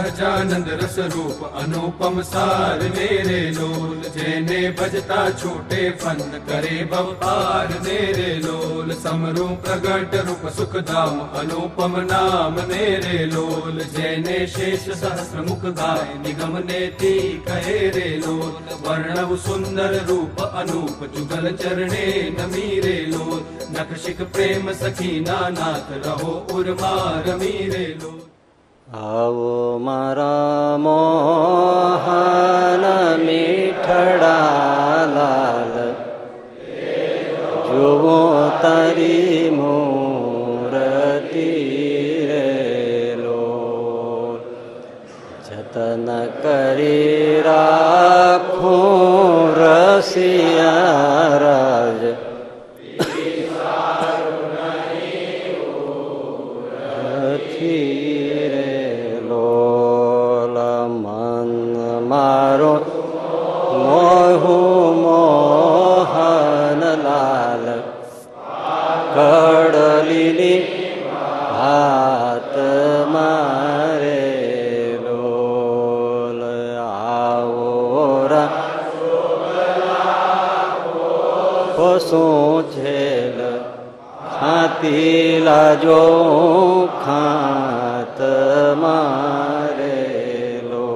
સહજાનંદ રસ રૂપ અનુપમ સાર મેરે લોલ જેને ભજતા છૂટે ફન કરે બપાર મેરે લોલ સમરૂ પ્રગટ રૂપ સુખધામ અનુપમ નામ મેરે લોલ જેને શેષ સહસ્ર મુખ ગાય નિગમ નેતી કહે રે લોલ વર્ણવ સુંદર રૂપ અનુપ જુગલ ચરણે નમી રે લોલ નખશિક પ્રેમ સખી નાનાથ રહો ઉર્મા રમી લોલ આવો મારા મોહન મીઠડા લાલ. જુઓ તારી મૂરતિ રે લોલ. જતન કરી રાખો રસિયા કડલીલી હાથ મારે લોલ આવો રા. શું છેલ? ખાતી લાજો ખાત મારે લો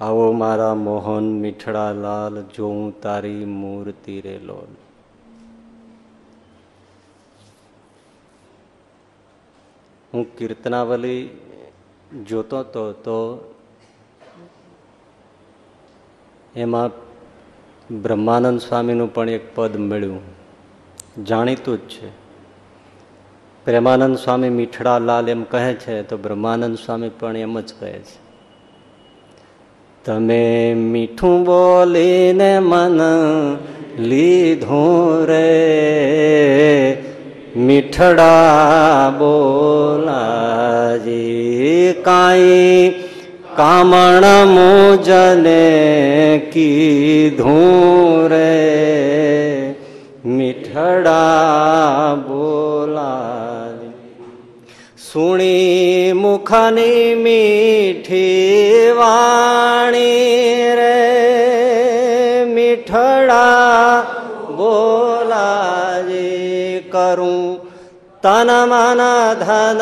આવો મારા મોહન મીઠડા લાલ, જોઉં તારી મૂર્તિ રે લોલ. હું કીર્તનાવલી જોતો તો તો એમાં બ્રહ્માનંદ સ્વામીનું પણ એક પદ મળ્યું. જાણીતું જ છે. પ્રેમાનંદ સ્વામી મીઠડા લાલ એમ કહે છે, તો બ્રહ્માનંદ સ્વામી પણ એમ જ કહે છે. તમે મીઠું બોલીને મન લીધું રે મીઠડા બોલાજી કાંઈ કામણ મુજને કીધું રે મીઠડા બોલાજી સુણી મુખની મીઠી વાણી રે, મીઠડા બોલાજી કરું તન મન ધન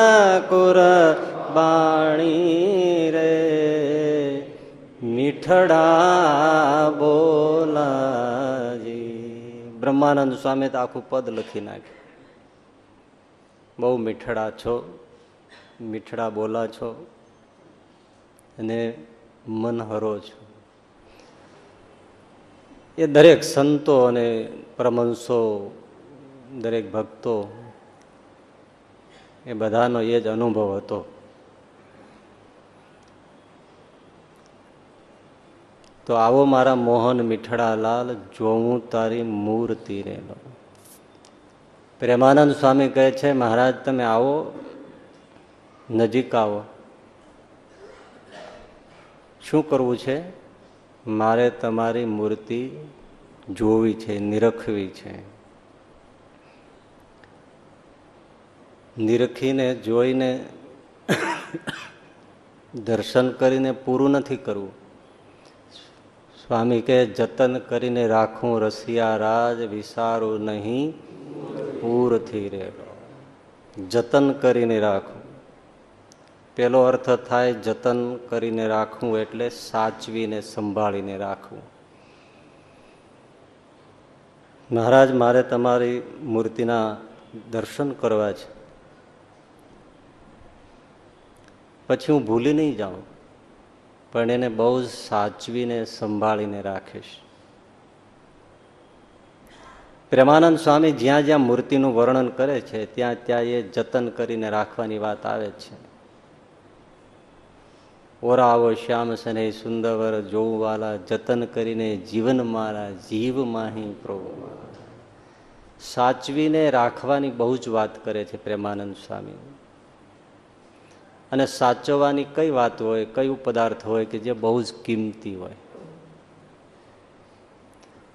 કુર બાણી રે, મીઠડા બોલાજી. બ્રહ્માનંદ સ્વામી તો આખું પદ લખી નાખ્યું. બહુ મીઠડા છો. મીઠડા બોલા છો અને મનહરો છો. એ દરેક સંતો અને પરમંશો દરેક ભક્તો, એ બધાનો એ જ અનુભવ હતો. તો આવો મારા મોહન મીઠડાલાલ જોવું તારી મૂર્તિ રેલો. પ્રેમાનંદ સ્વામી કહે છે, મહારાજ, તમે આવો નજીક આવો શું કરવું છે? મારે તમારી મૂર્તિ જોવી છે, નિરખવી છે. નિરખીને જોઈને દર્શન કરીને પૂરું નથી કરવું. સ્વામી કે જતન કરીને રાખું, રસિયા રાજ વિસારું નહીં, પૂરથી રહેલો. જતન કરીને રાખવું પેલો અર્થ થાય જતન કરીને રાખવું એટલે સાચવીને સંભાળીને રાખવું. મહારાજ, મારે તમારી મૂર્તિના દર્શન કરવા છે. પછી હું ભૂલી નહીં જાઉં, પણ એને બહુ જ સાચવીને સંભાળીને રાખીશ. પ્રેમાનંદ સ્વામી જ્યાં જ્યાં મૂર્તિનું વર્ણન કરે છે, ત્યાં ત્યાં એ જતન કરીને રાખવાની વાત આવે છે. ઓરા આવો શ્યામ સને સુંદરવર જોવાલા જતન કરીને જીવન મારા જીવ માહી પ્રભુ સાચવીને રાખવાની બહુ જ વાત કરે છે પ્રેમાનંદ સ્વામી. અને સાચવવાની કઈ વાત હોય, કયું પદાર્થ હોય કે જે બહુ જ કિંમતી હોય.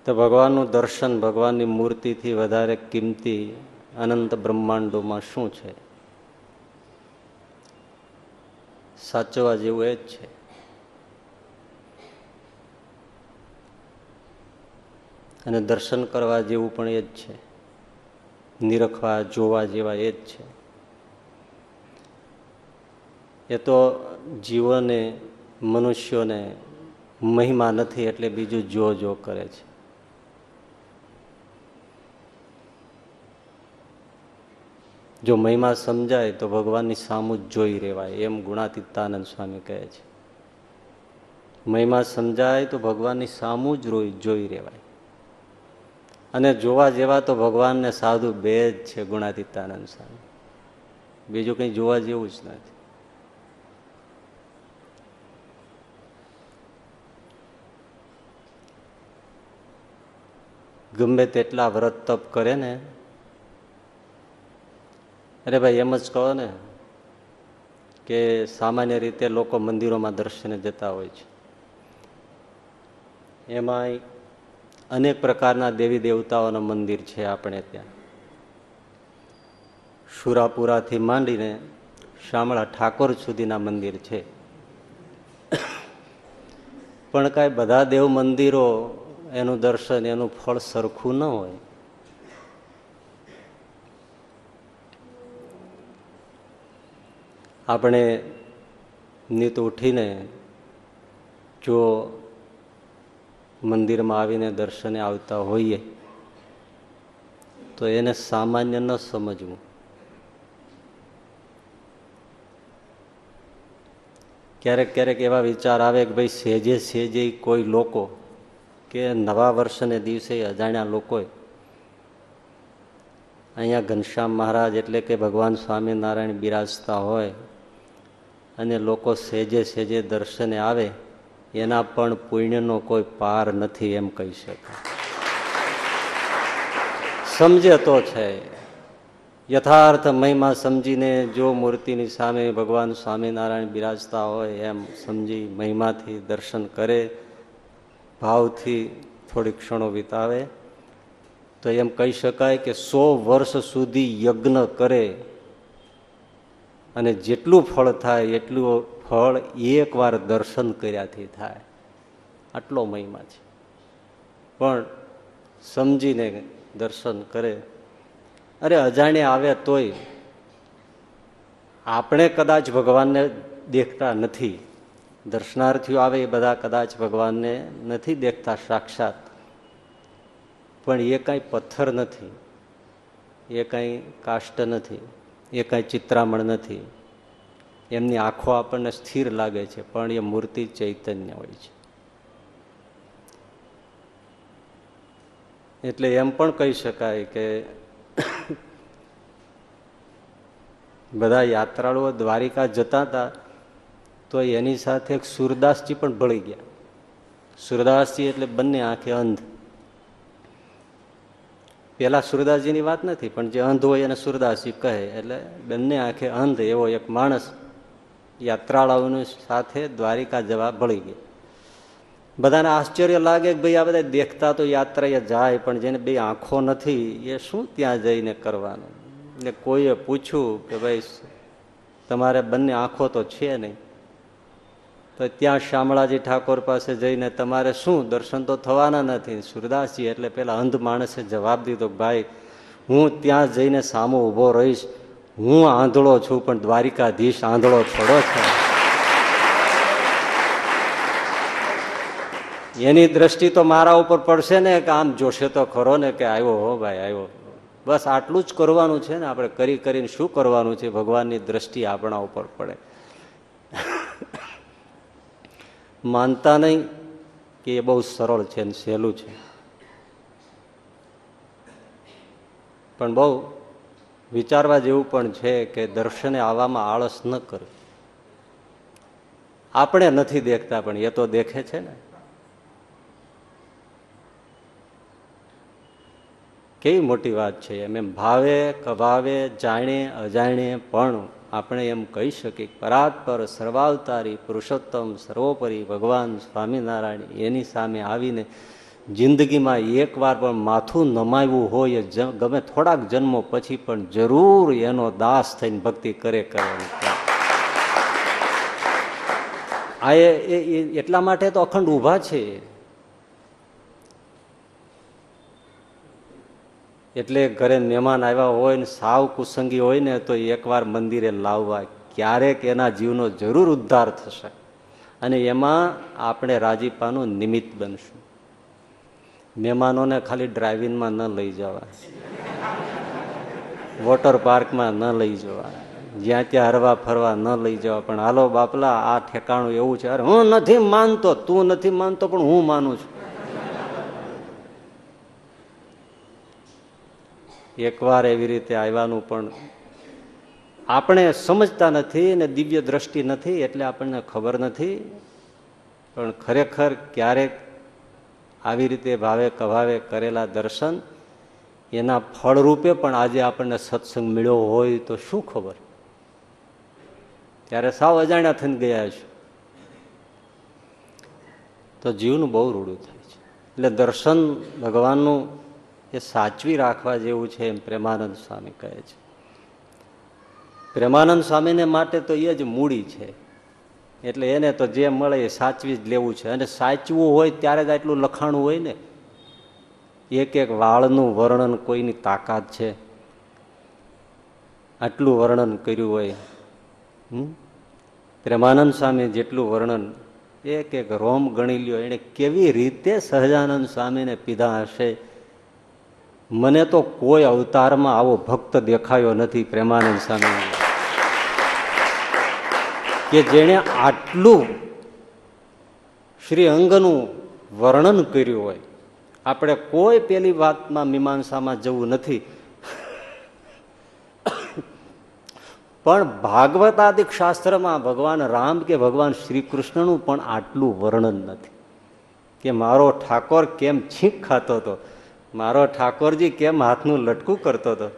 તો ભગવાનનું દર્શન, ભગવાનની મૂર્તિથી વધારે કિંમતી અનંત બ્રહ્માંડોમાં શું છે? સાચવા જેવું એ જ છે. અને દર્શન કરવા જેવું પણ એ જ છે. નિરખવા, જોવા જેવા એ જ છે. એ તો જીવોને, મનુષ્યોને મહિમા નથી એટલે બીજું જો જો કરે છે. જો મહિમા સમજાય તો ભગવાનની સામું જ જોઈ રહેવાય, એમ ગુણાતીતાનંદ સ્વામી કહે છે. મહિમા સમજાય તો ભગવાનની સામું જ રોઈ જોઈ રહેવાય. અને જોવા જેવા તો ભગવાનને સાધુ બે જ છે ગુણાતીતાનંદ સ્વામી. બીજું કંઈ જોવા જેવું જ નથી. ગમે તેટલા વ્રત તપ કરે ને અરે ભાઈ, એમ જ કહો ને કે સામાન્ય રીતે લોકો મંદિરોમાં દર્શને જતા હોય છે. એમાંય અનેક પ્રકારના દેવી દેવતાઓના મંદિર છે આપણે ત્યાં. સુરાપુરાથી માંડીને શામળા ઠાકોર સુધીના મંદિર છે. પણ કાંઈ બધા દેવ મંદિરો એનું દર્શન, એનું ફળ સરખું ન હોય. આપણે નીત ઉઠીને જો મંદિરમાં આવીને દર્શને આવતા હોઈએ, તો એને સામાન્ય ન સમજવું. ક્યારેક ક્યારેક એવા વિચાર આવે કે ભાઈ સેજે સેજે કોઈ લોકો કે નવા વર્ષને દિવસે અજાણ્યા લોકોએ અહીંયા ઘનશ્યામ મહારાજ એટલે કે ભગવાન સ્વામિનારાયણ બિરાજતા હોય અને લોકો સેજે સેજે દર્શને આવે, એના પણ પુણ્યનો કોઈ પાર નથી એમ કહી શકાય. સમજે તો છે. યથાર્થ મહિમા સમજીને જો મૂર્તિની સામે ભગવાન સ્વામિનારાયણ બિરાજતા હોય એમ સમજી મહિમાથી દર્શન કરે, ભાવથી થોડી ક્ષણો વિતાવે, તો એમ કહી શકાય કે સો વર્ષ સુધી યજ્ઞ કરે અને જેટલું ફળ થાય, એટલું ફળ એકવાર દર્શન કર્યાથી થાય. આટલો મહિમા છે. પણ સમજીને દર્શન કરે. અરે અજાણે આવે તોય આપણે કદાચ ભગવાનને દેખતા નથી. દર્શનાર્થીઓ આવે એ બધા કદાચ ભગવાનને નથી દેખતા, સાક્ષાત. પણ એ કાંઈ પથ્થર નથી. એ કાંઈ કાષ્ટ નથી. એ કાંઈ ચિત્રામણ નથી. એમની આંખો આપણને સ્થિર લાગે છે, પણ એ મૂર્તિ ચૈતન્ય હોય છે. એટલે એમ પણ કહી શકાય કે બધા યાત્રાળુઓ દ્વારિકા જતા હતા, તો એની સાથે એક સુરદાસજી પણ ભળી ગયા. સુરદાસજી એટલે બંને આંખે અંધ. પેલા સુરદાસજીની વાત નથી, પણ જે અંધ હોય એને સુરદાસજી કહે, એટલે બંને આંખે અંધ એવો એક માણસ યાત્રાળાઓની સાથે દ્વારિકા જવા ભળી ગયા. બધાને આશ્ચર્ય લાગે કે ભાઈ આ બધા દેખતા તો યાત્રાએ જાય, પણ જેને બે આંખો નથી, એ શું ત્યાં જઈને કરવાનું? એટલે કોઈએ પૂછ્યું કે ભાઈ તમારે બંને આંખો તો છે નહીં. તો ત્યાં શામળાજી ઠાકોર પાસે જઈને તમારે શું? દર્શન તો થવાના નથી. સુરદાસજી એટલે પેલા અંધ માણસે જવાબ દીધો, ભાઈ, હું ત્યાં જઈને સામો ઊભો રહીશ. હું આંધળો છું, પણ દ્વારિકાધીશ આંધળો થોડો છે. એની દ્રષ્ટિ તો મારા ઉપર પડશે ને, કે આમ જોશે તો ખરો ને, કે આવ્યો હો ભાઈ, આવ્યો. બસ આટલું જ કરવાનું છે ને, આપણે કરી કરીને શું કરવાનું છે? ભગવાનની દ્રષ્ટિ આપણા ઉપર પડે. માનતા નહીં કે એ બહુ સરળ છે ને સહેલું છે. પણ બહુ વિચારવા જેવું પણ છે કે દર્શને આવવામાં આળસ ન કરવી આપણે નથી દેખતા, પણ એ તો દેખે છે ને. કેવી મોટી વાત છે એમ. એમ ભાવે, કભાવે, જાણે, અજાણે, પણ આપણે એમ કહી શકીએ પરાત્પર સર્વાવતારી પુરુષોત્તમ સર્વોપરી ભગવાન સ્વામિનારાયણ એની સામે આવીને જિંદગીમાં એકવાર પણ માથું નમાવ્યું હોય ગમે થોડાક જન્મો પછી પણ જરૂર એનો દાસ થઈને ભક્તિ કરે કરે આ એટલા માટે તો અખંડ ઊભા છે. એટલે ઘરે મહેમાન આવ્યા હોય ને સાવ કુસંગી હોય ને તો એકવાર મંદિરે લાવવા ક્યારેક એના જીવનો જરૂર ઉદ્ધાર થશે. અને એમાં આપણે રાજીપાનું નિમિત્ત બનશું. મહેમાનોને ખાલી ડ્રાઇવિંગમાં ન લઈ જવા વોટર પાર્કમાં ન લઈ જવા જ્યાં ત્યાં હરવા ફરવા ન લઈ જવા પણ હાલો બાપલા, આ ઠેકાણું એવું છે. અરે હું નથી માનતો, તું નથી માનતો, પણ હું માનું છું. એકવાર એવી રીતે આવ્યાનું પણ આપણે સમજતા નથી ને દિવ્ય દ્રષ્ટિ નથી એટલે આપણને ખબર નથી. પણ ખરેખર ક્યારેક આવી રીતે ભાવે કભાવે કરેલા દર્શન એના ફળરૂપે પણ આજે આપણને સત્સંગ મળ્યો હોય તો શું ખબર? ત્યારે સાવ અજાણ્યા થઈને ગયા છે. તો જીવનું બહુ રૂડું થાય છે. એટલે દર્શન ભગવાનનું એ સાચવી રાખવા જેવું છે એમ પ્રેમાનંદ સ્વામી કહે છે. પ્રેમાનંદ સ્વામીને માટે તો એ જ મૂડી છે. એટલે એને તો જે મળે એ સાચવી જ લેવું છે. અને સાચવું હોય ત્યારે જ આટલું લખાણું હોય ને. એક એક વાળનું વર્ણન કોઈની તાકાત છે. આટલું વર્ણન કર્યું હોય? પ્રેમાનંદ સ્વામી જેટલું વર્ણન એક એક રોમ ગણી લ્યો. એણે કેવી રીતે સહજાનંદ સ્વામીને પીધા હશે? મને તો કોઈ અવતારમાં આવો ભક્ત દેખાયો નથી પ્રેમાનંદ સ્વામી. કે જેણે આટલું શ્રી અંગનું વર્ણન કર્યું હોય. આપણે કોઈ પેલી વાતમાં મીમાંસામાં જવું નથી. પણ ભાગવતાદિક શાસ્ત્રમાં ભગવાન રામ કે ભગવાન શ્રી કૃષ્ણનું પણ આટલું વર્ણન નથી. કે મારો ઠાકોર કેમ છીંક ખાતો હતો? મારો ઠાકોરજી કેમ હાથનું લટકું કરતો હતો?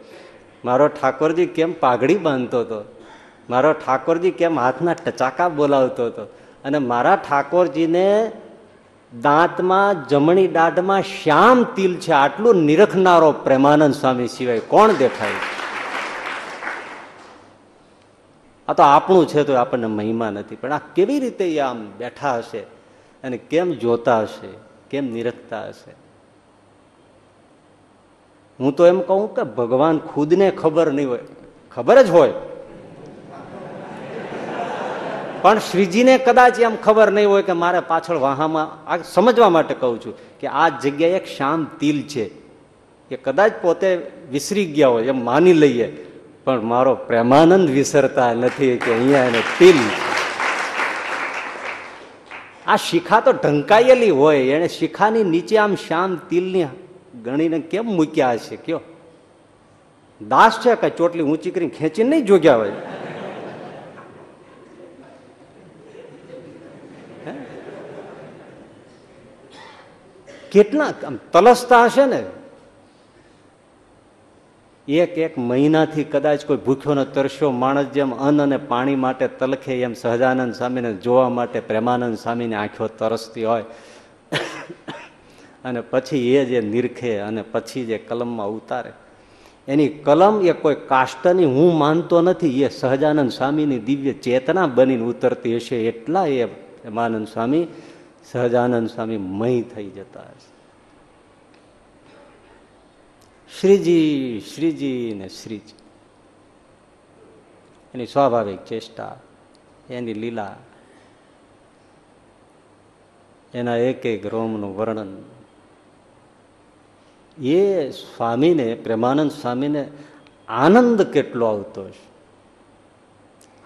મારો ઠાકોરજી કેમ પાઘડી બાંધતો હતો? મારો ઠાકોરજી કેમ હાથના ટચાકા બોલાવતો હતો? અને મારા ઠાકોરજીને દાંતમાં, જમણી દાઢમાં શ્યામ તિલ છે, આટલું નિરખનારો પ્રેમાનંદ સ્વામી સિવાય કોણ દેખાય? આ તો આપણું છે, તો આપણને મહિમા નથી, પણ આ કેવી રીતે આમ બેઠા હશે? અને કેમ જોતા હશે? કેમ નિરખતા હશે? હું તો એમ કહું કે ભગવાન ખુદને ખબર નહીં હોય. ખબર જ હોય. પણ શ્રીજીને કદાચ એમ ખબર નહીં હોય કે મારે પાછળ વાહામાં, આ સમજવા માટે કહું છું કે આ જગ્યાએ એક શામ તિલ છે. એ કદાચ પોતે વિસરી ગયા હોય, એમ માની લઈએ. પણ મારો પ્રેમાનંદ વિસરતા નથી કે અહીંયા એને તિલ. આ શિખા તો ઢંકાયેલી હોય, એને શિખાની નીચે આમ શામ તિલની ગણીને કેમ મૂક્યા હશે? કયો? દાસ છે કઈ ચોટલી ઊંચી કરીને ખેંચીને નહીં જોગ્યા હોય? કેટલા તલસતા હશે ને? એક એક મહિનાથી કદાચ કોઈ ભૂખ્યો ને તરસ્યો માણસ જેમ અન્ન અને પાણી માટે તલખે એમ સહજાનંદ સ્વામીને જોવા માટે પ્રેમાનંદ સ્વામીની આંખો તરસતી હોય. અને પછી એ જે નિરખે અને પછી જે કલમમાં ઉતારે. એની કલમ એ કોઈ કાષ્ટની હું માનતો નથી, એ સહજાનંદ સ્વામીની દિવ્ય ચેતના બનીને ઉતરતી હશે એટલા એ માનંદ સ્વામી, સહજાનંદ સ્વામી મહી થઈ જતા હશે. શ્રીજી શ્રીજી ને શ્રીજી. એની સ્વાભાવિક ચેષ્ટા, એની લીલા, એના એક એક રોમનું વર્ણન. એ સ્વામીને, પ્રેમાનંદ સ્વામીને આનંદ કેટલો આવતો હશે?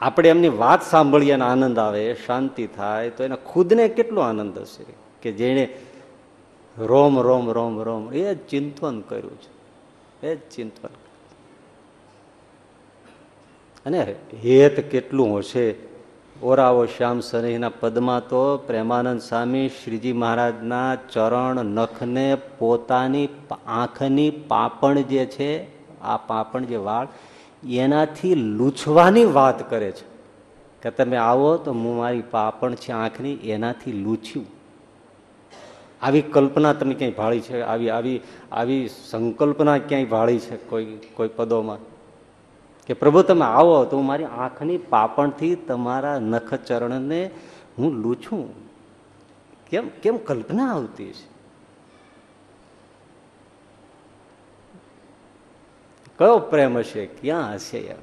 આપણે એમની વાત સાંભળીએ અને આનંદ આવે શાંતિ થાય, તો એને ખુદને કેટલો આનંદ હશે? કે જેણે રોમ રોમ રોમ રોમ, એ જ ચિંતન કર્યું છે. એ જ ચિંતન અને હેત કેટલું હશે? ઓરાવો શ્યામ સનેહના પદમાં તો પ્રેમાનંદ સ્વામી શ્રીજી મહારાજના ચરણ નખને પોતાની આંખની પાપણ જે છે, આ પાપણ જે વાળ, એનાથી લૂછવાની વાત કરે છે. કે તમે આવો તો હું મારી પાપણ છે, આંખની, એનાથી લૂછ્યું. આવી કલ્પના તમે ક્યાંય ભાળી છે? આવી આવી આવી સંકલ્પના ક્યાંય ભાળી છે કોઈ કોઈ પદોમાં? કે પ્રભુ તમે આવો, તો હું મારી આંખની પાપણથી તમારા નખ ચરણને હું લૂછું. કેમ કેમ કલ્પના આવતી છે? કયો પ્રેમ હશે ક્યાં હશે યાર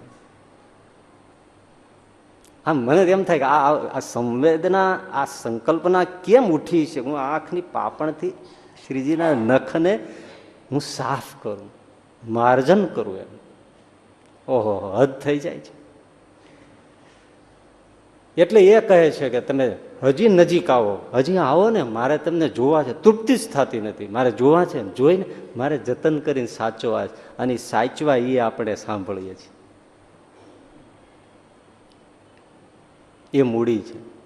આમ મને એમ થાય કે આ સંવેદના, આ સંકલ્પના કેમ ઉઠી છે? હું આંખની પાપણથી શ્રીજીના નખને હું સાફ કરું, માર્જન કરું એમ. ઓહો, હદ થઈ જાય છે. એટલે એ કહે છે કે તમે હજી નજીક આવો. હજી આવો ને, મારે તમને જોવા છે. તૃપ્તિ જ થતી નથી. મારે જોવા છે જોઈને મારે જતન કરીને સાચવા છે. અને સાચવા એ આપણે સાંભળીએ છીએ. એ મૂડી છે.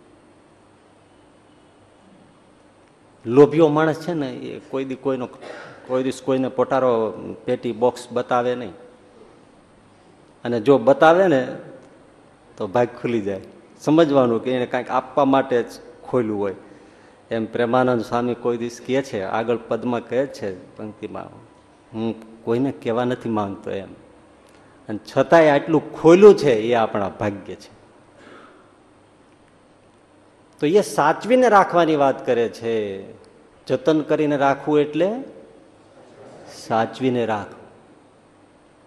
લોભિયો માણસ છે ને, એ કોઈ દી કોઈનો, કોઈ દિવસ કોઈને પોટારો પેટી બોક્સ બતાવે નહીં. અને જો બતાવે ને, તો ભાગ ખુલી જાય. સમજવાનું કે એને કાંઈક આપવા માટે જ ખોલ્યું હોય. એમ પ્રેમાનંદ સ્વામી કોઈ દિવસ કહે છે, આગળ પદમાં કહે છે પંક્તિમાં, હું કોઈને કહેવા નથી માંગતો એમ. અને છતાંય આટલું ખોલ્યું છે, એ આપણા ભાગ્ય છે. તો એ સાચવીને રાખવાની વાત કરે છે. જતન કરીને રાખવું એટલે સાચવીને રાખવું.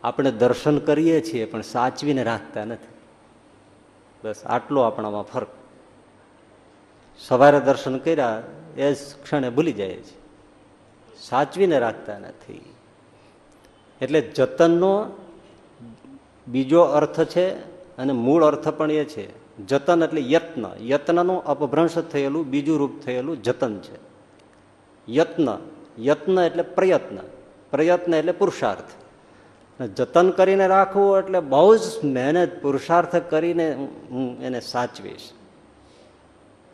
આપણે દર્શન કરીએ છીએ, પણ સાચવીને રાખતા નથી. બસ આટલો આપણામાં ફરક. સવારે દર્શન કર્યા, એ જ ક્ષણે ભૂલી જાય છે. સાચવીને રાખતા નથી. એટલે જતનનો બીજો અર્થ છે અને મૂળ અર્થ પણ એ છે. જતન એટલે યત્ન. યત્નનું અપભ્રંશ થયેલું, બીજું રૂપ થયેલું જતન છે. યત્ન. યત્ન એટલે પ્રયત્ન. પ્રયત્ન એટલે પુરુષાર્થ. જતન કરીને રાખવું એટલે બહુ જ મહેનત પુરુષાર્થ કરીને હું એને સાચવીશ.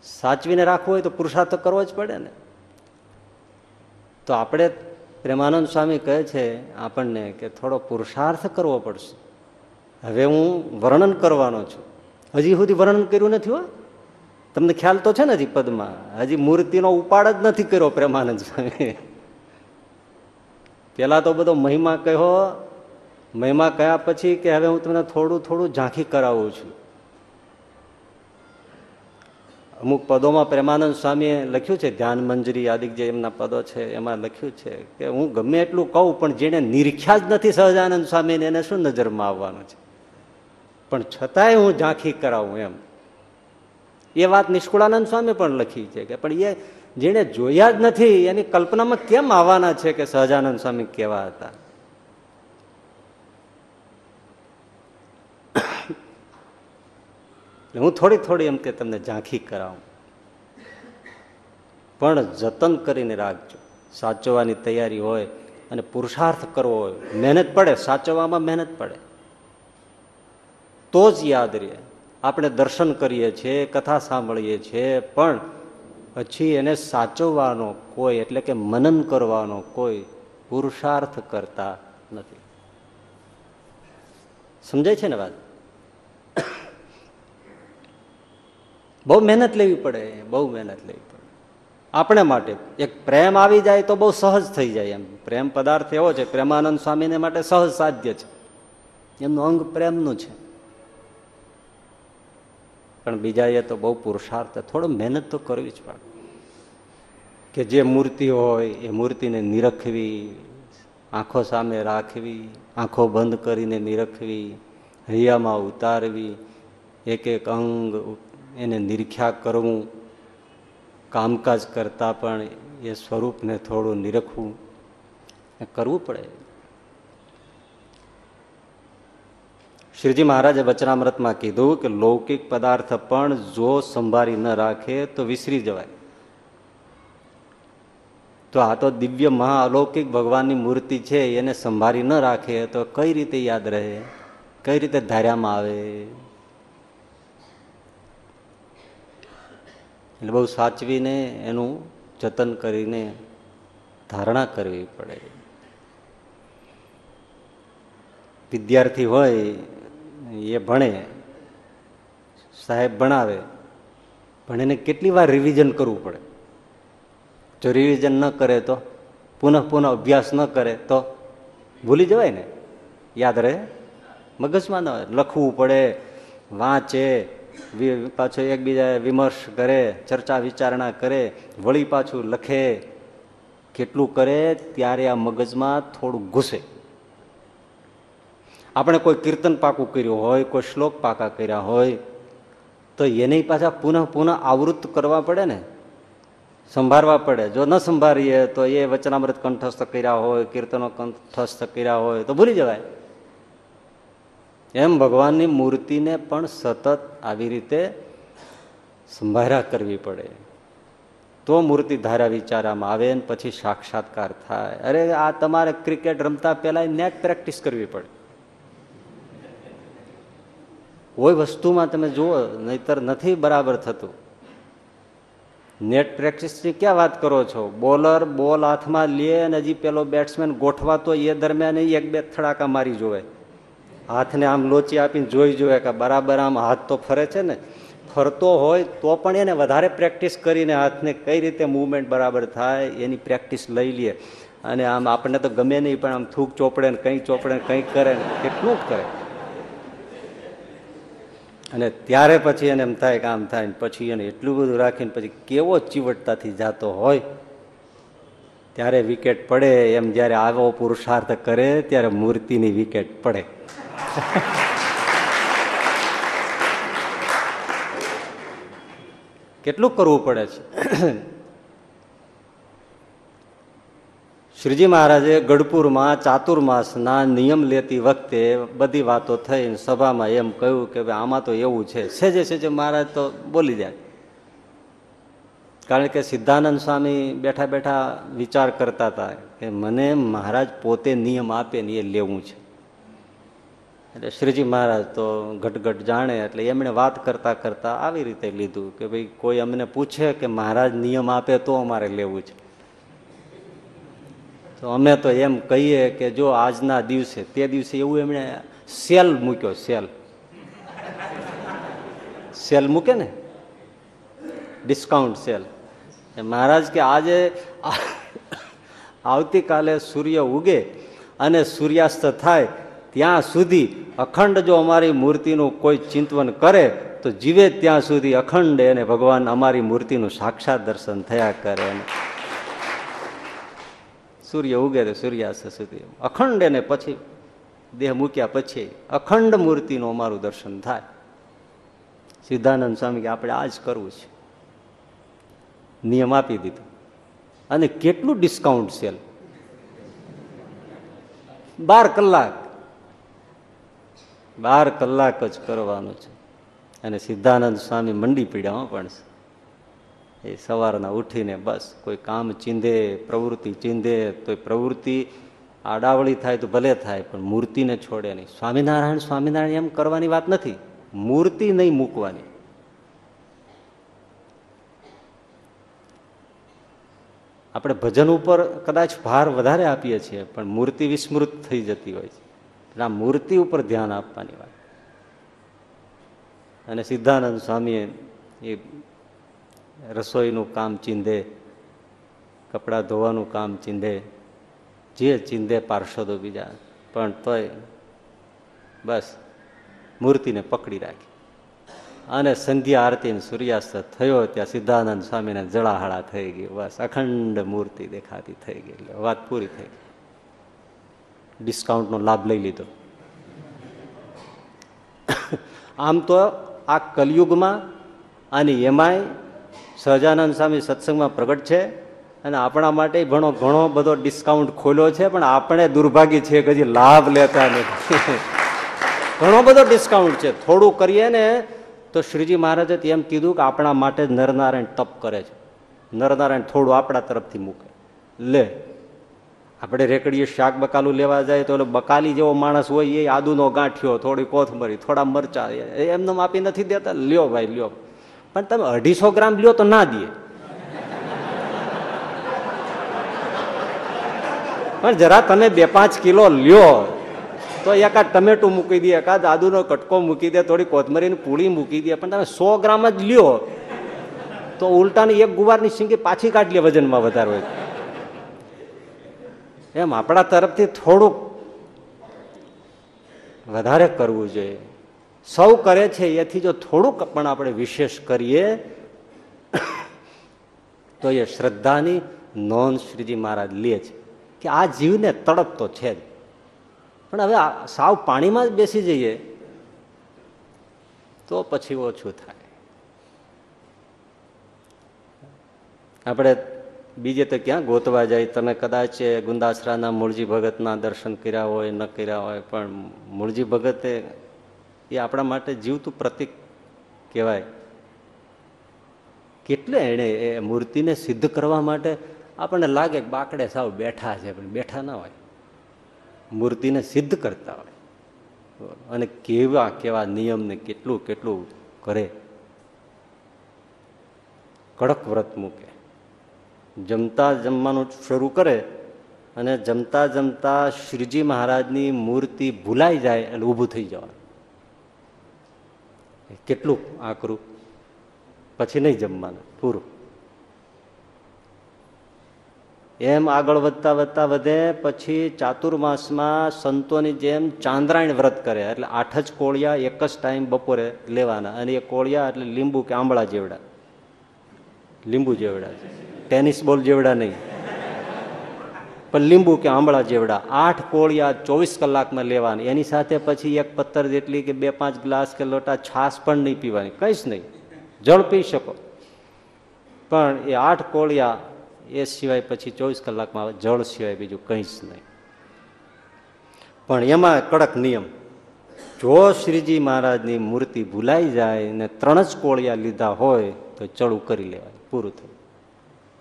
સાચવીને રાખવું હોય તો પુરુષાર્થ કરવો જ પડે ને. તો આપણે પ્રેમાનંદ સ્વામી કહે છે આપણને કે થોડો પુરુષાર્થ કરવો પડશે. હવે હું વર્ણન કરવાનો છું. હજી સુધી વર્ણન કર્યું નથી હો. તમને ખ્યાલ તો છે ને હજી પદમાં. હજી મૂર્તિનો ઉપાડ જ નથી કર્યો પ્રેમાનંદ સ્વામી પેલા તો બધો મહિમા કહ્યો મહિમા કયા પછી કે હવે હું તમને થોડું થોડું ઝાંખી કરાવું છું? અમુક પદોમાં પ્રેમાનંદ સ્વામીએ લખ્યું છે, ધ્યાન મંજરી આદિક જે એમના પદો છે, એમાં લખ્યું છે કે હું ગમે એટલું કહું, પણ જેને નિરીખ્યા જ નથી સહજાનંદ સ્વામીને એને શું નજરમાં આવવાનું છે? પણ છતાંય હું ઝાંખી કરાવું એમ. એ વાત નિષ્કુળાનંદ સ્વામી પણ લખી છે કે, પણ એ જેને જોયા જ નથી, એની કલ્પનામાં કેમ આવવાના છે કે સહજાનંદ સ્વામી કેવા હતા? હું થોડી થોડી એમ કે તમને ઝાંખી કરાવું. પણ જતન કરીને રાખજો. સાચવવાની તૈયારી હોય અને પુરુષાર્થ કરવો હોય, મહેનત પડે, સાચવવામાં મહેનત પડે. તો જ યાદ રહે. આપણે દર્શન કરીએ છીએ, કથા સાંભળીએ છીએ, પણ પછી એને સાચવવાનો કોઈ, એટલે કે મનન કરવાનો કોઈ પુરુષાર્થ કરતા નથી. સમજાય છે ને વાત? બહુ મહેનત લેવી પડે, બહુ મહેનત લેવી પડે. આપણે માટે એક પ્રેમ આવી જાય તો બહુ સહજ થઈ જાય એમ. પ્રેમ પદાર્થ એવો છે, પ્રેમાનંદ સ્વામીને માટે સહજ સાધ્ય છે. એમનું અંગ પ્રેમનું છે. પણ બીજા એ તો બહુ પુરુષાર્થ, થોડો મહેનત તો કરવી જ પડે. કે જે મૂર્તિ હોય, એ મૂર્તિને નિરખવી, આંખો સામે રાખવી, આંખો બંધ કરીને નિરખવી, હૈયામાં ઉતારવી, એક એક અંગ એને નિરીખ્યા કરવું, કામકાજ કરતા પણ એ સ્વરૂપને થોડું નિરખવું, એ કરવું પડે. શ્રીજી મહારાજે વચનામૃતમાં કીધું કે લૌકિક પદાર્થ પણ જો સંભાળી ન રાખે તો વિસરી જવાય. તો આ તો દિવ્ય મહા અલૌકિક ભગવાનની મૂર્તિ છે, એને સંભાળી ન રાખે તો કઈ રીતે યાદ રહે? કઈ રીતે ધાર્યામાં આવે? એટલે બહુ સાચવીને એનું જતન કરીને ધારણા કરવી પડે. વિદ્યાર્થી હોય, એ ભણે, સાહેબ ભણાવે પણ એને કેટલી વાર રિવિઝન કરવું પડે? જો રિવિઝન ન કરે તો, પુનઃ પુનઃ અભ્યાસ ન કરે તો? ભૂલી જવાય ને? યાદ રહે? મગજમાં ન લખવું પડે, વાંચે પાછો એકબીજા વિમર્શ કરે, ચર્ચા વિચારણા કરે, વળી પાછું લખે. કેટલું કરે ત્યારે આ મગજમાં થોડું ઘૂસે. આપણે કોઈ કીર્તન પાકું કર્યું હોય, કોઈ શ્લોક પાકા કર્યા હોય, તો એની પાછા પુનઃ પુનઃ આવૃત્ત કરવા પડે ને? સંભાળવા પડે. જો ન સંભાળીએ તો એ વચનામૃત કંઠસ્થ કર્યા હોય, કીર્તનો કંઠસ્થ કર્યા હોય, તો ભૂલી જવાય. એમ ભગવાનની મૂર્તિને પણ સતત આવી રીતે સંભાળ્યા કરવી પડે. તો મૂર્તિ ધારા વિચારામાં આવે ને પછી સાક્ષાત્કાર થાય. અરે, આ તમારે ક્રિકેટ રમતા પહેલા નેટ પ્રેક્ટિસ કરવી પડે. કોઈ વસ્તુમાં તમે જુઓ, નહીતર નથી બરાબર થતું. નેટ પ્રેક્ટિસની ક્યાં વાત કરો છો? બોલર બોલ હાથમાં લે અને હજી પેલો બેટ્સમેન ગોઠવાતો એ દરમિયાન એક બે થડાકા મારી જોવે. હાથને આમ લોચી આપીને જોઈ જોવે કે બરાબર આમ હાથ તો ફરે છે ને, ફરતો હોય તો પણ એને વધારે પ્રેક્ટિસ કરીને હાથને કઈ રીતે મૂવમેન્ટ બરાબર થાય એની પ્રેક્ટિસ લઈ લે. અને આમ આપણને તો ગમે નહીં, પણ આમ થૂક ચોપડે ને કંઈ ચોપડે ને કંઈક કરે ને કેટલું કરે. અને ત્યારે પછી એને એમ થાય કે આમ થાય પછી એને એટલું બધું રાખીને પછી કેવો ચીવટતાથી જાતો હોય. ત્યારે વિકેટ પડે, એમ જ્યારે આવો પુરુષાર્થ કરે, ત્યારે મૂર્તિની વિકેટ પડે. કેટલું કરવું પડે છે? શ્રીજી મહારાજે ગઢપુરમાં ચાતુર્માસના નિયમ લેતી વખતે બધી વાતો થઈ સભામાં એમ કહ્યું કે ભાઈ, આમાં તો એવું છે. સેજે સેજે મહારાજ તો બોલી જાય. કારણ કે સિદ્ધાનંદ સ્વામી બેઠા બેઠા વિચાર કરતા હતા કે મને મહારાજ પોતે નિયમ આપે ને એ લેવું છે. એટલે શ્રીજી મહારાજ તો ઘટઘટ જાણે એટલે એમણે વાત કરતા કરતા આવી રીતે લીધું કે ભાઈ કોઈ અમને પૂછે કે મહારાજ નિયમ આપે તો અમારે લેવું છે. તો અમે તો એમ કહીએ કે જો આજના દિવસે, તે દિવસે એવું એમણે સેલ મૂક્યો, સેલ. સેલ મૂકે ને? Discount sale. મહારાજ કે આજે આવતીકાલે સૂર્ય ઉગે અને સૂર્યાસ્ત થાય ત્યાં સુધી અખંડ જો અમારી મૂર્તિનું કોઈ ચિંતવન કરે, તો જીવે ત્યાં સુધી અખંડ એને ભગવાન અમારી મૂર્તિનું સાક્ષાત દર્શન થયા કરે. સૂર્ય ઉગે તો સૂર્યાસ્ત સુધી. અખંડ એને પછી દેહ મૂક્યા પછી અખંડ મૂર્તિનું અમારું દર્શન થાય. સિદ્ધાનંદ સ્વામી કે આપણે આ જ કરવું છે. નિયમ આપી દીધો. અને કેટલું ડિસ્કાઉન્ટ સેલ બાર કલાક. બાર કલાક જ કરવાનું છે. અને સિદ્ધાનંદ સ્વામી મંડી પીડ્યા પણ એ સવારના ઉઠીને બસ કોઈ કામ ચીંધે, પ્રવૃત્તિ ચીંધે તો પ્રવૃત્તિ આડાવળી થાય તો ભલે થાય, પણ મૂર્તિને છોડે નહીં. સ્વામિનારાયણ સ્વામિનારાયણ એમ કરવાની વાત નથી. મૂર્તિ નહીં મૂકવાની. આપણે ભજન ઉપર કદાચ ભાર વધારે આપીએ છીએ, પણ મૂર્તિ વિસ્મૃત થઈ જતી હોય છે. આ મૂર્તિ ઉપર ધ્યાન આપવાની વાત. અને સિદ્ધાનંદ સ્વામીએ એ રસોઈનું કામ ચીંધે, કપડાં ધોવાનું કામ ચીંધે, જે ચીંધે પાર્ષદો બીજા, પણ તોય બસ મૂર્તિને પકડી રાખી. અને સંધ્યા આરતી સૂર્યાસ્ત થયો ત્યાં સિદ્ધાનંદ સ્વામીને જળાહળા થઈ ગઈ બસ અખંડ મૂર્તિ દેખાતી થઈ ગઈ. એટલે વાત પૂરી થઈ ગઈ. ડિસ્કાઉન્ટનો લાભ લઈ લીધો. આમ તો આ કલયુગમાં અને એમાંય સહજાનંદ સ્વામી સત્સંગમાં પ્રગટ છે અને આપણા માટે ઘણો ઘણો બધો ડિસ્કાઉન્ટ ખોલ્યો છે, પણ આપણે દુર્ભાગ્ય છે કે હજી લાભ લેતા નથી. ઘણો બધો ડિસ્કાઉન્ટ છે. થોડું કરીએ ને તો શ્રીજી મહારાજે એમ કીધું કે આપણા માટે નરનારાયણ તપ કરે છે. નરનારાયણ થોડું આપણા તરફથી મૂકે. લે આપણે રેકડીએ શાક બકાલું લેવા જાય તો બકાલી જેવો માણસ હોય એ આદુનો ગાંઠિયો, થોડી કોથમરી, થોડા મરચા એમને આપી નથી દેતા? લ્યો ભાઈ, લ્યો. પણ તમે અઢીસો ગ્રામ લ્યો તો ના દે. પણ જરા તમે બે પાંચ કિલો લ્યો, તો એકાદ ટમેટું મૂકી દે એકાદ આદુનો કટકો મૂકી દે, થોડી કોથમરીની પૂળી મૂકી દે, પણ તમે સો ગ્રામ જ લ્યો. તો ઉલટાની એક ગુવારની સિંગી પાછી કાઢ લે વજનમાં વધારે હોય. એમ આપણા તરફથી થોડુંક વધારે કરવું જોઈએ. સૌ કરે છે એથી જો થોડુંક પણ આપણે વિશેષ કરીએ, તો એ શ્રદ્ધાની નોંધ શ્રીજી મહારાજ લે છે કે આ જીવને તડપ તો છે જ. પણ હવે સાવ પાણીમાં જ બેસી જઈએ, તો પછી ઓછું થાય. આપણે બીજે તો ક્યાં ગોતવા જાય? તમે કદાચ ગુંદાસરાના મૂળજી ભગતના દર્શન કર્યા હોય, ન કર્યા હોય, પણ મૂળજી ભગતે એ આપણા માટે જીવતું પ્રતિક કહેવાય. કેટલે એણે એ મૂર્તિને સિદ્ધ કરવા માટે આપણને લાગે કે બાકડે સાવ બેઠા છે, પણ બેઠા ના હોય. મૂર્તિને સિદ્ધ કરતા હોય. અને કેવા કેવા નિયમને કેટલું કેટલું કરે. કડક વ્રત મૂકે. જમતા જમવાનું શરૂ કરે અને જમતા જમતા શ્રીજી મહારાજની મૂર્તિ ભૂલાઈ જાય એટલે ઊભું થઈ જવાનું. કેટલું આકરું. પછી નહીં જમવાનું, પૂરું. એમ આગળ વધતા વધતા વધે પછી ચાતુર્માસમાં સંતોની જેમ ચાંદ્રાયણ વ્રત કરે, એટલે આઠ જ કોળિયા એક જ ટાઈમ બપોરે લેવાના અને એ કોળિયા એટલે લીંબુ કે આંબળા જેવડા. લીંબુ જેવડા. ટેનિસ બોલ જેવડા નહીં. પણ લીંબુ કે આંબળા જેવડા. આઠ કોળિયા ચોવીસ કલાકમાં લેવાની. એની સાથે પછી એક પત્તર જેટલી કે બે પાંચ ગ્લાસ કે લોટા છાશ પણ નહીં પીવાની. કંઈ જ નહીં. જળ પી શકો. પણ એ આઠ કોળિયા, એ સિવાય પછી ચોવીસ કલાકમાં જળ સિવાય બીજું કંઈ જ નહીં. પણ એમાં કડક નિયમ. જો શ્રીજી મહારાજની મૂર્તિ ભૂલાઈ જાય ને ત્રણ જ કોળિયા લીધા હોય તો ચડું કરી લેવાય. પૂરું થયું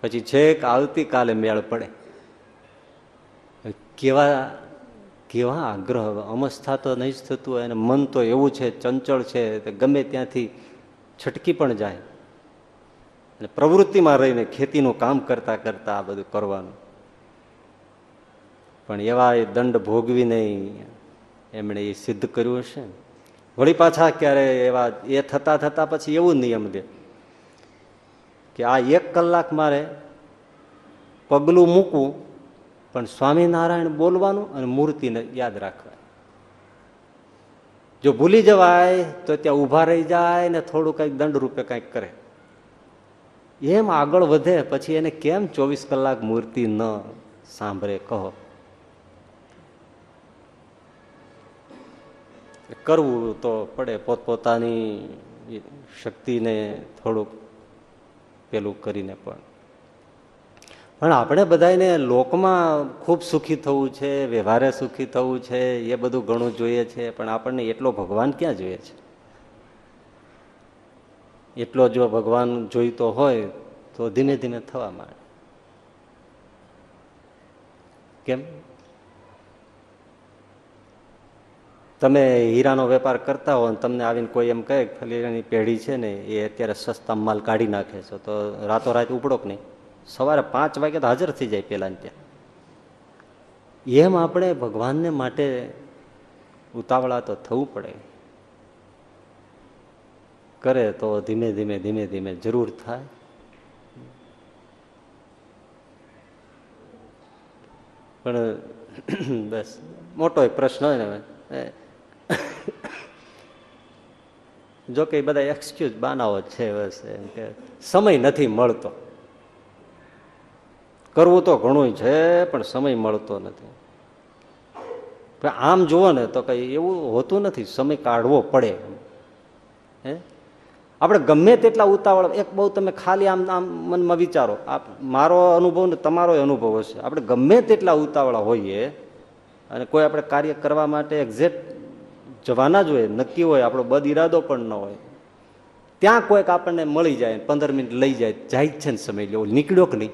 પછી છેક આવતીકાલે મેળ પડે. કેવા કેવા આગ્રહ. અમસ્થા તો નહીં જ થતું હોય અને મન તો એવું છે, ચંચળ છે ગમે ત્યાંથી છટકી પણ જાય. અને પ્રવૃત્તિમાં રહીને ખેતીનું કામ કરતા કરતા આ બધું કરવાનું. પણ એવા એ દંડ ભોગવી નહીં. એમણે એ સિદ્ધ કર્યું હશે. વળી પાછા ક્યારે એવા એ થતા થતા પછી એવું નિયમ દે. કે આ એક કલાક મારે પગલું મૂકવું, પણ સ્વામિનારાયણ બોલવાનું અને મૂર્તિને યાદ રાખવા. જો ભૂલી જવાય, તો ત્યાં ઊભા રહી જાય ને થોડું કંઈક દંડ રૂપે કંઈક કરે. એમ આગળ વધે, પછી એને કેમ ચોવીસ કલાક મૂર્તિ ન સાંભળે, કહો. કરવું તો પડે પોતપોતાની શક્તિને થોડુંક પેલું કરીને પણ. પણ આપણે બધાને લોકમાં ખૂબ સુખી થવું છે, વ્યવહારે સુખી થવું છે, એ બધું ઘણું જોઈએ છે, પણ આપણને એટલો ભગવાન ક્યાં જોઈએ છે? એટલો જો ભગવાન જોઈતો હોય, તો ધીમે ધીમે થવા માંડે. કેમ? તમે હીરાનો વેપાર કરતા હો તમને આવીને કોઈ એમ કહે ફલીરાની પેઢી છે ને એ અત્યારે સસ્તા માલ કાઢી નાખે છે. તો રાતોરાત ઉપડોક નહીં? સવારે પાંચ વાગે તો હાજર થઈ જાય પેલા ત્યાં. એમ આપણે ભગવાનને માટે ઉતાવળા તો થવું પડે. કરે તો ધીમે ધીમે ધીમે ધીમે જરૂર થાય. પણ બસ, મોટો પ્રશ્ન હોય ને જો કે બધા એક્સક્યુઝ બાનાઓ છે બસ એમ કે સમય નથી મળતો. કરવું તો ઘણું છે, પણ સમય મળતો નથી. આમ જુઓ ને તો કઈ એવું હોતું નથી, સમય કાઢવો પડે હે? આપણે ગમે તેટલા ઉતાવળ, એક બહુ તમે ખાલી આમ આમ મનમાં વિચારો આ મારો અનુભવ ને તમારો અનુભવ હશે. આપણે ગમે તેટલા ઉતાવળા હોઈએ અને કોઈ આપણે કાર્ય કરવા માટે એક્ઝેક્ટ જવાના જ હોય, નક્કી હોય, આપણો બદ ઈરાદો પણ ન હોય. ત્યાં કોઈક આપણને મળી જાય, પંદર મિનિટ લઈ જાય જાય છે ને સમય લેવો, નીકળ્યો કે નહીં?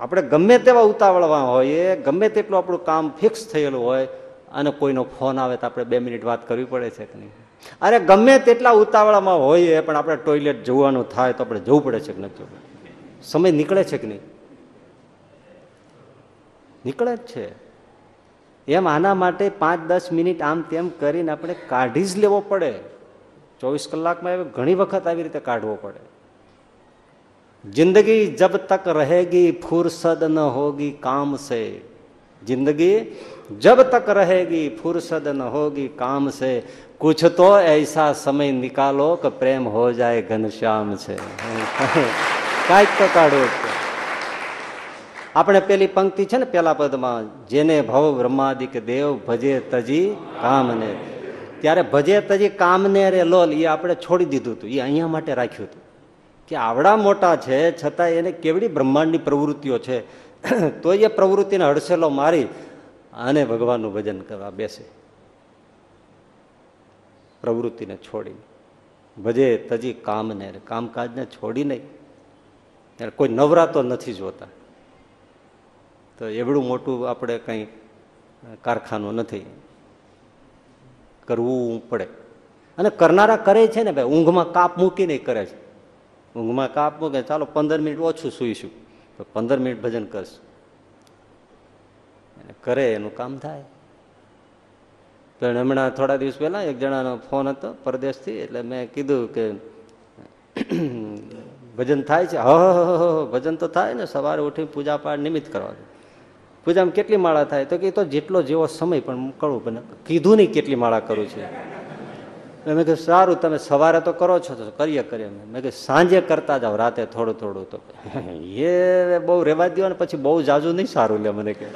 આપણે ગમે તેવા ઉતાવળવા હોઈએ, ગમે તેટલું આપણું કામ ફિક્સ થયેલું હોય, અને કોઈનો ફોન આવે તો આપણે બે મિનિટ વાત કરવી પડે છે કે નહીં? અરે ગમે તેટલા ઉતાવળામાં હોઈએ, પણ આપણે ટોયલેટ જવાનું થાય તો આપણે જવું પડે છે કે નથી સમય નીકળે છે કે નહીં? નીકળે જ છે. એમ આના માટે પાંચ દસ મિનિટ આમ તેમ કરીને આપણે કાઢી જ લેવો પડે. ચોવીસ કલાકમાં ઘણી વખત આવી રીતે કાઢવો પડે. જિંદગી જબ તક રહેગી, ફુરસદ ન હોગી કામ છે જિંદગી જબ તક રહેગી, ફુરસદ ન હોગી કામ સે. કુછ તો એસા સમય નિકાલો કે પ્રેમ હો જાય ઘનશ્યામ છે કાંઈક તો કાઢવો આપણે પેલી પંક્તિ છે ને પેલા પદમાં, જેને ભવ બ્રહ્માદિક દેવ ભજે તજી કામને. ત્યારે ભજે તજી કામને રે લોલ એ આપણે છોડી દીધું હતું. એ અહીંયા માટે રાખ્યું હતું. કે આવડા મોટા છે છતાં એને કેવડી બ્રહ્માંડની પ્રવૃત્તિઓ છે. તો એ પ્રવૃત્તિને હડસેલો મારી અને ભગવાનનું ભજન કરવા બેસે. પ્રવૃત્તિને છોડીને. ભજે તજી કામને કામકાજને છોડી નહીં. ત્યારે કોઈ નવરાતો નથી જોતા. તો એવડું મોટું આપણે કંઈ કારખાનું નથી. કરવું પડે. અને કરનારા કરે છે ને ભાઈ, ઊંઘમાં કાપ મૂકીને કરે છે. ઊંઘમાં કાપ મૂકે, ચાલો પંદર મિનિટ ઓછું સૂઈશું. તો પંદર મિનિટ ભજન કરશું. કરે, એનું કામ થાય. પણ હમણાં થોડા દિવસ પહેલાં એક જણાનો ફોન હતો પરદેશથી, એટલે મેં કીધું કે, ભજન થાય છે? હ ભજન તો થાય ને, સવારે ઉઠી પૂજા પાઠ નિમિત્ત કરવા પૂજામાં કેટલી માળા થાય? તો કે તો જેટલો જેવો સમય પણ કરવું પણ કીધું નહીં કેટલી માળા કરું છું. મેં કીધું, સારું, તમે સવારે તો કરો છો, તો કરીએ કરીએ. મેં કીધું, સાંજે કરતા જાઓ, રાતે થોડું થોડું તો. એ બહુ રેવા દો ને, પછી બહુ જાજુ નહીં સારું લે મને કે.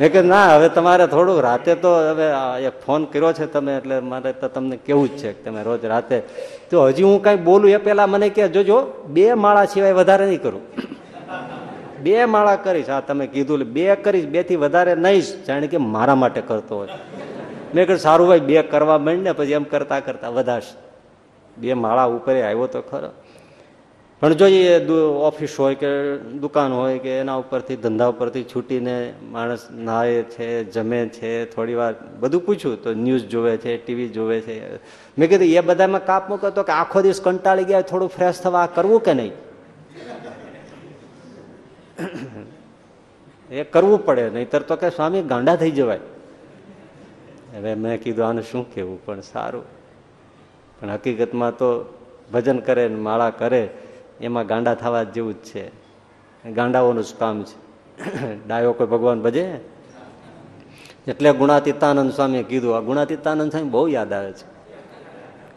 મેં કે ના, હવે તમારે થોડું, રાતે તો હવે એક ફોન કર્યો છે તમે, એટલે મારે તો તમને કેવું જ છે કે તમે રોજ રાતે. તો હજી હું કાંઈ બોલું એ પહેલાં મને કે, જોજો, બે માળા સિવાય વધારે નહીં કરું. બે માળા કરીશ. હા તમે કીધું બે કરીશ બેથી વધારે નહીં જાણે કે મારા માટે કરતો હોય. મેં કહ્યું સારું ભાઈ, બે કરવા માંડ ને પછી એમ કરતા કરતા વધારશે બે માળા ઉપર આવ્યો તો ખરો. પણ જોઈએ ઓફિસ હોય કે દુકાન હોય કે એના ઉપરથી, ધંધા ઉપરથી છૂટીને માણસ નાહે છે, જમે છે, થોડી વાર બધું પૂછ્યું, તો ન્યૂઝ જોવે છે, ટીવી જોવે છે. મેં કીધું, એ બધામાં કાપ મૂકો તો કે આખો દિવસ કંટાળી ગયા, થોડું ફ્રેશ થવા કરવું કે નહીં? એ કરવું પડે, નહીતર તો કે સ્વામી ગાંડા થઈ જવાય. હવે મેં કીધું, આનું શું કેવું પણ સારું. પણ હકીકતમાં તો ભજન કરે ને માળા કરે, એમાં ગાંડા થવા જેવું જ છે. ગાંડાઓનું જ કામ છે. ડાયો કોઈ ભગવાન ભજે? એટલે ગુણાતીતાનંદ સ્વામીએ કીધું, આ ગુણાતીતાનંદ સ્વામી બહુ યાદ આવે છે.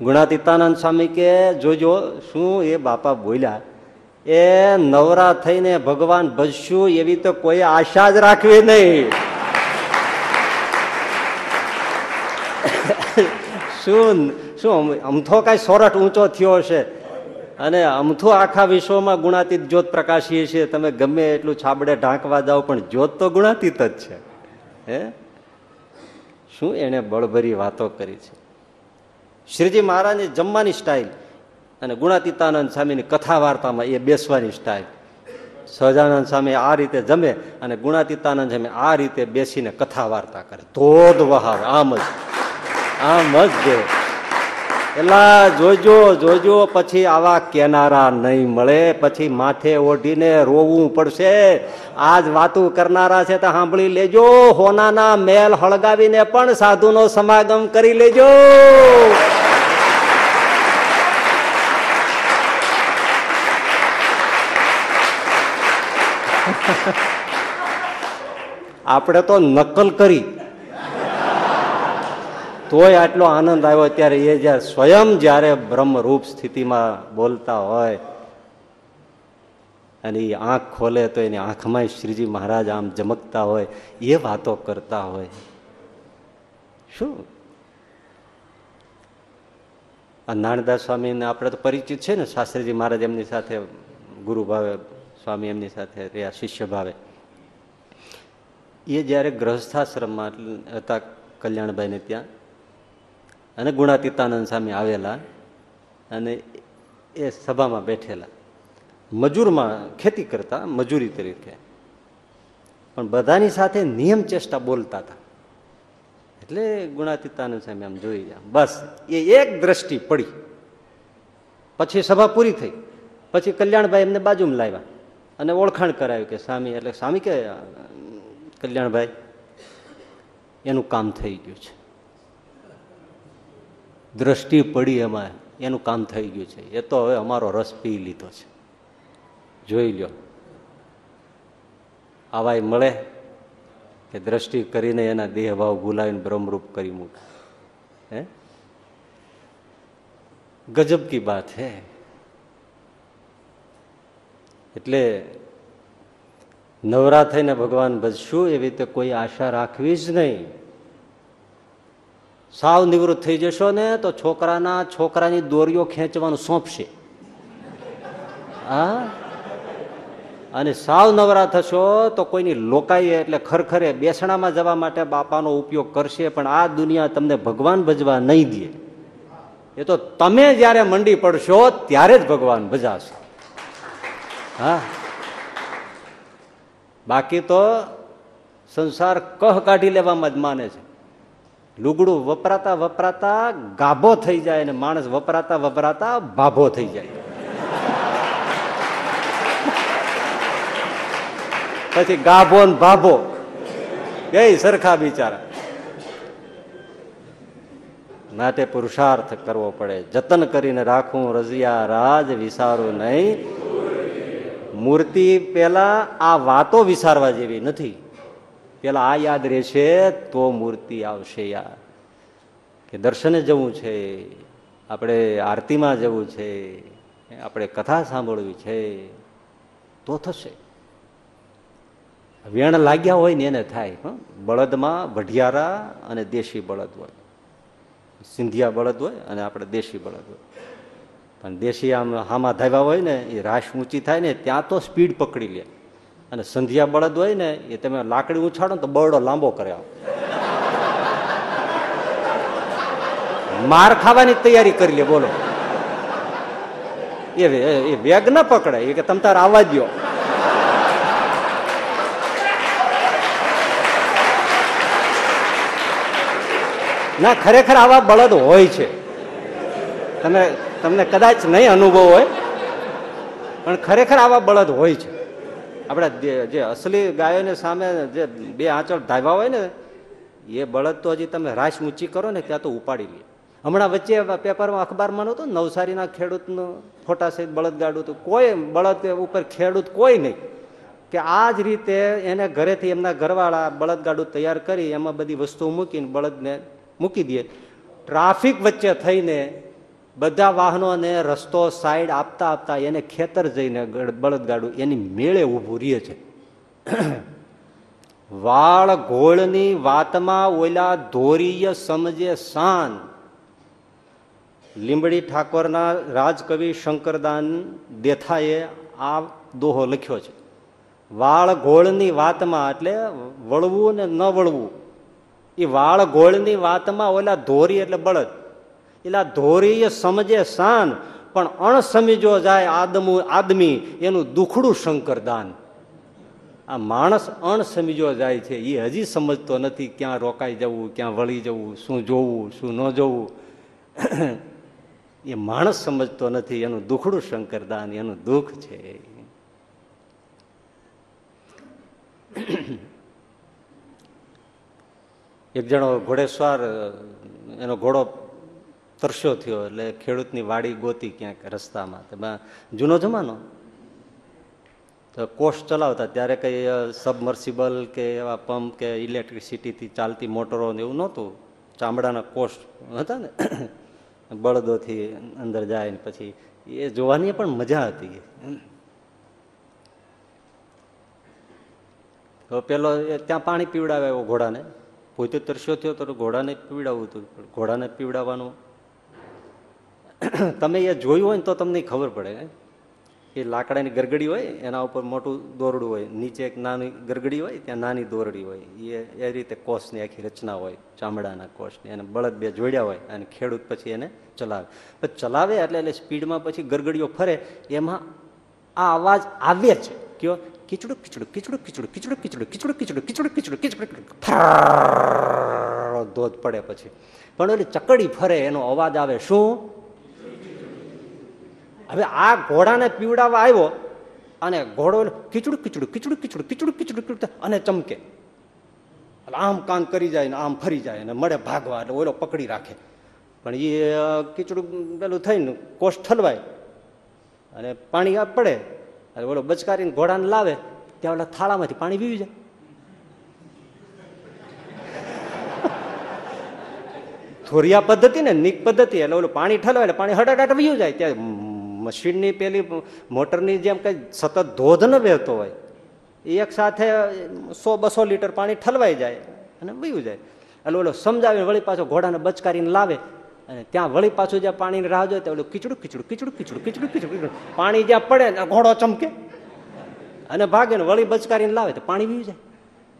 ગુણાતીતાનંદ સ્વામી કે, જોજો, શું એ બાપા બોલ્યા? એ નવરા થઈને ભગવાન ભજશું એવી તો કોઈ આશા જ રાખવી નહીં. શું શું અમથો કઈ સોરઠ ઊંચો થયો હશે? અને અમથું આખા વિશ્વમાં ગુણાતીત જ્યોત પ્રકાશીએ છીએ તમે ગમે એટલું છાબડે ઢાંકવા જાઓ, પણ જ્યોત તો ગુણાતીત જ છે. હે? શું એને બળભરી વાતો કરી છે? શ્રીજી મહારાજની જમવાની સ્ટાઇલ અને ગુણાતીતાનંદ સ્વામીની કથા વાર્તામાં એ બેસવાની સ્ટાઇલ. સહજાનંદ સ્વામી આ રીતે જમે અને ગુણાતીતાનંદ સ્વામી આ રીતે બેસીને કથા વાર્તા કરે. ધોધ વહાવે, આમ જ. આમ જ દે એલા જોજો જોજો, પછી આવા કેનારા નહીં મળે. પછી માથે ઓઢીને રોવું પડશે. આજ વાતું કરનારા છે તો સાંભળી લેજો. હોનાના મેલ હળગાવીને પણ સાધુનો સમાગમ કરી લેજો. આપણે તો નકલ કરી. તોય આટલો આનંદ આવ્યો ત્યારે એ જ્યારે સ્વયં જ્યારે બ્રહ્મરૂપ સ્થિતિમાં બોલતા હોય અને એ આંખ ખોલે તો એની આંખમાં શ્રીજી મહારાજ આમ જમકતા હોય, એ વાતો કરતા હોય. શું? આ નાણદાસ સ્વામીને આપણે તો પરિચિત છે ને, શાસ્ત્રીજી મહારાજ એમની સાથે ગુરુ ભાવે સ્વામી એમની સાથે રહ્યા, શિષ્ય ભાવે. એ જ્યારે ગ્રહસ્થાશ્રમમાં હતા કલ્યાણભાઈને ત્યાં, અને ગુણાતીતાનંદ સામે આવેલા, અને એ સભામાં બેઠેલા. મજૂરમાં ખેતી કરતા મજૂરી તરીકે. પણ બધાની સાથે નિયમ ચેષ્ટા બોલતા હતા. એટલે ગુણાતીતાનંદ સામે આમ જોઈ ગયા. બસ, એ એક દ્રષ્ટિ પડી. પછી સભા પૂરી થઈ. પછી કલ્યાણભાઈ એમને બાજુમાં લાવ્યા. અને ઓળખાણ કરાવ્યું કે સ્વામી, એટલે સ્વામી કે કલ્યાણભાઈ, એનું કામ થઈ ગયું છે. દ્રષ્ટિ પડી એમાં, એનું કામ થઈ ગયું છે. એ તો હવે અમારો રસ પી લીધો છે. જોઈ લ્યો. આવાય મળે કે દ્રષ્ટિ કરીને એના દેહ ભાવ ભૂલાવીને બ્રહ્મરૂપ કરી મૂકે. હે? ગજબ કી બાત હે. એટલે નવરા થઈને ભગવાન ભજશું એવી રીતે કોઈ આશા રાખવી જ નહીં. સાવ નિવૃત્ત થઈ જશો ને તો છોકરાના છોકરાની દોરીઓ ખેંચવાનું સોંપશે. હા? અને સાવ નવરા થશો તો કોઈની લોકાઈએ એટલે ખરખરે બેસણામાં જવા માટે બાપાનો ઉપયોગ કરશે, પણ આ દુનિયા તમને ભગવાન ભજવા નહીં દે. એ તો તમે જ્યારે મંડી પડશો ત્યારે જ ભગવાન ભજાશે. હા? બાકી તો સંસાર કહ કાઢી લેવામાં જ માને છે. લુગડું વપરાતા વપરાતા ગાભો થઈ જાય અને માણસ વપરાતા વપરાતા ભાભો થઈ જાય. પછી ગાભો ને ભાભો. બે સરખા બિચારા. માટે પુરુષાર્થ કરવો પડે. જતન કરીને રાખવું રજિયા રાજ વિસારું નહીં. મૂર્તિ પેલા આ વાતો વિસારવા જેવી નથી. પેલા આ યાદ રહેશે તો મૂર્તિ આવશે યાર. કે દર્શને જવું છે, આપણે આરતીમાં જવું છે, આપણે કથા સાંભળવી છે, તો થશે. વેણ લાગ્યા હોય ને એને થાય બળદમાં વઢિયારા અને દેશી બળદ હોય. સિંધિયા બળદ હોય અને આપણે દેશી બળદ હોય. પણ દેશી આમ હામાં ધાવ્યા હોય ને, એ રાશ ઊંચી થાય ને, ત્યાં તો સ્પીડ પકડી લે. અને સંધ્યા બળદ હોય ને, એ તમે લાકડી ઉછાડો ને તો બળડો લાંબો કરે માર ખાવાની તૈયારી કરી લે, બોલો. એ વેગ ન પકડે એ કે તમ તાર આવવા દો ના, ખરેખર આવા બળદ હોય છે. તમે તમને કદાચ નહીં અનુભવ હોય, પણ ખરેખર આવા બળદ હોય છે. આપણે જે અસલી ગાયોને સામે જે બે આંચળ ધાવ્યા હોય ને, એ બળદ તો હજી તમે રાશ ઊંચી કરો ને, ત્યાં તો ઉપાડી લે. હમણાં વચ્ચે પેપરમાં અખબારમાં નહોતું નવસારીના ખેડૂતનું ફોટા સહિત બળદગાડું હતું. કોઈ બળદ ઉપર ખેડૂત કોઈ નહીં. કે આ જ રીતે એને ઘરેથી એમના ઘરવાળા બળદગાડું તૈયાર કરી, એમાં બધી વસ્તુઓ મૂકીને બળદને મૂકી દે. ટ્રાફિક વચ્ચે થઈને બધા વાહનોને રસ્તો સાઈડ આપતા આપતા એને ખેતર જઈને બળદગાડું, એની મેળે ઊભું રહે છે. વાળ ઘોળની વાતમાં ઓલા ધોરીય સમજે શાન લીંબડી ઠાકોરના રાજકવિ શંકરદાન દેથાએ આ દોહો લખ્યો છે. વાળ ઘોળની વાતમાં એટલે વળવું ને ન વળવું. એ વાળ ગોળની વાતમાં ઓલા ધોરી એટલે બળદ. એલા ધોરી સમજે શાન પણ અણસમજો જાય આદમુ આદમી, એનું દુખડું શંકરદાન. આ માણસ અણસમજો જાય છે એ હજી સમજતો નથી ક્યાં રોકાઈ જવું, ક્યાં વળી જવું, શું જોવું, શું ન જોવું. એ માણસ સમજતો નથી, એનું દુખડું શંકરદાન, એનું દુઃખ છે. એક જણો ઘોડેસવાર, એનો ઘોડો તરસ્યો થયો એટલે ખેડૂતની વાડી ગોતી ક્યાંક રસ્તામાં. તેમાં જૂનો જમાનો? તો કોષ ચલાવતા ત્યારે કંઈ સબમર્સિબલ કે એવા પંપ કે ઇલેક્ટ્રિસિટીથી ચાલતી મોટરો ને એવું નહોતું? ચામડાના કોષ હતા ને, બળદોથી અંદર જાય ને પછી એ જોવાની પણ મજા હતી. તો પેલો એ ત્યાં પાણી પીવડાવે એવો ઘોડાને. પોતે તરસ્યો થયો તો ઘોડાને પીવડાવવું હતું ઘોડાને પીવડાવવાનું તમે એ જોયું હોય ને તો તમને ખબર પડે એ લાકડાની ગરગડી હોય એના ઉપર મોટું દોરડું હોય નીચે એક નાની ગરગડી હોય ત્યાં નાની દોરડી હોય એ એ રીતે કોષની આખી રચના હોય ચામડાના કોષની અને બળદ બે જોડ્યા હોય અને ખેડૂત પછી એને ચલાવે પછી ચલાવે એટલે એટલે સ્પીડમાં પછી ગરગડીઓ ફરે એમાં આ અવાજ આવે છે કયો કિચડું કિચડું કિચડું કિચડું કિચડું કિચડું કિચડું કિચડું કિચડું કિચડું કિચડું ધોધ પડે પછી પણ એટલે ચકડી ફરે એનો અવાજ આવે શું હવે આ ઘોડાને પીવડાવવા આવ્યો અને ઘોડો કીચડું કીચડું કીચડું કીચડું કીચડું કીચડું કીચડું અને ચમકે. એટલે આમ કાન કરી જાય ને આમ ફરી જાય અને મળે ભાગવા એટલે ઓલો પકડી રાખે. પણ એ કીચડું પેલું થઈને કોષ ઠલવાય અને પાણી પડે. અને ઓલો બચકારીને ઘોડાને લાવે, ત્યાં ઓલા થાળામાંથી પાણી પીવી જાય. થોરિયા પદ્ધતિ ને નીક પદ્ધતિ, એટલે ઓલું પાણી ઠલવાય એટલે પાણી હટાટાટ વયું જાય ત્યાં મશીનની પેલી મોટરની જેમ કઈ સતત ધોધ ન વહેતો હોય એક સાથે સો બસો લીટર પાણી ઠલવાઈ જાય અને વયું જાય. એટલે ઓલો સમજાવીને વળી પાછો ઘોડાને બચકારીને લાવે અને ત્યાં વળી પાછું જ્યાં પાણીની રાહ જોઈએ ત્યાં ઓલું કીચડું કીચડું કીચડું કીચડું કીચડું કીચડું પાણી જ્યાં પડે ને ઘોડો ચમકે અને ભાગે ને વળી બચકારીને લાવે તો પાણી વીયું જાય.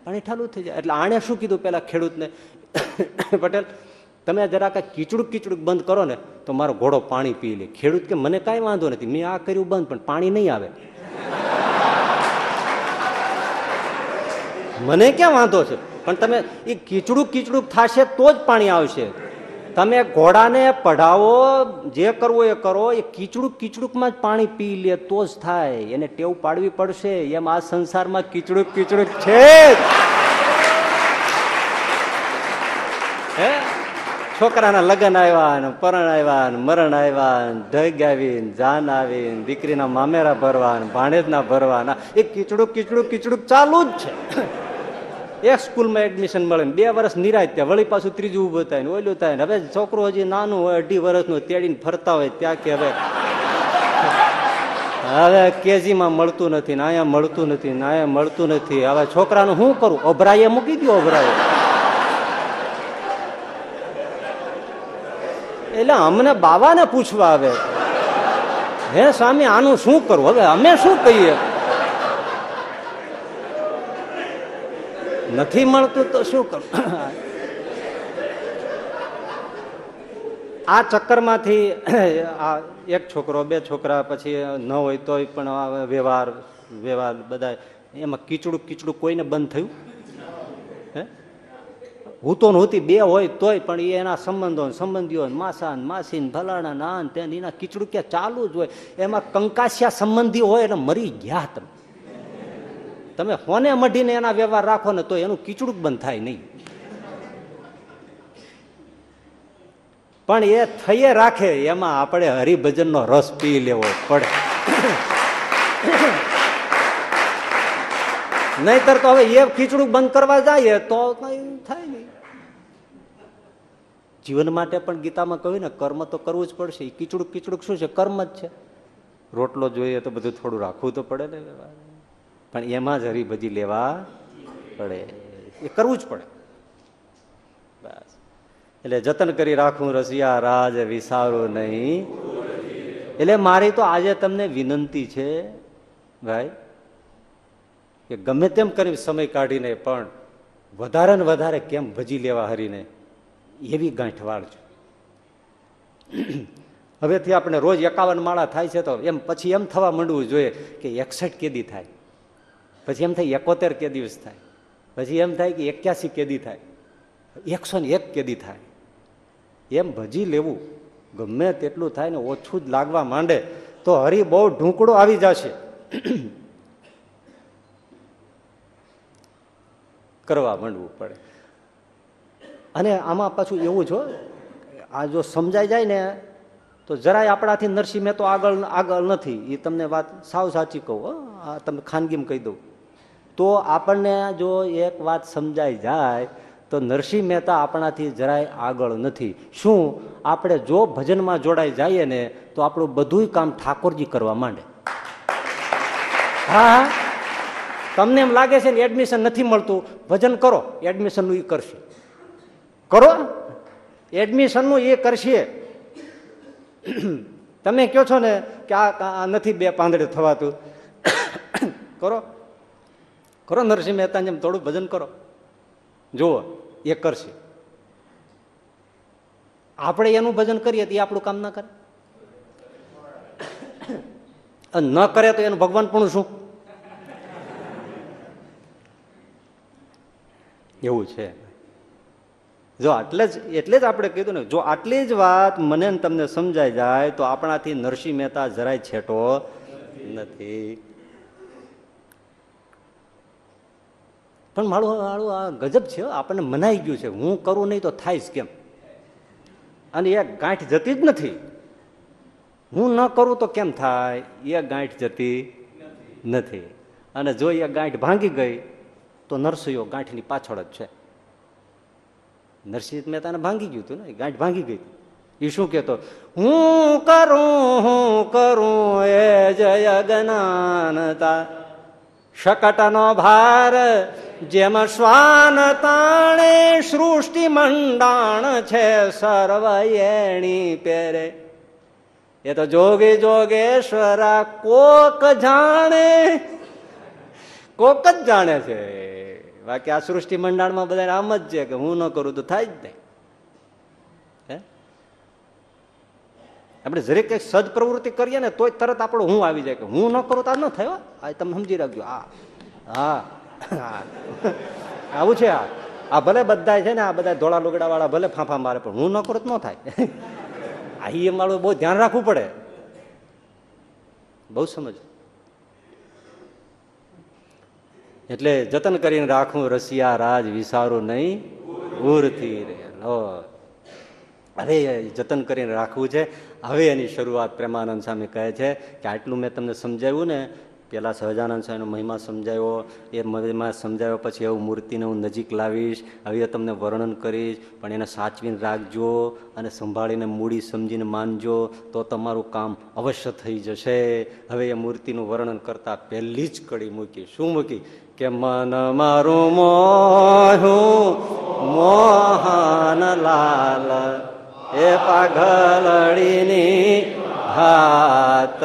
પાણી ઠાલું થઈ જાય. એટલે આણે શું કીધું પેલા ખેડૂતને? પટેલ તમે જરાક કીચડુક કીચડુક કીચડું બંધ કરો ને, તો મારો ઘોડો પાણી પી લે. ખેડૂત કે મને કાંઈ વાંધો નથી, મેં આ કર્યું બંધ, પણ પાણી નહીં આવે. મને ક્યાં વાંધો છે? પણ તમે, એ કીચડુક કીચડુક થશે તો જ પાણી આવશે. તમે ઘોડાને પઢાવો, જે કરવો એ કરો, એ કીચડુક કીચડુકમાં જ પાણી પી લે, તો જ થાય. એને ટેવ પાડવી પડશે. એમ આ સંસારમાં કીચડુક કીચડુક છે. હે છોકરાના લગ્ન આવ્યા ને પરણ આવ્યા ને મરણ આવ્યા ને ઢગ આવી ને જાન આવી ને દીકરીના મામેરા ભરવા ને ભાણેજના ભરવાના એ કીચડું કીચડું કીચડું ચાલુ જ છે. એક સ્કૂલમાં એડમિશન મળે ને બે વર્ષ નિરાય ત્યાં વળી પાછું ત્રીજું ઊભું થાય ને ઓલું થાય ને. હવે છોકરો હજી નાનું હોય, અઢી વર્ષનું, તેડીને ફરતા હોય ત્યાં કે હવે હવે કેજીમાં મળતું નથી ને અહીંયા મળતું નથી ને અહીંયા મળતું નથી. હવે છોકરાનું શું કરું? અભરાઈએ મૂકી દો અભરાએ એટલે અમને બાવાને પૂછવા આવે. હે સ્વામી, આનું શું કરવું હવે અમે શું કહીએ? નથી મળતું તો શું કરવું આ ચક્કરમાંથી આ એક છોકરો, બે છોકરા, પછી ન હોય તોય પણ વ્યવહાર વ્યવહાર બધા એમાં કીચડું કીચડું કોઈને બંધ થયું? હું તો નહોતી બે હોય તોય પણ એ એના સંબંધો સંબંધીઓ માસા માસી ભલાણા નાન તેને, એના કીચડું ક્યાં ચાલુ જ હોય. એમાં કંકાસિયા સંબંધી હોય એટલે મરી ગયા તમે. તમે હોને મઢીને એના વ્યવહાર રાખો ને તો એનું કીચડું બંધ થાય નહીં. પણ એ થઈએ રાખે, એમાં આપણે હરિભજનનો રસ પી લેવો પડે. નહીતર તો હવે એ ખીચડું બંધ કરવા જઈએ તો કઈ થાય નહીં. જીવન માટે પણ ગીતામાં કહ્યું ને, કર્મ તો કરવું જ પડશે. એ કીચડું કીચડું શું છે? કર્મ જ છે. રોટલો જોઈએ તો બધું થોડું રાખવું તો પડે ને પણ એમાં જ હરીભજી લેવા પડે. એ કરવું જ પડે. બસ. એટલે જતન કરી રાખવું રસિયા રાજ વિસારું નહીં. એટલે મારી તો આજે તમને વિનંતી છે, ભાઈ. કે ગમે તેમ કરી સમય કાઢીને પણ વધારે ને વધારે કેમ ભજી લેવા હરીને? એવી ગાંઠ વાળજો હવેથી આપણે રોજ એકાવન માળા થાય છે તો એમ પછી એમ થવા માંડવું જોઈએ કે એકસઠ કેદી થાય. પછી એમ થાય એકોતેર કે દિવસ થાય. પછી એમ થાય કે એક્યાસી કેદી થાય. એકસો ને એક કેદી થાય. એમ ભજી લેવું. ગમે તેટલું થાય ને ઓછું જ લાગવા માંડે તો હરી બહુ ઢૂંકડો આવી જશે. કરવા માંડવું પડે. અને આમાં પાછું એવું જો આ જો સમજાઈ જાય ને, તો જરાય આપણાથી નરસિંહ મહેતો આગળ આગળ નથી. એ તમને વાત સાવ સાચી કહું આ તમે ખાનગીમાં કહી દઉં. તો આપણને જો એક વાત સમજાઈ જાય, તો નરસિંહ મહેતા આપણાથી જરાય આગળ નથી. શું? આપણે જો ભજનમાં જોડાઈ જઈએ ને, તો આપણું બધું કામ ઠાકોરજી કરવા માંડે. હા હા? તમને એમ લાગે છે ને એડમિશન નથી મળતું, ભજન કરો એડમિશનનું એ કરશે. કરો? એડમિશનનું એ કરશે. તમે કહો છો ને કે આ નથી બે પાંદડે થવાતું. કરો? કરો નરસિંહ મહેતા જેમ થોડું ભજન કરો. જુઓ, એ કરશે. આપણે એનું ભજન કરીએ તો એ આપણું કામ ના કરે. ન કરે તો એનું ભગવાન પણ શું? એવું છે. જો આટલે જ, એટલે જ આપણે કીધું ને, જો આટલી જ વાત મને તમને સમજાઈ જાય, તો આપણાથી નરસિંહ મહેતા જરાય છેટો નથી. પણ મારું મારું આ ગજબ છે આપણને મનાઈ ગયું છે. હું કરું નહીં તો થાય જ કેમ? અને એ ગાંઠ જતી જ નથી. હું ન કરું તો કેમ થાય? એ ગાંઠ જતી નથી. અને જો એ ગાંઠ ભાંગી ગઈ તો નરસૈયો ગાંઠની પાછળ જ છે. નરસિંહ મહેતાને ભાંગી ગયું હતું ને ગાંઠ ભાંગી ગઈ એ શું કહેતો? હું કરું હું કરું એ જય જ્ઞાનતા શકટનો ભાર જેમ શ્વાન તાણે, સૃષ્ટિ મંડાણ છે સર્વ એણી પેરે. એ તો જોગી જોગેશ્વરા કોક જાણે, કોક જ જાણે છે. બાકી આ સૃષ્ટિ મંડાણમાં બધા આમ જ છે કે હું ન કરું તો થાય જ નહીં. આપણે જરીક કંઈક સદ પ્રવૃત્તિ કરીએ ને તોય તરત આપણો હું આવી જાય કે હું ન કરું તો આ ન થયો? આ તમે સમજી રાખજો. આ હા આવું છે આ. આ ભલે બધા છે ને આ બધા ધોળા લુગડા વાળા ભલે ફાંફા મારે, પણ હું ન કરું તો ન થાય. આ એ મારું બહુ ધ્યાન રાખવું પડે. બહુ સમજ એટલે જતન કરીને રાખવું રસિયા, રાજ, વિસારું નહીં ઉરથી રે લો હવે જતન કરીને રાખવું છે. હવે એની શરૂઆત પ્રેમાનંદ સ્વામી કહે છે કે આટલું મેં તમને સમજાવ્યું ને, પેલા સહજાનંદ સ્વામીનો મહિમા સમજાવ્યો એ મહિમા સમજાવ્યો પછી એવું મૂર્તિને હું નજીક લાવીશ, હવે તમને વર્ણન કરીશ, પણ એને સાચવીને રાખજો અને સંભાળીને મૂડી સમજીને માનજો, તો તમારું કામ અવશ્ય થઈ જશે. હવે એ મૂર્તિનું વર્ણન કરતાં પહેલી જ કડી મૂકી. શું મૂકી? કે મન મારું મોહું મોહન લાલ, એ પાઘલડીની હાથ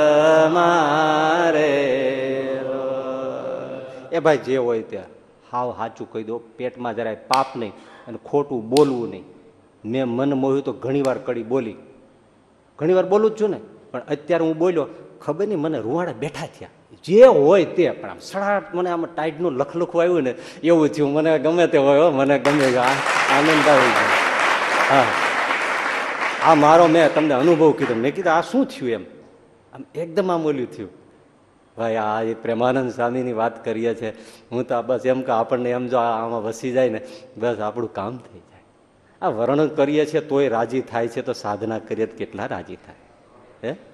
મારે. એ ભાઈ જે હોય ત્યાં, હાવ સાચું કહી દો, પેટમાં જરાય પાપ નહીં અને ખોટું બોલવું નહીં. મેં મન મોહ્યું તો ઘણીવાર કડી બોલી. ઘણીવાર બોલું જ છું ને, પણ અત્યારે હું બોલ્યો ખબર નહીં, મને રૂવાડા બેઠા થયા. જે હોય તે, પણ આમ સડાટ મને આમ ટાઈટનું લખલખું આવ્યું ને, એવું થયું. મને ગમે તે હોય મને ગમે આનંદ આવી ગયો. હા. આ મારો મેં તમને અનુભવ કીધો. મેં કીધું, આ શું થયું એમ? આમ એકદમ આમ ઓલું થયું. ભાઈ, આ એ પ્રેમાનંદ સ્વામીની વાત કરીએ છીએ હું તો બસ એમ કે આપણને એમ જો આમાં વસી જાય ને, બસ આપણું કામ થઈ જાય. આ વર્ણન કરીએ છીએ તોય રાજી થાય છે, તો સાધના કરીએ તો કેટલા રાજી થાય. હે?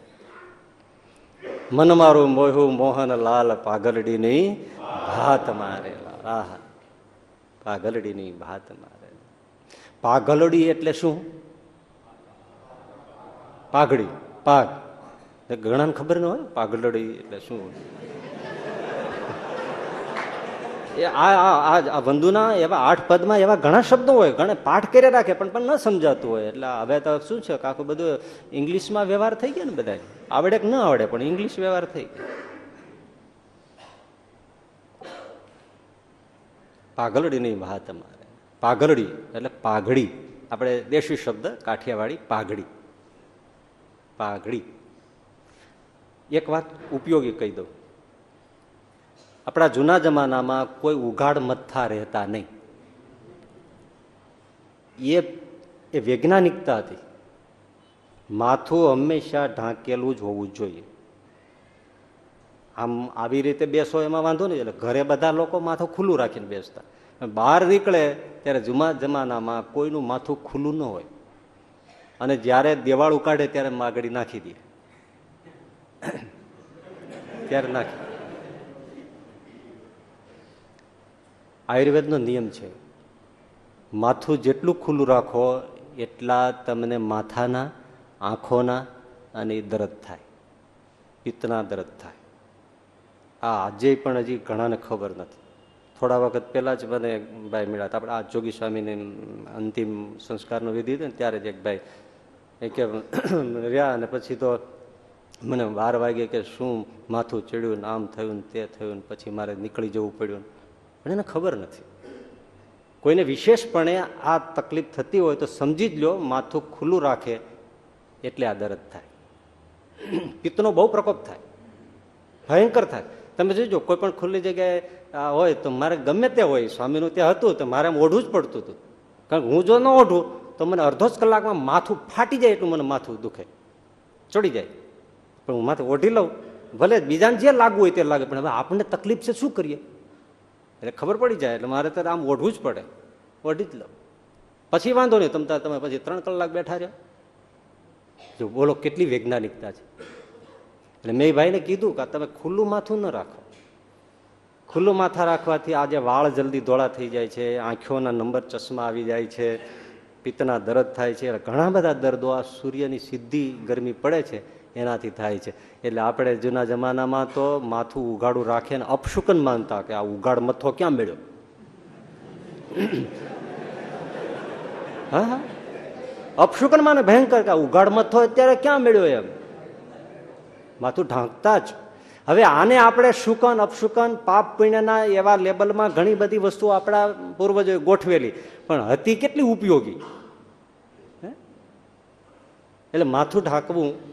મન મારું મોહું મોહન લાલ પાગલડીની ભાત મારેલા. આહા. પાગલડીની ભાત મારે પાગલડી એટલે શું? પાઘડી. પાઘ. ઘણાને ખબર ન હોય? પાગલડી એટલે શું? એ આ આ- આ વંદુના એવા આઠ પદમાં એવા ઘણા શબ્દો હોય, ઘણા પાઠ કરી રાખે, પણ પણ ન સમજાતું હોય. એટલે હવે તો શું છે આખું બધું ઇંગ્લિશમાં વ્યવહાર થઈ ગયા ને બધા આવડે કે ન આવડે, પણ ઇંગ્લિશ વ્યવહાર થઈ ગયો. પાઘલડીની વાત અમારે. પાઘલડી, એટલે પાઘડી. આપણે દેશી શબ્દ, કાઠિયાવાડી પાઘડી. પાઘડી. એક વાત ઉપયોગી કહી દઉં. આપણા જૂના જમાનામાં કોઈ ઉઘાડ મથ્થા રહેતા નહીં. એ એ વૈજ્ઞાનિકતા હતી. માથું હંમેશા ઢાંકેલું જ હોવું જોઈએ. આમ આવી રીતે બેસો એમાં વાંધો નહીં, એટલે ઘરે બધા લોકો માથું ખુલ્લું રાખીને બેસતા. બહાર નીકળે ત્યારે જૂના જમાનામાં કોઈનું માથું ખુલ્લું ન હોય. અને જ્યારે દેવાળું કાઢે ત્યારે માગડી નાખી દે. ત્યારે નાખી આયુર્વેદનો નિયમ છે, માથું જેટલું ખુલ્લું રાખો, એટલા તમને માથાના, આંખોના અને દર્દ થાય, પિત્તના દર્દ થાય. આ આજે પણ હજી ઘણાને ખબર નથી. થોડા વખત પહેલાં જ મને ભાઈ મળ્યા હતા, આપણે આ જોગી સ્વામીને અંતિમ સંસ્કારનો વિધિ હતો ને, ત્યારે જ એક ભાઈ એ કે રહ્યા. અને પછી તો મને બાર વાગે કે શું માથું ચડ્યું ને આમ થયું ને તે થયું ને પછી મારે નીકળી જવું પડ્યું પણ એને ખબર નથી. કોઈને વિશેષપણે આ તકલીફ થતી હોય તો સમજી જ લો, માથું ખુલ્લું રાખે એટલે આ દર્દ થાય. પિત્તનો બહુ પ્રકોપ થાય. ભયંકર થાય. તમે જોજો, કોઈ પણ ખુલ્લી જગ્યાએ હોય તો મારે ગમે તે હોય, સ્વામીનું ત્યાં હતું તો મારે ઓઢવું જ પડતું હતું. કારણ કે હું જો ન ઓઢું તો મને અડધો જ કલાકમાં માથું ફાટી જાય એટલું મને માથું દુખે. ચડી જાય. પણ હું માથે ઓઢી લઉં. ભલે બીજાને જે લાગવું હોય તે લાગે, પણ હવે આપણને તકલીફ છે, શું કરીએ? એટલે ખબર પડી જાય એટલે મારે તો આમ ઓઢવું જ પડે. ઓઢી જ લઉં. પછી વાંધો નહીં તમતા તમે પછી ત્રણ કલાક બેઠા રહ્યો જો બોલો કેટલી વૈજ્ઞાનિકતા છે. એટલે મેં ભાઈને કીધું કે તમે ખુલ્લું માથું ન રાખો. ખુલ્લું માથા રાખવાથી આજે વાળ જલ્દી ધોળા થઈ જાય છે, આંખોના નંબર ચશ્મા આવી જાય છે, પિત્તના દર્દ થાય છે, એટલે ઘણા બધા દર્દો આ સૂર્યની સીધી ગરમી પડે છે. એનાથી થાય છે. એટલે આપણે જૂના જમાનામાં તો માથું ઉઘાડું રાખે ને અપશુકન માનતા કે આ ઉઘાડ મથો ક્યાં મળ્યો? હા અપશુકન માને ભયંકર કે આ ઉઘાડ મથો અત્યારે ક્યાં મળ્યો એમ? માથું ઢાંકતા જ. હવે આને આપણે શુકન, અપશુકન, પાપ પુણ્યના એવા લેબલમાં ઘણી બધી વસ્તુઓ આપણા પૂર્વજોએ ગોઠવેલી. પણ હતી કેટલી ઉપયોગી? એટલે માથું ઢાંકવું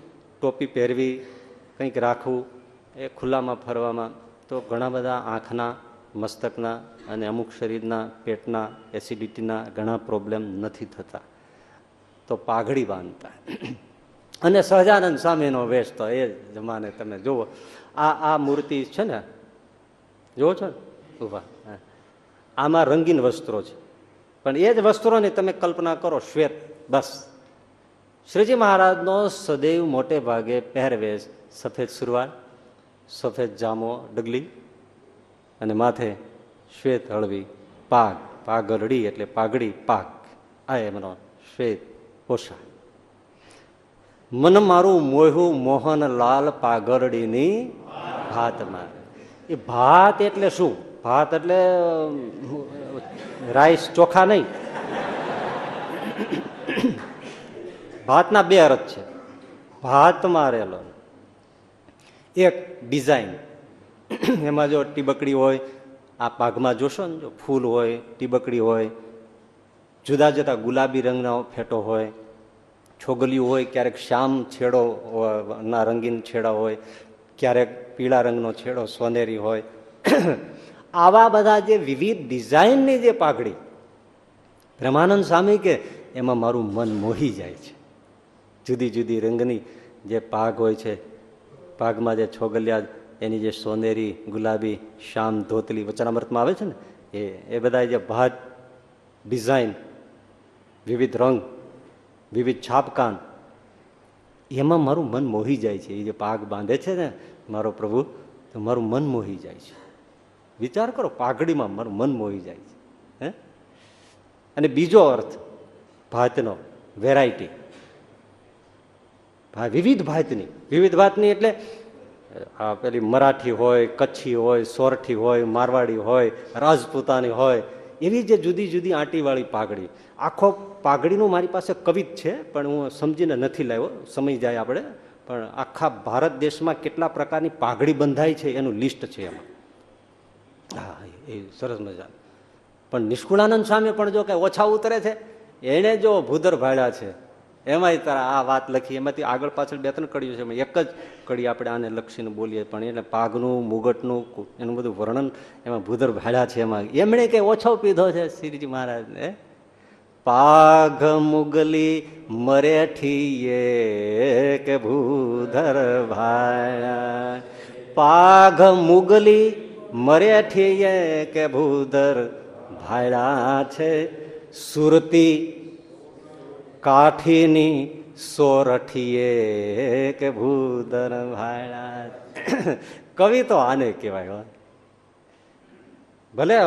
ટોપી પહેરવી, કંઈક રાખવું, એ ખુલ્લામાં ફરવામાં, તો ઘણા બધા આંખના, મસ્તકના અને અમુક શરીરના પેટના એસિડિટીના ઘણા પ્રોબ્લેમ નથી થતા. તો પાઘડી બાંધતા. અને સહજાનંદ સ્વામીનો વેશ તો એ જમાને તમે જુઓ. આ આ મૂર્તિ છે ને, જુઓ છો ને? ઊભા. આમાં રંગીન વસ્ત્રો છે. પણ એ જ વસ્ત્રોની તમે કલ્પના કરો, શ્વેત. બસ. શ્રીજી મહારાજનો સદૈવ મોટે ભાગે પહેરવેશ સફેદ સુરવાર સફેદ જામો ડગલી અને માથે શ્વેત હળવી પાગ, પાઘરડી એટલે પાઘડી પાક. આ એમનો શ્વેત પોશાક. મન મારું મોહું મોહન લાલ પાઘરડીની ભાત મારે. એ ભાત એટલે શું? ભાત એટલે રાઈસ ચોખા નહીં. ભાતના બે અર્થ છે. ભાતમાં રહેલો એક ડિઝાઇન એમાં જો ટીબકડી હોય, આ પાઘમાં જોશો ને જો, ફૂલ હોય, ટીબકડી હોય, જુદા જુદા ગુલાબી રંગનો ફેટો હોય, છોગલિયું હોય, ક્યારેક શ્યામ છેડો ના રંગીન છેડા હોય, ક્યારેક પીળા રંગનો છેડો સોનેરી હોય. આવા બધા જે વિવિધ ડિઝાઇનની જે પાઘડી, બ્રહ્માનંદ સ્વામી કે, એમાં મારું મન મોહી જાય છે. જુદી જુદી રંગની જે પાઘ હોય છે પાઘમાં જે છોગલિયા, એની જે સોનેરી, ગુલાબી શ્યામ ધોતલી, વચનામૃતમાં આવે છે ને, એ એ બધા જે ભાત, ડિઝાઇન, વિવિધ રંગ, વિવિધ છાપકાન એમાં મારું મન મોહી જાય છે. એ જે પાગ બાંધે છે ને, મારો પ્રભુ, તો મારું મન મોહી જાય છે. વિચાર કરો, પાઘડીમાં મારું મન મોહી જાય છે, હે? અને બીજો અર્થ, ભાતનો વેરાયટી વિવિધ ભાતની. વિવિધ ભાતની એટલે, આ પેલી મરાઠી હોય, કચ્છી હોય, સોરઠી હોય, મારવાડી હોય, રાજપૂતાની હોય, એવી જે જુદી જુદી આંટીવાળી પાઘડી. આખો પાઘડીનું મારી પાસે કવિત છે, પણ હું સમજીને નથી લાવ્યો, સમય જાય આપણે. પણ આખા ભારત દેશમાં કેટલા પ્રકારની પાઘડી બંધાય છે એનું લિસ્ટ છે એમાં. હા, એ સરસ મજા. પણ નિષ્કુળાનંદ સ્વામી પણ જો કે ઓછા ઉતરે છે. એણે જો ભૂદર ભાડ્યા છે એમાંય તારા આ વાત લખી, એમાંથી આગળ પાછળ બે ત્રણ કડીઓ છે, એમાં એક જ કડી આપણે આને લક્ષીને બોલીએ, પણ એને પાગનું મુગટનું એનું બધું વર્ણન એમાં ભૂદર ભાડા છે એમાં. એમણે કંઈ ઓછો પીધો છે, શ્રીજી મહારાજને પાઘ મુગલી મરેઠીએ કે ભૂધર ભાયા? પાઘ મુગલી મરેઠીએ કે ભૂધર ભાડા છે? સુરતી કાઠીની સોરઠીએ કે ભૂદર ભાણા કવિ તો આને કહેવાય. ભલે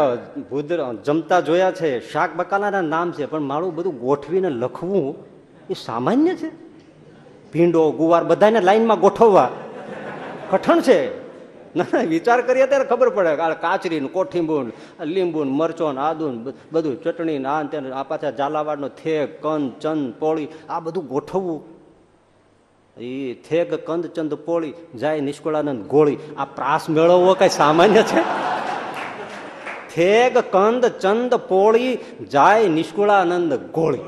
ભૂદર જમતા જોયા છે, શાક બકાલાના નામ છે, પણ મારું બધું ગોઠવીને લખવું એ સામાન્ય છે. ભીંડો ગુવાર બધાને લાઈનમાં ગોઠવવા. કઠણ છે. ના વિચાર કરીએ ત્યારે ખબર પડે કાચરી ને કોઠીંબુ લીંબુ ને મરચો ને આદુ બધું ચટણી ને આ ને આ પાછા ઝાલાવાડનો થેક કંદ, ચંદ, પોળી આ બધું ગોઠવવું. એ થેગ, કંદ, ચંદ, પોળી જાય નિષ્કુળાનંદ ગોળી. આ પ્રાસ મેળવવો કઈ સામાન્ય છે? થેગ, કંદ, ચંદ, પોળી જાય નિષ્કુળાનંદ ગોળી.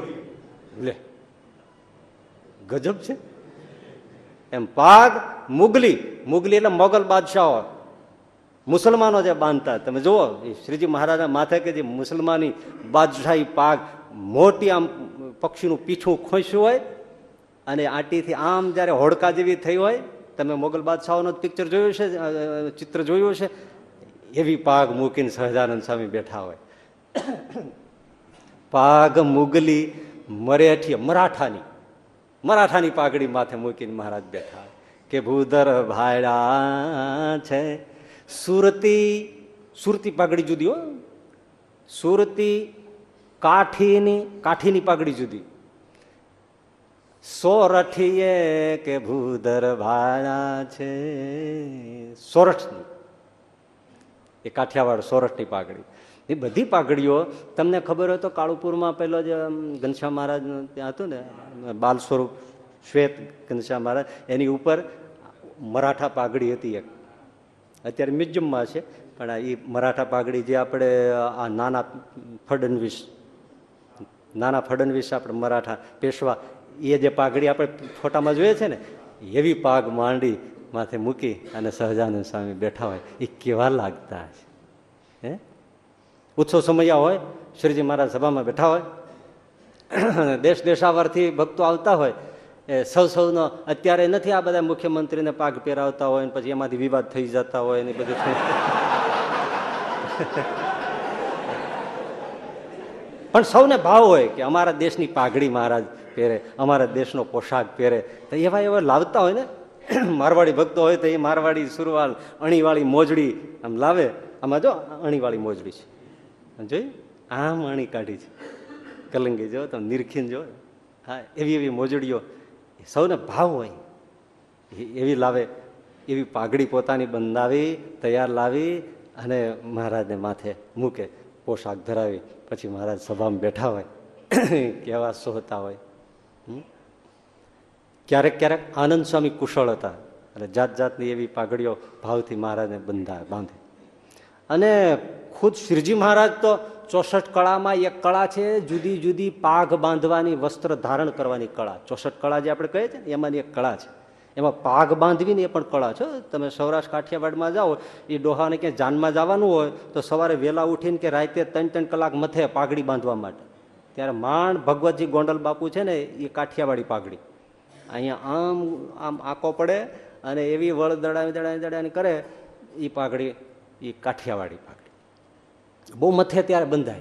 લે. ગજબ છે? એમ પાગ મુગલી. મુગલી એટલે મોગલ બાદશાહો. મુસલમાનો જે બાંધતા, તમે જુઓ, એ શ્રીજી મહારાજના માથે કે જે મુસલમાની બાદશાહી પાગ મોટી આમ પક્ષીનું પીછું ખોસ્યું હોય અને આંટીથી આમ જ્યારે હોડકા જેવી થઈ હોય, તમે મોગલ બાદશાહોનો પિક્ચર જોયું છે ચિત્ર જોયું છે એવી પાગ મૂકીને સહજાનંદ સ્વામી બેઠા હોય. પાગ મુગલી મરેઠી, મરાઠાની. મરાઠાની પાઘડી માથે મૂકીને મહારાજ બેઠા. કે ભૂધર ભાડા છે. સુરતી સુરતી પાઘડી જુદી હો. સુરતી કાઠીની કાઠીની પાઘડી જુદી. સોરઠીએ કે ભૂધર ભાડા છે. સોરઠની. એ કાઠિયાવાડ સોરઠની પાઘડી. એ બધી પાઘડીઓ, તમને ખબર હોય તો કાળુપુરમાં પેલો જે ઘનશ્યામ મહારાજ ત્યાં હતું ને, બાલ સ્વરૂપ, શ્વેત ઘનશ્યામ મહારાજ, એની ઉપર મરાઠા પાઘડી હતી એક. અત્યારે મ્યુઝિયમમાં છે, પણ એ મરાઠા પાઘડી જે આપણે, આ નાના ફડણવીસ નાના ફડણવીસ આપણે મરાઠા પેશવા, એ જે પાઘડી આપણે ફોટામાં જોઈએ છે ને, એવી પાગ માંડી માથે મૂકી અને સહજાનંદ સ્વામી બેઠા હોય, એ કેવા લાગતા છે હે? ઉત્સવ સમયા હોય, શ્રીજી મહારાજ સભામાં બેઠા હોય, દેશ દેશાવરથી ભક્તો આવતા હોય, એ સૌ સૌનો અત્યારે નથી આ બધા મુખ્યમંત્રીને પાગ પહેરાવતા હોય ને પછી એમાંથી વિવાદ થઈ જતા હોય ને બધું પણ સૌને ભાવ હોય કે અમારા દેશની પાઘડી મહારાજ પહેરે, અમારા દેશનો પોશાક પહેરે, તો એવા એવા લાવતા હોય ને, મારવાડી ભક્તો હોય તો એ મારવાડી, સુરવાલ, અણીવાળી મોજડી આમ લાવે. આમાં જો અણીવાળી મોજડી છે. જોઈ આમ અણી કાઢી છે. કલંગી જો તમે નિરખીન જો. હા, એવી એવી મોજડીઓ. સૌને ભાવ હોય. એવી લાવે, એવી પાઘડી પોતાની બંધાવી, તૈયાર લાવી અને મહારાજને માથે મૂકે, પોશાક ધરાવી. પછી મહારાજ સભામાં બેઠા હોય. કેવા સોહતા હોય. ક્યારેક ક્યારેક આનંદ સ્વામી કુશળ હતા. અને જાત જાતની એવી પાઘડીઓ ભાવથી મહારાજને બંધા, બાંધે. અને ખુદ શ્રીજી મહારાજ તો ચોસઠ કળામાં એક કળા છે, જુદી જુદી પાઘ બાંધવાની વસ્ત્ર ધારણ કરવાની કળા. ચોસઠ કળા જે આપણે કહીએ છીએ ને, એમાંની એક કળા છે. એમાં પાઘ બાંધવીને એ પણ કળા છે. તમે સૌરાષ્ટ્ર કાઠિયાવાડમાં જાઓ, એ ડોહાને ક્યાંય જાનમાં જવાનું હોય, તો સવારે વહેલા ઉઠીને કે રાતે ત્રણ ત્રણ કલાક મથે પાઘડી બાંધવા માટે. ત્યારે માંડ ભગવતજી ગોંડલ બાપુ છે ને, એ કાઠિયાવાડી પાઘડી. અહીંયા આમ આમ આંકો પડે અને એવી વળ દડાવી દડાવી દડાવી કરે એ પાઘડી એ કાઠિયાવાડી પાઘડી. બહુ મથે ત્યારે બંધાય.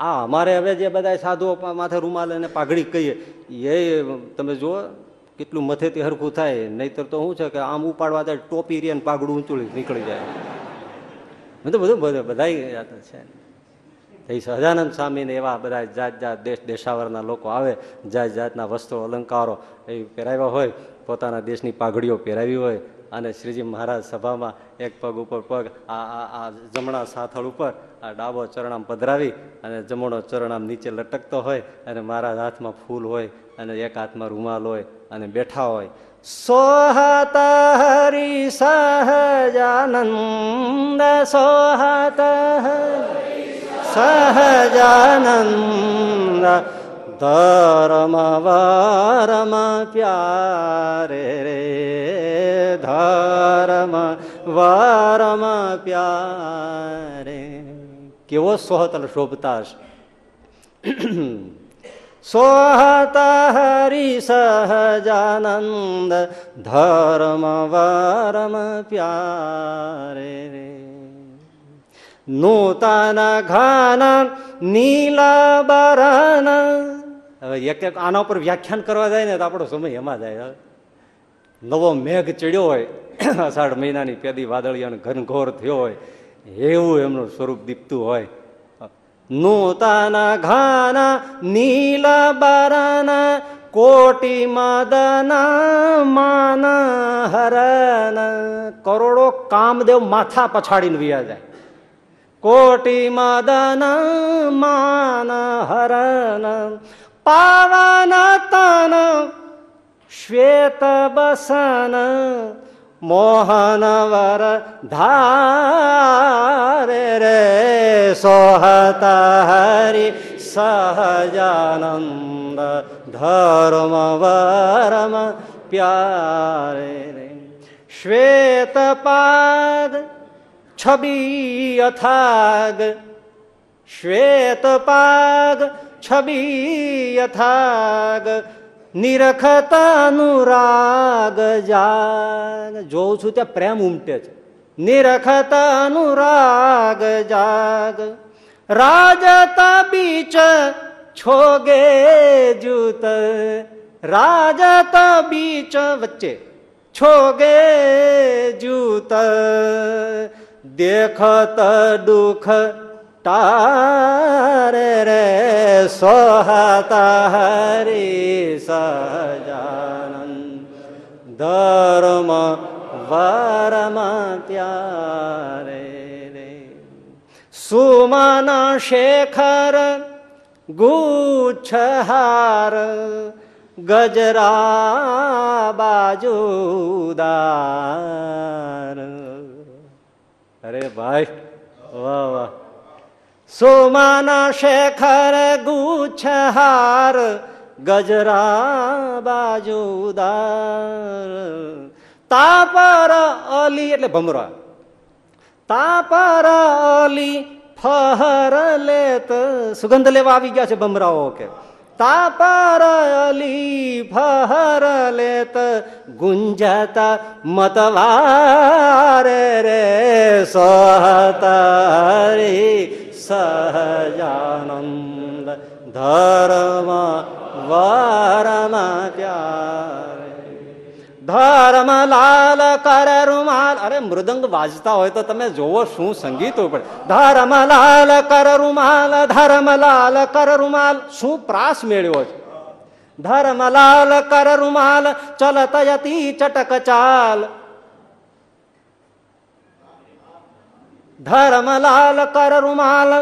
આ અમારે હવે જે બધા સાધુઓ માથે રૂમાલ અને પાઘડી કહીએ, એ તમે જુઓ કેટલું મથેથી હરખું થાય. નહીતર તો શું છે કે આમ ઉપાડવા જાય, ટોપી રે પાઘડું ઊંચું નીકળી જાય. બધું બધું બધું છે. એ સહજાનંદ સ્વામીને એવા બધા જાત જાત દેશ દેશાવરના લોકો આવે જાત જાતના વસ્ત્રો, અલંકારો એ પહેરાવ્યા હોય, પોતાના દેશની પાઘડીઓ પહેરાવી હોય અને શ્રીજી મહારાજ સભામાં એક પગ ઉપર પગ, આ આ જમણા સાથળ ઉપર આ ડાબો ચરણામ પધરાવી અને જમણો ચરણામ નીચે લટકતો હોય અને મહારાજ હાથમાં ફૂલ હોય અને એક હાથમાં રૂમાલ હોય અને બેઠા હોય. સોહત હરી સહજાનંદ સોહત સહજાનંદ. ધર્મ પ્યારે, રે, ધર્મ વારમ પ્યારે. કેવો સોહતલ શોભતા સોહત હરિ સહજાનંદ, ધર્મ, વારમ, પ્યારે, રે. નૂતન ઘન નીલબરન હવે એક એક આના ઉપર વ્યાખ્યાન કરવા જાય ને તો આપણો સમય એમાં જાય. નવો મેઘ ચડ્યો હોય, અષાઢ મહિનાની પેદી વાદળીઓને ઘનઘોર થયો હોય, એવું એમનું સ્વરૂપ દીપતું હોય. નૂતાના ઘાના, નીલા બારાના, કોટી મદન, માના હરન, કરોડો કામદેવ માથા પછાડીને વ્યા જાય. કોટી મદન, માના હરન શ્વેત બસન મોહન વર ધારે રે સોહત હરિ સહજાનંદ ધર્મ વરમ પ્યારે રે શ્વેત પાદ છબી યથાગ શ્વેત પાગ નિરખત અનુરાગ જાગ જોઉં છું ત્યાં પ્રેમ ઉમટે છે નિરખત અનુરાગ જાગ રાજતા બીચ છોગે જૂત રાજતા બીચ વચ્ચે છોગે જૂત દેખત દુઃખ તારે રે સોહતા હરી સજાનંદ. ધર્મ વરમ ત્યારે રે. સુમન શેખર ગુચ્છહાર ગજરા બાજુદાર અરે ભાઈ, વાહ વાહ. સુમન શેખર ગુચ્છહાર ગજરા બાજુદાર તાપર અલી એટલે ભમરા। તાપર અલી ફહર લેત। સુગંધ લેવા આવી ગયા છે ભમરાઓ કે। તાપર અલી ફહર લેત। ગુંજતા મતવારે રે, સહતારી સહજાનંદ ધર્મ વારમા પ્યારે ધર્મ લાલ કર રૂમાલ અરે મૃદંગ વાજતા હોય તો તમે જોવો શું સંગીત ઉપર ધર્મ લાલ કર રૂમાલ ધર્મ લાલ કર રૂમાલ શું પ્રાસ મેળવ્યો છે ધર્મ લાલ કર રૂમાલ ચલત યતી ચટક ચાલ ધર્મ લાલ કર રૂમાલ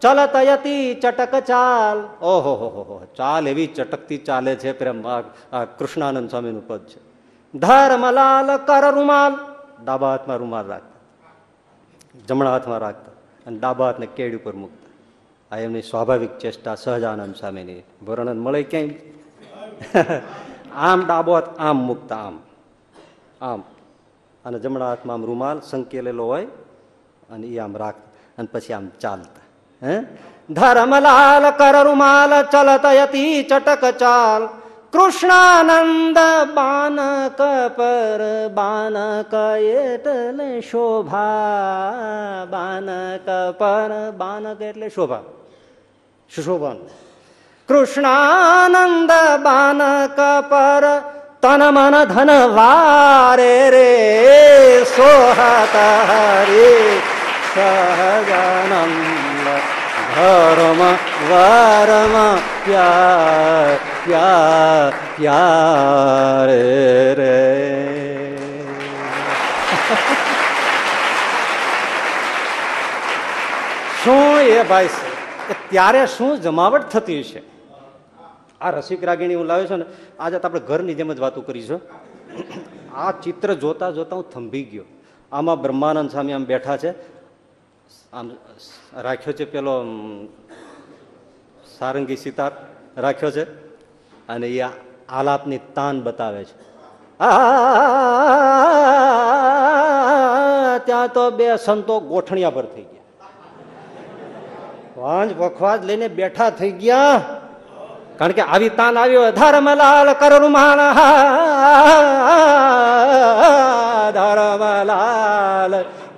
ચલતયતી ચટક ચાલ ઓહો હો હો ચાલ એવી ચટકતી ચાલે છે પ્રેમ કૃષ્ણાનંદ સ્વામીનું પદ છે. ધર્મલાલ કર રૂમાલ ડાબા હાથમાં રૂમાલ રાખતા, જમણા હાથમાં રાખતા, અને ડાબા હાથને કેડ ઉપર મૂકતા. આ એમની સ્વાભાવિક ચેષ્ટા સહજાનંદ સામેની વર્ણન મળે ક્યાંય? આમ ડાબો હાથ, આમ મૂકતા, આમ. આમ. અને જમણા હાથમાં આમ રૂમાલ, સંકેલેલો હોય અને એ આમ રાખતા અને પછી આમ ચાલતા, હે? ધર્મલાલ કર રૂમાલ ચલત યતી ચટક ચાલ, કૃષ્ણાનંદ બાનક પર બાનક એટલે શોભા, બાનક પર બાનક એટલે શોભા, સુશોભન. કૃષ્ણાનંદ બાનક પર તન મન ધન વારે રે, સોહત હરે. સહજાનંદ ધર્મ વારમ પ્યાર પ્યાર પ્યાર રે શું એ ભાઈ કે ત્યારે શું જમાવટ થતી છે આ રસિક રાગીણી હું લાવ્યો છું ને, આજે આપણે ઘરની જેમ જ વાતો કરીશું આ ચિત્ર જોતા જોતા હું થંભી ગયો. આમાં બ્રહ્માનંદ સ્વામી આમ બેઠા છે. આમ, રાખ્યો છે પેલો સારંગી સિતાર રાખ્યો છે અને એ આલાપની તાન બતાવે છે. ત્યાં તો બે સંતો ગોઠણિયા પર થઈ ગયા. વાંજ વખવાજ લઈને બેઠા થઈ ગયા. કારણ કે આવી તાન આવ્યો ધર્મલાલ કરુમાન ધર્મલાલ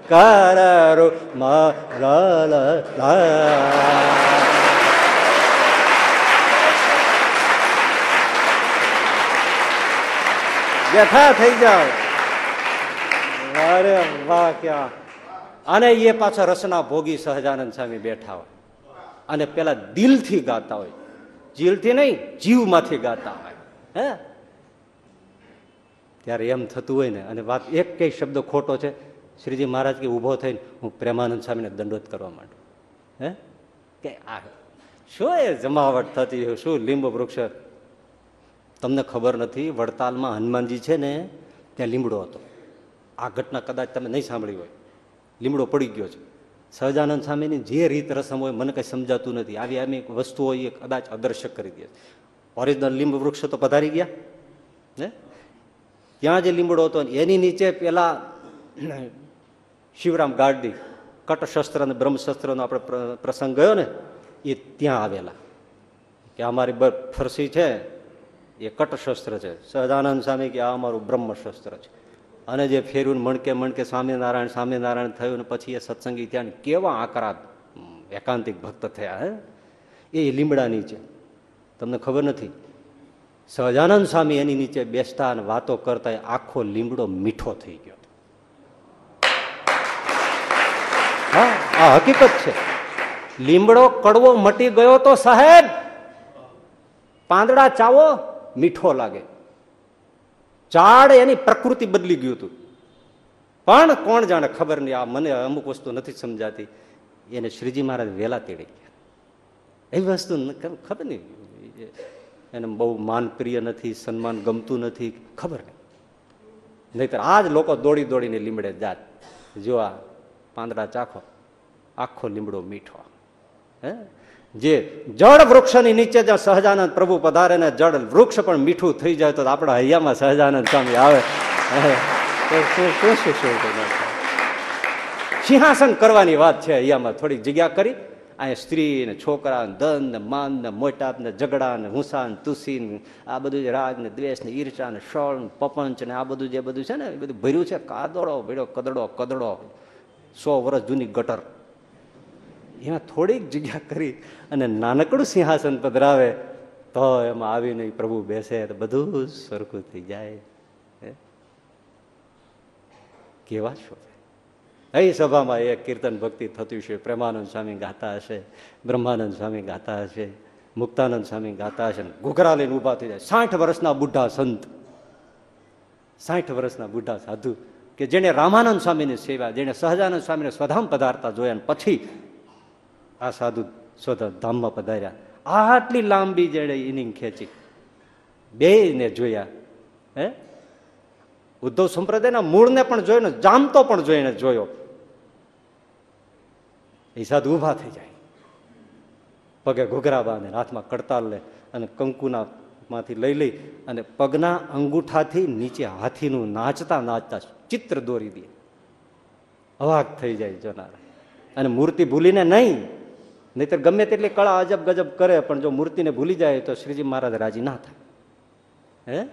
કરુ લાલ બેઠા થઈ જાઓ અરે વાહ ક્યાં અને એ પાછા રસના ભોગી સહજાનંદ સ્વામી બેઠા હોય અને પેલા દિલથી ગાતા હોય જીલથી નહીં જીવમાંથી ગાતા હોય હે ત્યારે એમ થતું હોય ને અને વાત એક કઈ શબ્દ ખોટો છે શ્રીજી મહારાજ કે ઊભો થઈને હું પ્રેમાનંદ સ્વામીને દંડોત કરવા માંડું. હે? કે આ શું એ જમાવટ થતી હોય? શું લીંબ વૃક્ષ? તમને ખબર નથી, વડતાલમાં હનુમાનજી છે ને, ત્યાં લીમડો હતો. આ ઘટના કદાચ તમે નહીં સાંભળી હોય. લીમડો પડી ગયો છે. સહજાનંદ સ્વામીની જે રીત રસમ હોય, મને કંઈ સમજાતું નથી. આવી આવી વસ્તુઓ એ કદાચ અદર્શક કરી દે ઓરિજિનલ લીંબ વૃક્ષ તો પધારી ગયા. ને ત્યાં જે લીમડો હતો એની નીચે પેલા શિવરામ ગાર્ડી કટશસ્ત્ર અને બ્રહ્મશસ્ત્રનો આપણે પ્રસંગ ગયો ને, એ ત્યાં આવેલા. કે અમારી બ, ફરસી છે, એ કટશસ્ત્ર છે. સહજાનંદ સ્વામી કે આ અમારું બ્રહ્મશસ્ત્ર છે. અને જે ફેર્યું મણકે મણકે સ્વામિનારાયણ સ્વામિનારાયણ થયું ને પછી એ સત્સંગી ત્યાં કેવા આકરા એકાંતિક ભક્ત થયા, હે? એ લીમડા નીચે તમને ખબર નથી? સહજાનંદ સ્વામી એની નીચે બેસતા અને વાતો કરતા આખો લીમડો મીઠો થઈ ગયો. આ હકીકત છે. લીમડો કડવો મટી ગયો તો સાહેબ, પાંદડા ચાવો, મીઠો લાગે. ઝાડ એની પ્રકૃતિ બદલી ગયું હતું. પણ કોણ જાણે ખબર નહીં, આ મને અમુક વસ્તુ નથી સમજાતી. એને શ્રીજી મહારાજ વેલા તેડી ગયા. એવી વસ્તુ ખબર નહીં. એને બહુ માન પ્રિય નથી, સન્માન ગમતું નથી, ખબર નહીં. નહીતર આ જ લોકો દોડી દોડીને લીમડે જાત. જો આ પાંદડા ચાખો. આખો લીમડો મીઠો. હે? જે જળ વૃક્ષની નીચે જ્યાં સહજાનંદ પ્રભુ પધારે ને જળ વૃક્ષ પણ મીઠું થઈ જાય તો આપણા હૈયામાં સહજાનંદ સ્વામી આવે. સિંહાસન કરવાની વાત છે અહીંયામાં થોડીક જગ્યા કરી. અહીંયા સ્ત્રી ને છોકરા ને ધન ને માન ને મોટાપ ને ઝઘડા ને હુંસા ને તુસી ને આ બધું જે રાગ ને દ્વેષ ને ઈર્ષા ને શળ ને પપંચ ને આ બધું જે બધું છે ને એ બધું ભર્યું છે. કાદડો ભેડો કદડો કદડો સો વર્ષ જૂની ગટર. એમાં થોડીક જગ્યા કરી અને નાનકડું સિંહાસન પધરાવે, તો એમાં આવીને પ્રભુ બેસે તો બધું સરખું થઈ જાય. કેવા શોભે અહીં સભામાં એ કીર્તન ભક્તિ થતી છે પ્રેમાનંદ સ્વામી ગાતા હશે, બ્રહ્માનંદ સ્વામી ગાતા હશે, મુક્તાનંદ સ્વામી ગાતા હશે ઘૂઘરા લઈને ઊભા થઈ જાય. સાઠ વર્ષના બુઢા સંત, સાઠ વર્ષના બુઢા સાધુ કે જેને રામાનંદ સ્વામીની સેવા જેને સહજાનંદ સ્વામીને સ્વધામ પધારતા જોયા પછી આ સાધુ સ્વધા ધામમાં પધાર્યા. આટલી લાંબી જેણે ઇનિંગ ખેંચી. બે ને જોયા, હે? ઉદ્ધવ સંપ્રદાયના મૂળને પણ જોયો ને જામતો પણ જોઈને જોયો. એ સાધુ ઊભા થઈ જાય. પગે ઘૂઘરા બાંધે હાથમાં કડતાલ લે અને કંકુના માંથી લઈ લઈ અને પગના અંગૂઠાથી નીચે હાથીનું નાચતા નાચતા ચિત્ર દોરી દે. અવાક થઈ જાય જોનારા. અને મૂર્તિ ભૂલીને નહીં નહીતર ગમે તેટલી કળા અજબ ગજબ કરે, પણ જો મૂર્તિને ભૂલી જાય તો શ્રીજી મહારાજ રાજી ના થાય. હે?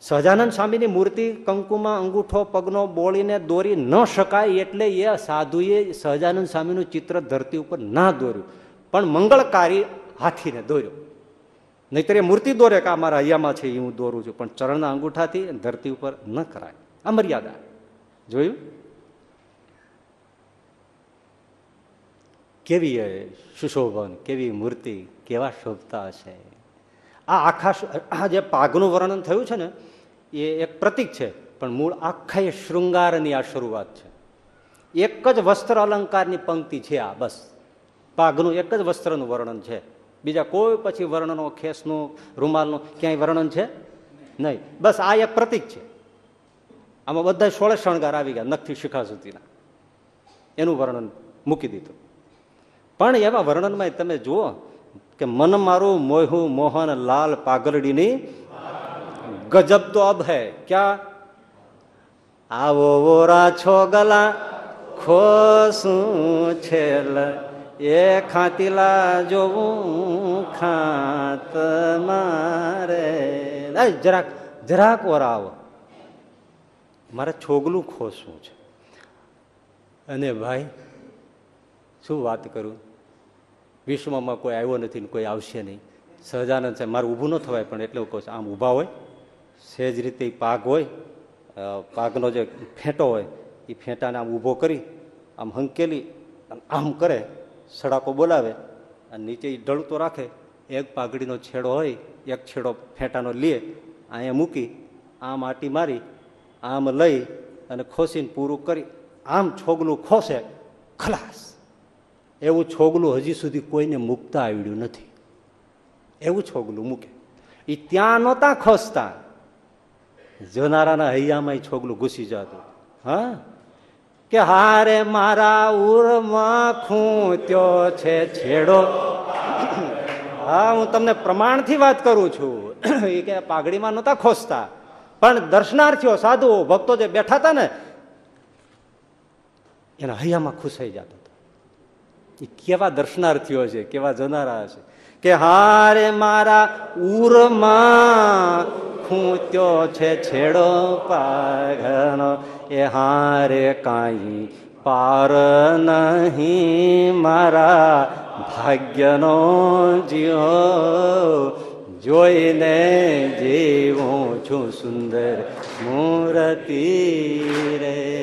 સહજાનંદ સ્વામીની મૂર્તિ કંકુમાં અંગૂઠો, પગનો બોળીને દોરી ન શકાય એટલે એ સાધુએ સહજાનંદ સ્વામીનું ચિત્ર ધરતી ઉપર ના દોર્યું. પણ મંગળકારી હાથીને દોર્યો. નહીતર એ મૂર્તિ દોરે કે આ મારા હૈયામાં છે, એ હું દોરું છું. પણ ચરણના અંગૂઠાથી ધરતી ઉપર ન કરાય. આ મર્યાદા. જોયું? કેવી સુશોભન, કેવી મૂર્તિ, કેવા શોભતા હશે? આ આખા આ જે પાઘનું વર્ણન થયું છે ને, એ એક પ્રતીક છે, પણ મૂળ આખા શૃંગારની આ શરૂઆત છે. એક જ વસ્ત્ર અલંકારની પંક્તિ છે આ, બસ. પાઘનું એક જ વસ્ત્રનું વર્ણન છે. બીજા કોઈ પછી વર્ણનો, ખેસનું, રૂમાલનું ક્યાંય વર્ણન છે? નહીં. બસ આ એક પ્રતીક છે. આમાં બધા સોળે શણગાર આવી ગયા નખથી શિખા સુધીના. એનું વર્ણન મૂકી દીધું. પણ એવા વર્ણનમાં તમે જુઓ કે મન મારું મોહું મોહન લાલ પાગલડીની ગજબ તો અબ હૈ. ક્યાં? આવો વોરા છો ગલા, ખોસું છેલ, એ ખાતીલા જોવું ખાત મારે. જરાક જરાક ઓરા આવો. મારે છોગલું ખોસું છે. અને ભાઈ શું વાત કરું? વિશ્વમાં કોઈ આવ્યો નથી ને કોઈ આવશે નહીં. સહજાનંદ છે મારું ઊભું ન થવાય, પણ એટલે હું કહું આમ ઊભા હોય, સહેજ રીતે પાક હોય પાકનો જે ફેંટો હોય એ ફેંટાને આમ ઊભો કરી, આમ હંકેલી, આમ કરે, સડાકો બોલાવે, અને નીચે એ ડળતો રાખે, એક પાઘડીનો છેડો હોય, એક છેડો ફેંટાનો લે અહીંયા મૂકી, આમ આટી મારી, આમ લઈ, અને ખોસીને પૂરું કરી, આમ છોગલું ખોસે, ખલાસ. એવું છોગલું હજી સુધી કોઈને મૂકતા આવડ્યું નથી. એવું છોગલું મૂકે. એ ત્યાં નહોતા ખોસતા. જોનારાના હૈયામાં એ છોગલું ઘૂસી જતું હા? કે હારે મારા ઉરમાં ખૂંત્યો છે છેડો. હા, હું તમને પ્રમાણથી વાત કરું છું. એ કે પાઘડીમાં નહોતા ખોસતા. પણ દર્શનાર્થીઓ, સાધુઓ, ભક્તો જે બેઠા હતા ને, એના હૈયામાં ખુશાઈ જતો. એ કેવા દર્શનાર્થીઓ છે, કેવા જનારા છે. કે હારે મારા ઉરમાં ખૂંત્યો છે છેડો પાઘનો. એ હારે કાંઈ પાર નહીં મારા ભાગ્યનો જીવો. જોઈને જીવું છું સુંદર મૂર્તિ રે.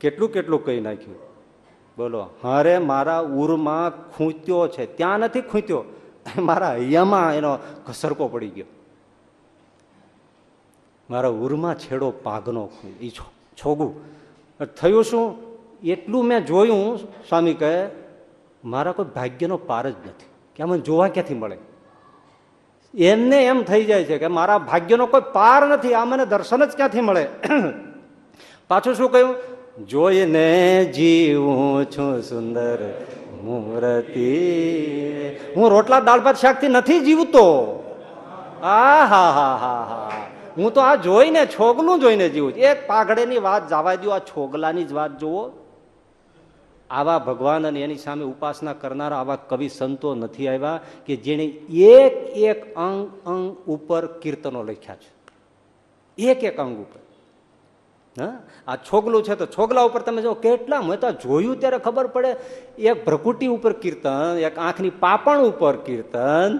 કેટલું કેટલું કહી નાખ્યું? બોલો, હરે મારા ઉરમાં ખૂંત્યો છે. ત્યાં નથી ખૂંત્યો મારા હૈયામાં એનો ઘસરકો પડી ગયો. મારા ઉરમાં છેડો પાઘનો એ છોગું. થયું શું? એટલું મેં જોયું, સ્વામી કહે, મારા કોઈ ભાગ્યનો પાર જ નથી. કે મને જોવા ક્યાંથી મળે? એમને એમ થઈ જાય છે કે મારા ભાગ્યનો કોઈ પાર નથી, આ મને દર્શન જ ક્યાંથી મળે? પાછું શું કહ્યું? જોઈને જીવું છું સુંદર મૂર્તિ. હું રોટલા, દાળ, ભાત, શાકથી નથી જીવતો. આ હા હા હા હા. હું તો આ જોઈને, છોગલું જોઈને જીવું છું. એક પાઘડેની વાત જવા દો આ છોગલાની જ વાત જુઓ. આવા ભગવાન અને એની સામે ઉપાસના કરનારા આવા કવિ સંતો નથી આવ્યા કે જેણે એક એક અંગ અંગ ઉપર કીર્તનો લખ્યા છે. એક એક અંગ ઉપર. આ છોગલું છે તો છોગલા ઉપર તમે જો કેટલા મેં તો જોયું ત્યારે ખબર પડે. એક ભ્રકુટી ઉપર કીર્તન, એક આંખની પાપણ ઉપર કીર્તન,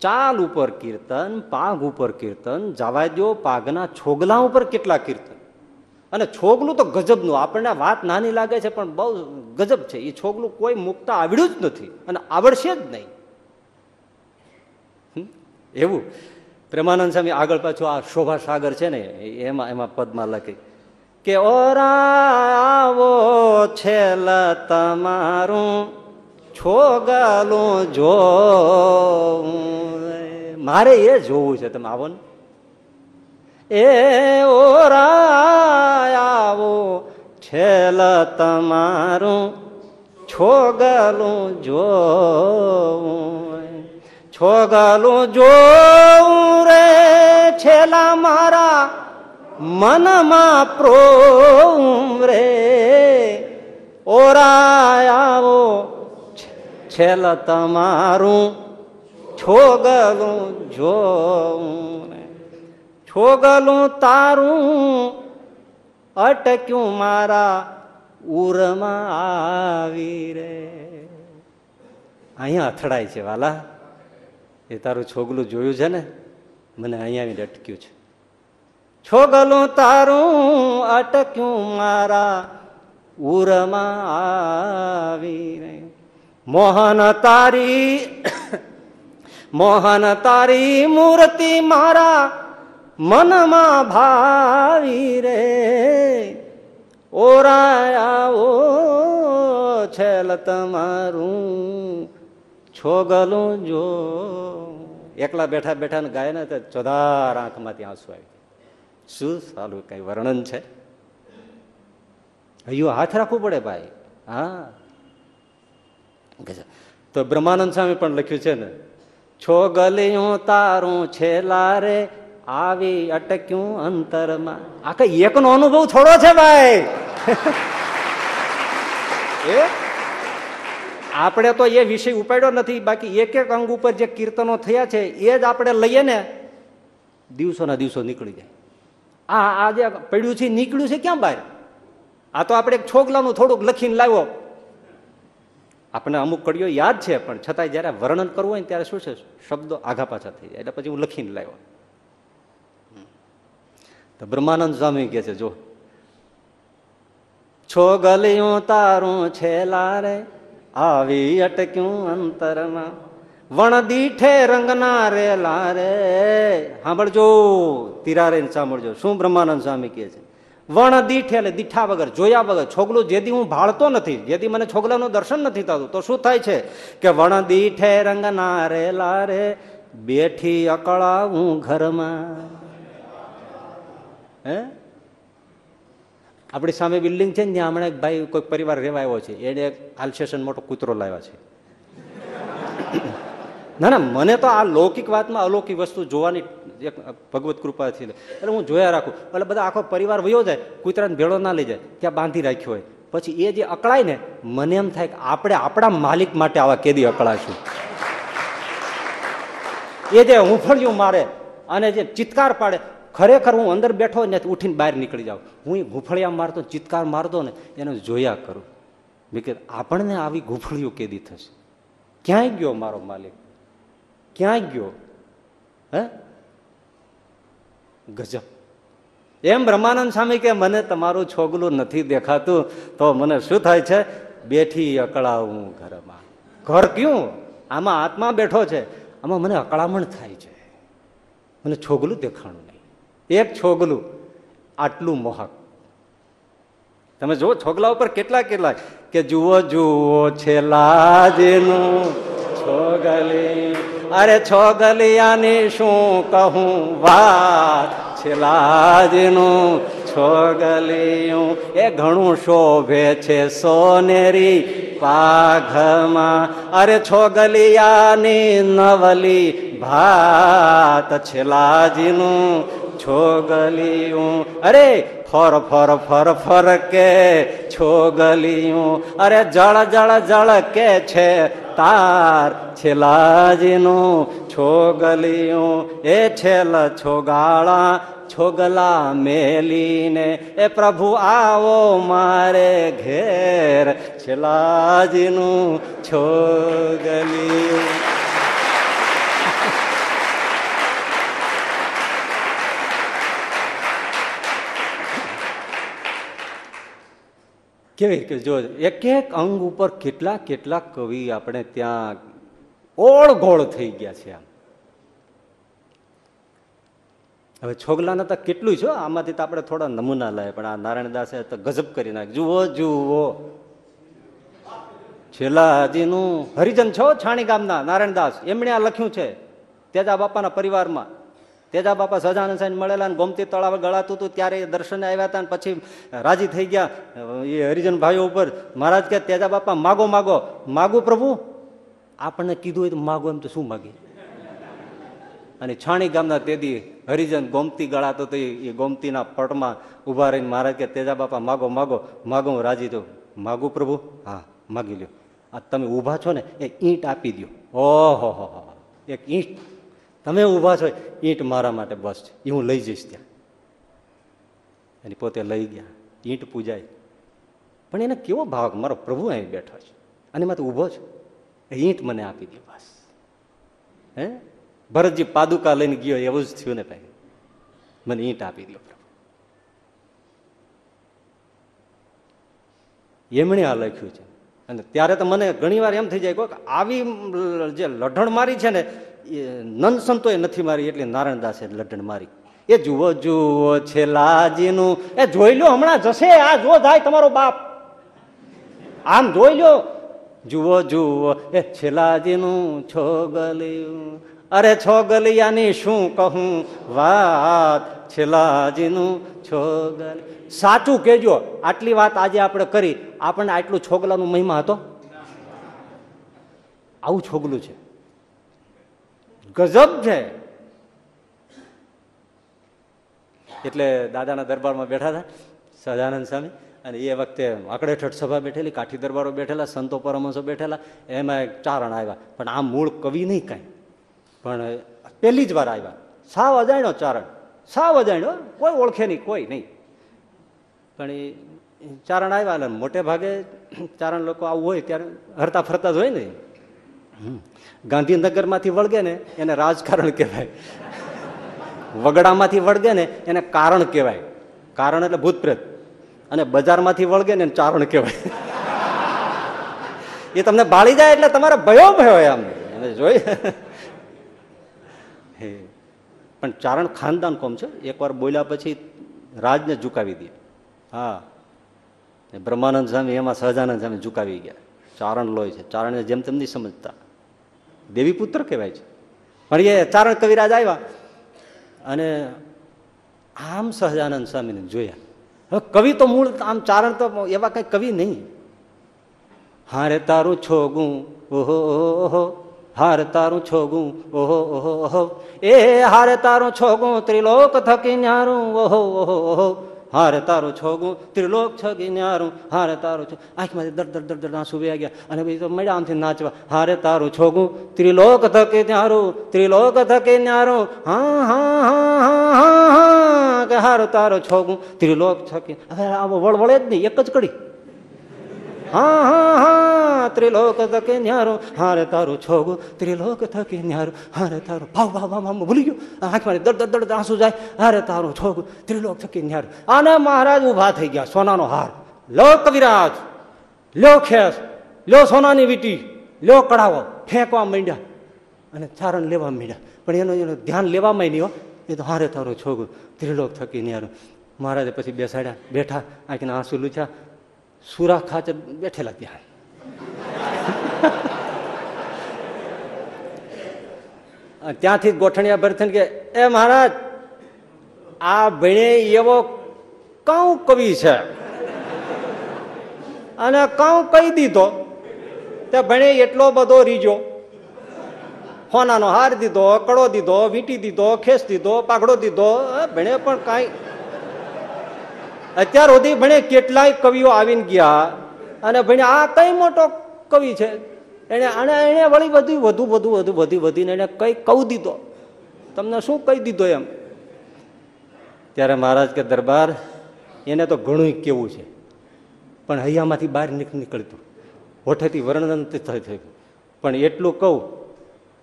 ચાલ ઉપર કીર્તન પાગ ઉપર કીર્તન, જવા દો પાગના છોગલા ઉપર કેટલા કીર્તન. અને છોગલું તો ગજબનું, આપણને વાત નાની લાગે છે પણ બહુ ગજબ છે. એ છોગલું કોઈ મુકતા આવડ્યું જ નથી અને આવડશે જ નહીં. એવું. પ્રેમાનંદ સ્વામી આગળ પાછું આ શોભા સાગર છે ને એમાં એમાં પદમાં લખી. કે ઓરાવો છેલ તમારું છોગલું જો મારે એ જોવું છે, તમે આવો ને. એ ઓરાવો છેલ તમારું છોગલું જો છોગલું જો રે છેલા મારા મનમાં પ્રોમ રે. ઓરાયાઓ, છેલ તમારું, છોગલું જોઉં છોગલું તારું, અટક્યું મારા ઉરમાં આવી રે. અહીંયા અથડાય છે વાલા. એ તારું છોગલું જોયું છે ને? મને અહીંયા આવીને અટક્યું છે. છોગલું તારું અટક્યું મારા ઉરમાં આવી મોહન તારી મોહન તારી મૂર્તિ મારા મનમાં ભાવી રે. ઓરાયા છેલ તમારું છોગલું જો. એકલા બેઠા બેઠા ગાય ને ચોધાર આંખમાંથી આંસુ આવી. શું સારું કઈ વર્ણન છે? હૈયો હાથ રાખવું પડે ભાઈ. હા. તો બ્રહ્માનંદ સ્વામી પણ લખ્યું છે ને, છો ગલિયું તારું છેલા રે આવી અટક્યું અંતરમાં. આ કઈ એકનો અનુભવ થોડો છે ભાઈ? એ? આપણે તો એ વિષય ઉપાડ્યો નથી, બાકી એક એક અંગ ઉપર જે કીર્તનો થયા છે, એ જ આપણે લઈએ ને, દિવસોના દિવસો નીકળી જાય. આ આ જે પડ્યું છે, નીકળ્યું છે ક્યાં બહાર? આ તો આપણે એક છોગલાનું થોડુંક લખીને લાવ્યો. આપણે અમુક કડીઓ યાદ છે, પણ છતાંય જયારે વર્ણન કરવું હોય ને ત્યારે શું છે? શબ્દો આઘા પાછા થઈ જાય. એટલે પછી હું લખીને લાવ્યો. તો બ્રહ્માનંદ સ્વામી કે છે, જો. છો ગલિયું તારું છેલા રે, આવી અટક્યું અંતરમાં. વણ દીઠે રંગના રે લારે. સાંભળજો, તિરારે સાંભળજો. શું બ્રહ્માનંદ સ્વામી કે છે? વણ દીઠે એટલે દીઠા વગર, જોયા વગર. છોગલું જેથી હું ભાળતો નથી જેથી મને છોગલાનું દર્શન નથી થતું. તો શું થાય છે? કે વણ દીઠે રંગના રે લારે, બેઠી અકળા હું ઘરમાં. હે? આપણી સામે બિલ્ડિંગ છે ને ત્યાં હમણાં એક ભાઈ કોઈ પરિવાર રહેવા આવ્યો છે. એને એક આલ્સેશન મોટો કૂતરો લાવ્યા છે. ના ના, મને તો આ લૌકિક વાતમાં અલૌકિક વસ્તુ જોવાની એક ભગવત કૃપા છે. એટલે હું જોયા રાખું. એટલે બધા આખો પરિવાર વયો જાય, કૂતરાને ભેળો ના લઈ જાય, ત્યાં બાંધી રાખ્યો હોય. પછી એ જે અકળાય ને, મને એમ થાય કે આપણે આપણા માલિક માટે આવા કેદી અકળાશું. એ જે હુંફળિયું મારે અને જે ચિત્કાર પાડે, ખરેખર હું અંદર બેઠો ને ઉઠીને બહાર નીકળી જાઉં. હું એ ગુફળિયા મારતો ચિત્કાર મારતો ને, એને જોયા કરું. મેં આપણને આવી ગુફળીઓ કેદી થશે. ક્યાંય ગયો મારો માલિક? ક્યાંય ગયો? હે? ગજબ. એમ બ્રહ્માનંદ સ્વામી કે, મને તમારું છોગલું નથી દેખાતું, તો મને શું થાય છે? બેઠી અકળાવું ઘરમાં. ઘર ક્યું? આમાં આત્મા બેઠો છે. આમાં મને અકળામણ થાય છે. મને છોગલું દેખાણું નહીં. એક છોગલું આટલું મોહક. તમે જુઓ, છોગલા ઉપર કેટલા કેટલા કે, જુઓ જુઓ, છેલ્લા જેનું છોગલી. અરે છોગલિયાની શું કહું વાત? છો છોગલિયું. એ ઘણું શોભે છે સોનેરી પાઘમાં. અરે છોગલિયાની નવલી ભાત છો છોગલિયું. અરે ફર ફર ફર ફર કે છોગલિયું. અરે જળ જળ જળ કે છે તાર છેલાજીનું છોગલિયું, એ છેલ છોગાળા, છોગલા મેલીને, એ પ્રભુ આવો મારે ઘેર. છેલાજીનું છોગલિયું. કેવી કે જો એક એક અંગ ઉપર કેટલા કેટલા કવિ આપણે ત્યાં ઓળઘોળ થઈ ગયા છે આમ. હવે છોગલાના તો કેટલું છે આમાંથી તો આપણે થોડા નમૂના લાય પણ આ નારાયણદાસે તો ગજબ કરી નાખ. જુઓ જુઓ. છેલ્લાજીનું હરિજન છો છાણી ગામના, નારાયણદાસ. એમણે આ લખ્યું છે. તેજા બાપાના પરિવારમાં. તેજા બાપા સજાનંદ સાહેબ મળેલા અને ગોમતી તળાવ ગળાતું હતું, ત્યારે એ દર્શને આવ્યા હતા પછી રાજી થઈ ગયા. એ હરિજન ભાઈઓ ઉપર, મહારાજ કે તેજા બાપા, માગો માગો. માગો પ્રભુ? આપણને કીધું હોય તો માગો, એમ તો શું માગી? અને છાણી ગામના તેદી હરિજન ગોમતી ગળાતો તો એ ગોમતીના પટમાં ઊભા રહીને મહારાજ કે તેજા બાપા, માગો માગો. માગો, હું રાજી તો માગું પ્રભુ? હા, માગી લ્યો. આ તમે ઊભા છો ને, એ ઈંટ આપી દો ઓહો હો. એક ઈંટ તમે ઊભા છો, ઈંટ મારા માટે બસ છે. એ હું લઈ જઈશ ત્યાં. અને પોતે લઈ ગયા. ઈંટ પૂજાય. પણ એને કેવો ભાવ મારો પ્રભુ અહીં બેઠો છે. અને એમાં ઊભો છે. ઈંટ મને આપી દે બસ. હે? ભરતજી પાદુકા લઈને ગયો, એવું જ થયું ને ભાઈ. મને ઈંટ આપી દો પ્રભુ. એમણે આ લખ્યું છે. અને ત્યારે તો મને ઘણી એમ થઈ જાય કે આવી જે લઢણ મારી છે ને નંદ સંતોએ નથી મારી એટલે નારાયણદાસે લઢણ મારી. એ જુઓ જુઓ છેલ્લાજીનું એ જોઈ લો હમણાં જશે, આ જો જાય તમારો બાપ. આમ જોઈ લો જુઓ જુઓ, એ છેલ્લાજીનું છોગલિયું. અરે છોગલિયાની શું કહું? વાત છેલ્લાજીનું છોગલ સાચું કેજો આટલી વાત આજે આપણે કરી. આપણને આટલું છોગલાનું મહિમા હતો? આવું છોગલું છે. ગજબ છે. એટલે દાદાના દરબારમાં બેઠા હતા સહજાનંદ સ્વામી, અને એ વખતે આકડેઠઠ સભા બેઠેલી, કાઠી દરબારો બેઠેલા, સંતો પરમહંસો બેઠેલા, એમાં એક ચારણ આવ્યા. પણ આ મૂળ કવિ નહીં કાંઈ. પણ પહેલી જ વાર આવ્યા. સાવ અજાણ્યો ચારણ. સાવ અજાણ્યો. કોઈ ઓળખે નહીં, કોઈ નહીં. પણ એ ચારણ આવ્યા એટલે મોટે ભાગે ચારણ લોકો આવું હોય ત્યારે હરતા ફરતા જ હોય ને. ગાંધીનગરમાંથી વળગે ને એને રાજકારણ કહેવાય. વગડામાંથી વળગે ને એને કારણ કહેવાય. કારણ એટલે ભૂતપ્રેત. અને બજારમાંથી વળગે ને ચારણ કહેવાય. એ તમને બાળી જાય એટલે તમારે ભયો ભયો આમ એને જોઈ. પણ ચારણ ખાનદાન કોમ છે? એકવાર બોલ્યા પછી રાજને ઝુકાવી દે. હા. બ્રહ્માનંદ સ્વામી, એમાં સહજાનંદ સ્વામી ઝુકાવી ગયા. ચારણ લોય છે. ચારણને જેમ તેમ નહીં સમજતા. દેવી પુત્ર કહેવાય છે. પણ એ ચારણ કવિરાજ આવ્યા અને આમ સહજાનંદ સ્વામીને જોયા. હવે કવિ તો મૂળ, આમ ચારણ તો એવા કઈ કવિ નહીં. હારે તારું છોગું ઓહો ઓહો. હાર તારું છોગું, ઓહો ઓહો ઓહો. એ હારે તારું છોગું, ત્રિલોક થકી ન્યારું, ઓહો ઓહો ઓહો. હારે તારું છોગું ત્રિલોક છગી ન્યારું હારે તારું છો આંખમાંથી દર દર દર દર આંસુ વ્યા ગયા અને પછી મળ્યા આમથી નાચવા હારે તારું છોગું ત્રિલોક થકે ન્યારું ત્રિલોક થકે ન્યારું હા હા હા હા હા હા કે હારો તારો છોગું ત્રિલોક થકે હવે આવો વળવળે જ નહીં એક જ કડી હા હા હા, ત્રિલોક થકી ન્યારો, હારે તારું છોગો, ત્રિલોક થકી ન્યારો, હારે તારું, ભાવ ભાવ ભાવ ભૂલી ગયો. આંખમાં દડ દડ દડ આંસુ જાય, હારે તારું છોગો, ત્રિલોક થકી ન્યારો. આને મહારાજ ઊભા થઈ ગયા, સોનાનો હાર. લો કવિરાજ લ્યો ખેસ લ્યો સોનાની વીટી લ્યો કડાવો. ફેંકવા માંડ્યા અને ચારણ લેવા માંડ્યા. પણ એનું એનું ધ્યાન લેવામાં નહીં એ તો હારે તારો છોગો, ત્રિલોક થકી ન્યારો. મહારાજે પછી બેસાડ્યા, બેઠા, આંખના આંસુ લૂછ્યા સુરા ખાચર બેઠેલા ત્યાં. ત્યાંથી ગોઠણિયા ભરથન કે, એ મહારાજ, આ ભણે એવો કઉ કવિ છે. અને કઉ કહી દીધો, તે ભણે એટલો બધો રીજો. હોનાનો હાર દીધો કડો દીધો, વીંટી દીધો, ખેસ દીધો, પાઘડો દીધો ભણે પણ કાંઈ અત્યાર સુધી ભણે કેટલાય કવિઓ આવીને ગયા અને ભણે આ કઈ મોટો કવિ છે? એને અને એને વળી બધું વધુ વધુ વધુ વધી વધીને એને કઈ કહી દીધો. તમને શું કહી દીધો એમ? ત્યારે મહારાજ કે, દરબાર, એને તો ઘણું કેવું છે. પણ હૈયામાંથી બહાર નીક- નીકળતું. હોઠેથી વર્ણન થયું. પણ એટલું કહું,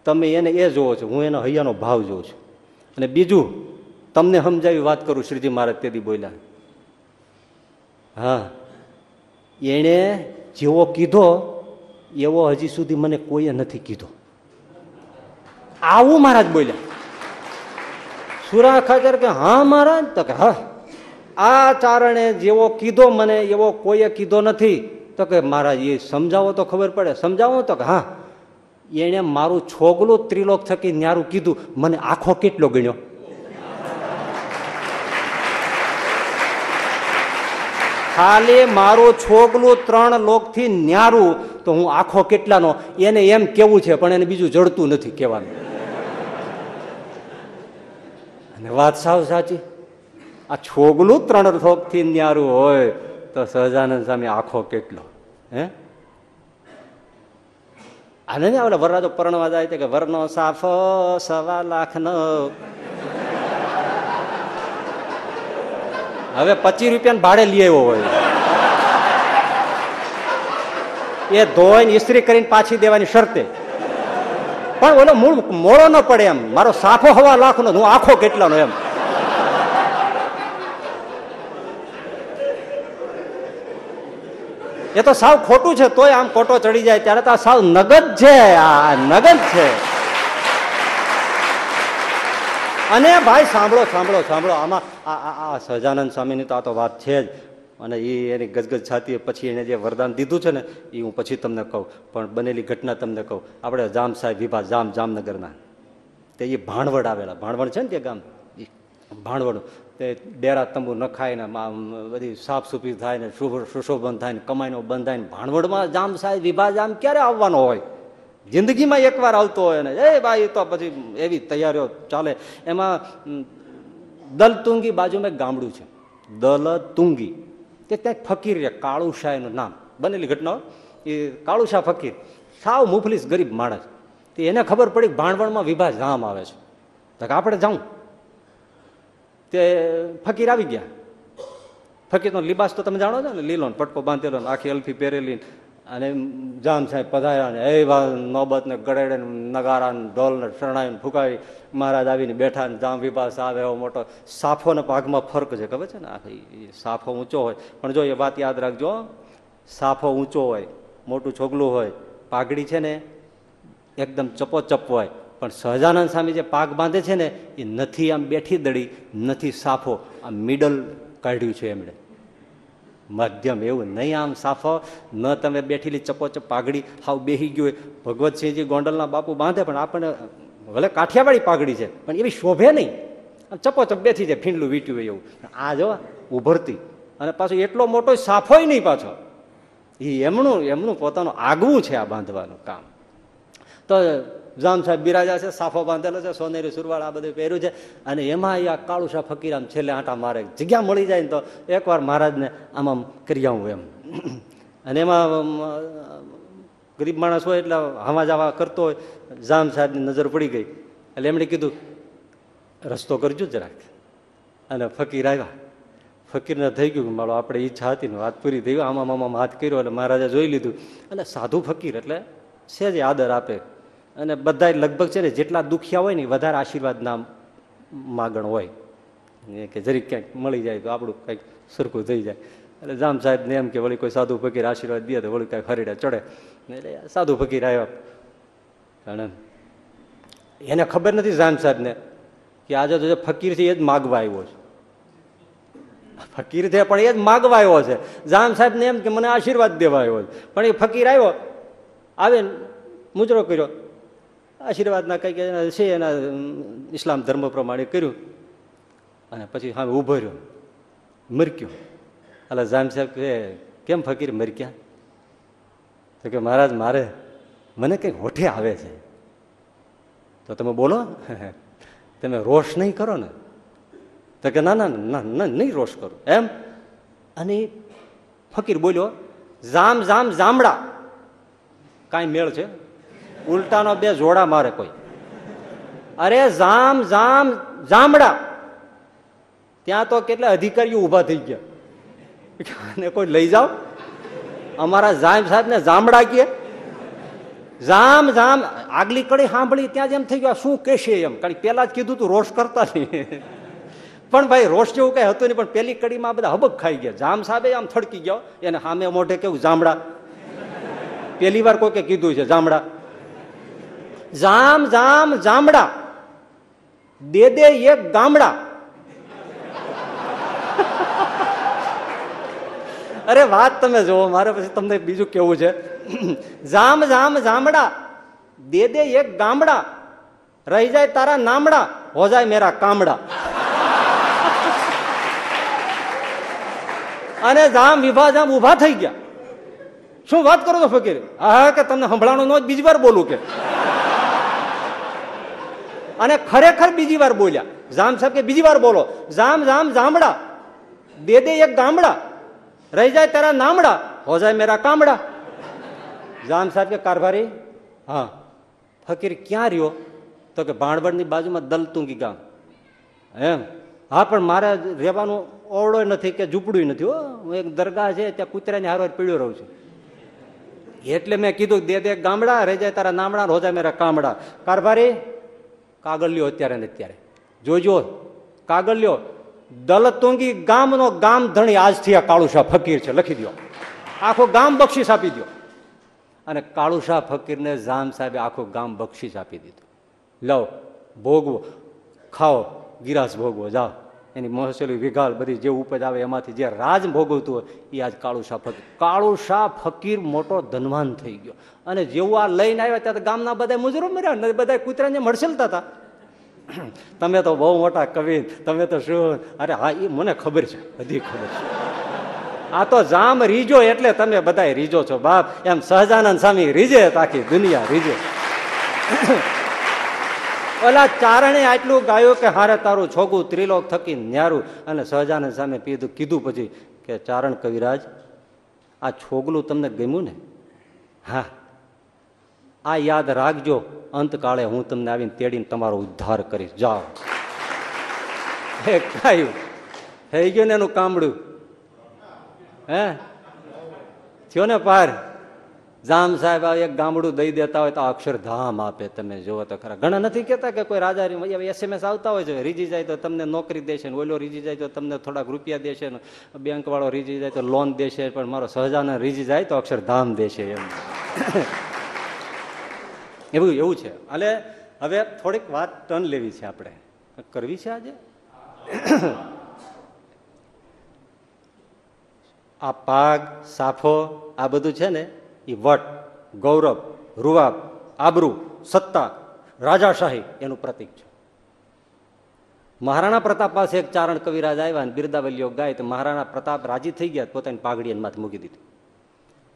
તમે એને એ જોવો છો, હું એનો હૈયાનો ભાવ જોઉં છું. અને બીજું, તમને સમજાવી વાત કરું, શ્રીજી મહારાજ તેથી બોલ્યા. હા. એણે જેવો કીધો, એવો હજી સુધી મને કોઈએ નથી કીધો. આવું મહારાજ બોલ્યા. સુરા ખાચર કે, હા, મહારાજ. તો કે, હા. આ ચારણે જેવો કીધો મને, એવો કોઈએ કીધો નથી. તો કે, મહારાજ, એ સમજાવો તો ખબર પડે. સમજાવો? તો કે, હા. એણે મારું છોગલું ત્રિલોક થકી ન્યારું કીધું. મને આખો કેટલો ગણ્યો? ખાલી મારું છોગલું ત્રણ લોકથી ન્યારું, તો હું આખો કેટલાનો? એને એમ કેવું છે, પણ એને બીજું જડતું નથી કહેવાનું. અને વાત સાવ સાચી. આ છોગલું ત્રણ લોકથી ન્યારું હોય, તો સહજાનંદ સામે આખો કેટલો? હે? આને ને ઓલા વરરાજો પરણવા જાય કે, વરનો સાફ સવા લાખનો. હવે પચીસ રૂપિયા ભાડે લઈ આવ્યો હોય. એ ધોઈને ઇસ્ત્રી કરીને પાછી દેવાની શરતે. પણ ઓલો મૂળ મોળો ન પડે એમ. મારો સાફો હવા લાખનો હું આખો કેટલાનો એમ. એ તો સાવ ખોટું છે, તોય આમ ખોટો ચડી જાય ત્યારે તો આ સાવ નગદ છે, આ નગદ છે. અને ભાઈ, સાંભળો સાંભળો સાંભળો. આમાં આ આ સહજાનંદ સ્વામીની તો આ તો વાત છે જ. અને એ એની ગજગજ છાતી પછી એને જે વરદાન દીધું છે ને એ હું પછી તમને કહું. પણ બનેલી ઘટના તમને કહું. આપણે જામ સાહેબ વિભા જામ, જામનગરના. તે એ ભાણવડ આવેલા. ભાણવડ છે ને તે ગામ? ભાણવડ. તે ડેરા તંબુ નખાય ને બધી સાફ સુફી થાય ને, શુભ, સુશોભન થાય ને, કમાઈનો બંધ થાય ને, ભાણવડમાં જામ સાહેબ વિભા જામ ક્યારે આવવાનો હોય? જિંદગીમાં એકવાર આવતો હોય ને, એ ભાઈ તો પછી એવી તૈયારીઓ ચાલે. એમાં દલતુંગી બાજુમાં ગામડું છે. દલતુંગી. કે ત્યાં એક ફકીર છે કાળુશાહ એનું નામ. બનેલી ઘટના એ કાળુશાહ ફકીર. સાવ મુફલીસ ગરીબ માણસ. તે એને ખબર પડી ભાણવણમાં વિભા જામ આવે છે. તો કે આપણે જાઉં. તે ફકીર આવી ગયા. ફકીરનો લિબાસ તો તમે જાણો છો ને લીલો પટકો બાંધેલો આખી અલફી પહેરેલી અને જામ સાહેબ પધાર્યા ને એ વા નોબત ને ગળેડે નગારા ને ઢોલ ને શરણાઈ ફૂંકાવી મહારાજ આવીને બેઠા ને જામ વિભાસ આવે એવો મોટો સાફો ને પાઘમાં ફરક છે, ખબર છે ને? આખી સાફો ઊંચો હોય. પણ જો એ વાત યાદ રાખજો સાફો ઊંચો હોય, મોટું છોગલું હોય, પાઘડી છે ને, એકદમ ચપોચપ હોય. પણ સહજાનંદ સ્વામી જે પાક બાંધે છે ને, એ નથી આમ બેઠી દડી, નથી સાફો. આમ મિડલ કાઢ્યું છે એમણે. મધ્યમ એવું નહીં આમ સાફો. ન તમે બેઠેલી ચપોચપ પાઘડી હાવ બેહી ગયું હોય. ભગવતસિંહજી ગોંડલના બાપુ બાંધે પણ આપણને ભલે કાઠિયાવાડી પાઘડી છે, પણ એવી શોભે નહીં. આમ ચપોચપ બેઠી છે ફીંડલું વીટ્યું હોય એવું. આ જો ઉભરતી. અને પાછો એટલો મોટો સાફોય નહીં પાછો. એ એમનું એમનું પોતાનું આગવું છે આ બાંધવાનું કામ. તો જામ સાહેબ બિરાજા છે, સાફો બાંધેલો છે, સોનેરી સુરવાળ આ બધું પહેર્યું છે. અને એમાં આ કાળુ શાહ ફકીર આમ છેલ્લે આંટા મારે. જગ્યા મળી જાય ને તો એકવાર મહારાજને આમ આમ કરી આવું એમ. અને એમાં ગરીબ માણસ હોય એટલે હવા જવા કરતો હોય, જામ સાહેબની નજર પડી ગઈ. એટલે એમણે કીધું, રસ્તો કરજો જરાક. અને ફકીર આવ્યા. ફકીરને થઈ ગયું મારો આપણે ઈચ્છા હતી ને વાત પૂરી થઈ આમાં આમાં હાથ કર્યો એટલે મહારાજે જોઈ લીધું. એટલે સાધુ ફકીર એટલે સહેજ આદર આપે. અને બધા લગભગ છે ને જેટલા દુખિયા હોય ને વધારે આશીર્વાદ ના માગણ હોય. કે જરીક ક્યાંક મળી જાય તો આપણું કંઈક સરખું થઈ જાય. એટલે જામ સાહેબ ને એમ કે વળી કોઈ સાધુ ફકીર આશીર્વાદ દે તો વળી કાંઈક હરીડા ચડે. એટલે સાધુ ફકીર આવ્યા. કારણ એને ખબર નથી જામ સાહેબને કે આજે તો ફકીર છે એ જ માગવા આવ્યો છે. ફકીર છે પણ એ જ માગવા આવ્યો છે. જામ સાહેબને એમ કે મને આશીર્વાદ દેવા આવ્યો છે. પણ એ ફકીર આવ્યો આવે મુજરો કર્યો. આશીર્વાદના કંઈક એના છે, એના ઇસ્લામ ધર્મ પ્રમાણે કર્યું. અને પછી સામે ઊભો રહ્યો. મરક્યો. એટલે જામ સાહેબ કે કેમ ફકીર મરક્યા? તો કે, મહારાજ, મારે, મને કંઈક હોઠે આવે છે. તો તમે બોલો. તમે રોષ નહીં કરો ને. તો કે, ના ના ના ના, નહીં રોષ કરો. એમ. અને ફકીર બોલ્યો, જામ જામ, જામડા. કાંઈ મેળ છે? ઉલટાનો બે જોડા મારે કોઈ. અરે જામ જામ, જામડા. ત્યાં તો કેટલા અધિકારીઓ ઊભા થઈ ગયા. અને કોઈ લઈ જાઓ? અમારા જામ સાહેબ ને જામડા કીએ જામ જામ. આગલી કડી સાંભળી ત્યાં જ એમ થઈ ગયું શું કહેશે એમ? કારણ કે પેલા જ કીધું તું રોષ કરતા નહીં. પણ ભાઈ, રોષ જેવું કઈ હતું નહીં, પણ પેલી કડીમાં બધા હબક ખાઈ ગયા. જામ સાહેબે આમ થડકી ગયો. એને સામે મોઢે કેવું, જામડા. પેલી વાર કોઈ કીધું છે, જામડા. જામ જામ, જામડા. દે દે, એક ગામડા. અરે, વાત તમે જુઓ મારે પછી તમને બીજું કેવું છે. જામ જામ, જામડા. દે દે, એક ગામડા. રહી જાય તારા નામડા, હો જાય મેરા કામડા. અને જામ, વિભા, જામ ઊભા થઈ ગયા. શું વાત કરો છો ફકીર? હા કે તમને સંભળાણું ન બીજી વાર બોલું કે. અને ખરેખર બીજી વાર બોલ્યા. જામ સાહેબ કે બીજી વાર બોલો. જામ જામ, જામડા. દે દે એક ગામડા. રહી જાય તારા નામડા. હો જાય મેરા કામડા. જામ સાહેબ કે કારભારી, હા. ફકીર ક્યાં રહ્યો? તો કે ભાણવડની બાજુમાં દલતુંગી ગામ. એમ. હા, પણ મારે રહેવાનું ઓરડો નથી કે ઝૂંપડું નથી, હો. હું એક દરગાહ છે, ત્યાં કૂતરાની હારવાર પીડ્યો રહું છું. એટલે મેં કીધું દે દે ગામડા, રહી જાય તારા નામડા રોજા મેરા કામડા. કારભારી કાગળ લ્યો અત્યારે ને અત્યારે. જોજો કાગળ લ્યો દલતુંગી ગામનો ગામ ધણી આજથી આ કાળુશાહ ફકીર છે. લખી દો આખું ગામ બક્ષીસ આપી દો અને કાળુશાહ ફકીરને જામ સાહેબે આખું ગામ બક્ષીસ આપી દીધું. લવ, ભોગવો, ખાઓ, ગિરાસ ભોગવો, જાઓ. એની મહોસેલી વિઘાલ બધી જે ઉપજ આવે એમાંથી જે રાજ ભોગવતું હોય, એ આજ કાળુશા ફકીર કાળુશાહ ફકીર મોટો ધનવાન થઈ ગયો. અને જેવું આ લઈને આવ્યા ત્યાં ગામના બધા મુજરો મર્યા ને બધા કૂતરાને મળશેલતા હતા. તમે તો બહુ મોટા કવિ, તમે તો શું? અરે હા એ મને ખબર છે, બધી ખબર છે. આ તો જામ રીજો એટલે તમે બધા રીજો છો, બાપ. એમ સહજાનંદ સ્વામી રીજે આખી દુનિયા રીજે. ઓલા ચારણે આટલું ગાયું કે હારે તારું છોગું ત્રિલોક થકી ન્યારું. અને સહજાનંદ સામે પીધું, કીધું પછી કે ચારણ કવિરાજ, આ છોગલું તમને ગમ્યું ને? હા. આ યાદ રાખજો. અંતકાળે હું તમને આવીને તેડીને તમારો ઉદ્ધાર કરીશ. જાઓ. હે કાયું થઈ ગયું ને એનું કામડું? હે? થયો ને પાર? જામ સાહેબ, આ એક ગામડું દઈ દેતા હોય તો અક્ષરધામ આપે તમે જુઓ તો ખરા. ઘણા નથી કહેતા કે કોઈ રાજા એસએમએસ આવતા હોય છે. રીજી જાય તો તમને નોકરી દેશે ને ઓલો રીજી જાય તો તમને થોડાક રૂપિયા દેશે ને બેંક વાળો રીજી જાય તો લોન દેશે. પણ મારો સહજાનંદ રીજી જાય તો અક્ષરધામ દેશે એમ. એવું એવું છે. એટલે હવે થોડીક વાત ટર્ન લેવી છે આપણે. કરવી છે આજે? આ પાગ, સાફો, આ બધું છે ને એ વટ, ગૌરવ, રૂવાબ, આબરૂ, સત્તા, રાજાશાહી, એનું પ્રતીક છે. મહારાણા પ્રતાપ પાસે એક ચારણ કવિરાજ આવ્યા અને બિરદાવલીઓ ગાય, તો મહારાણા પ્રતાપ રાજી થઈ ગયા, પોતાની પાઘડી એની માથે મૂકી દીધી.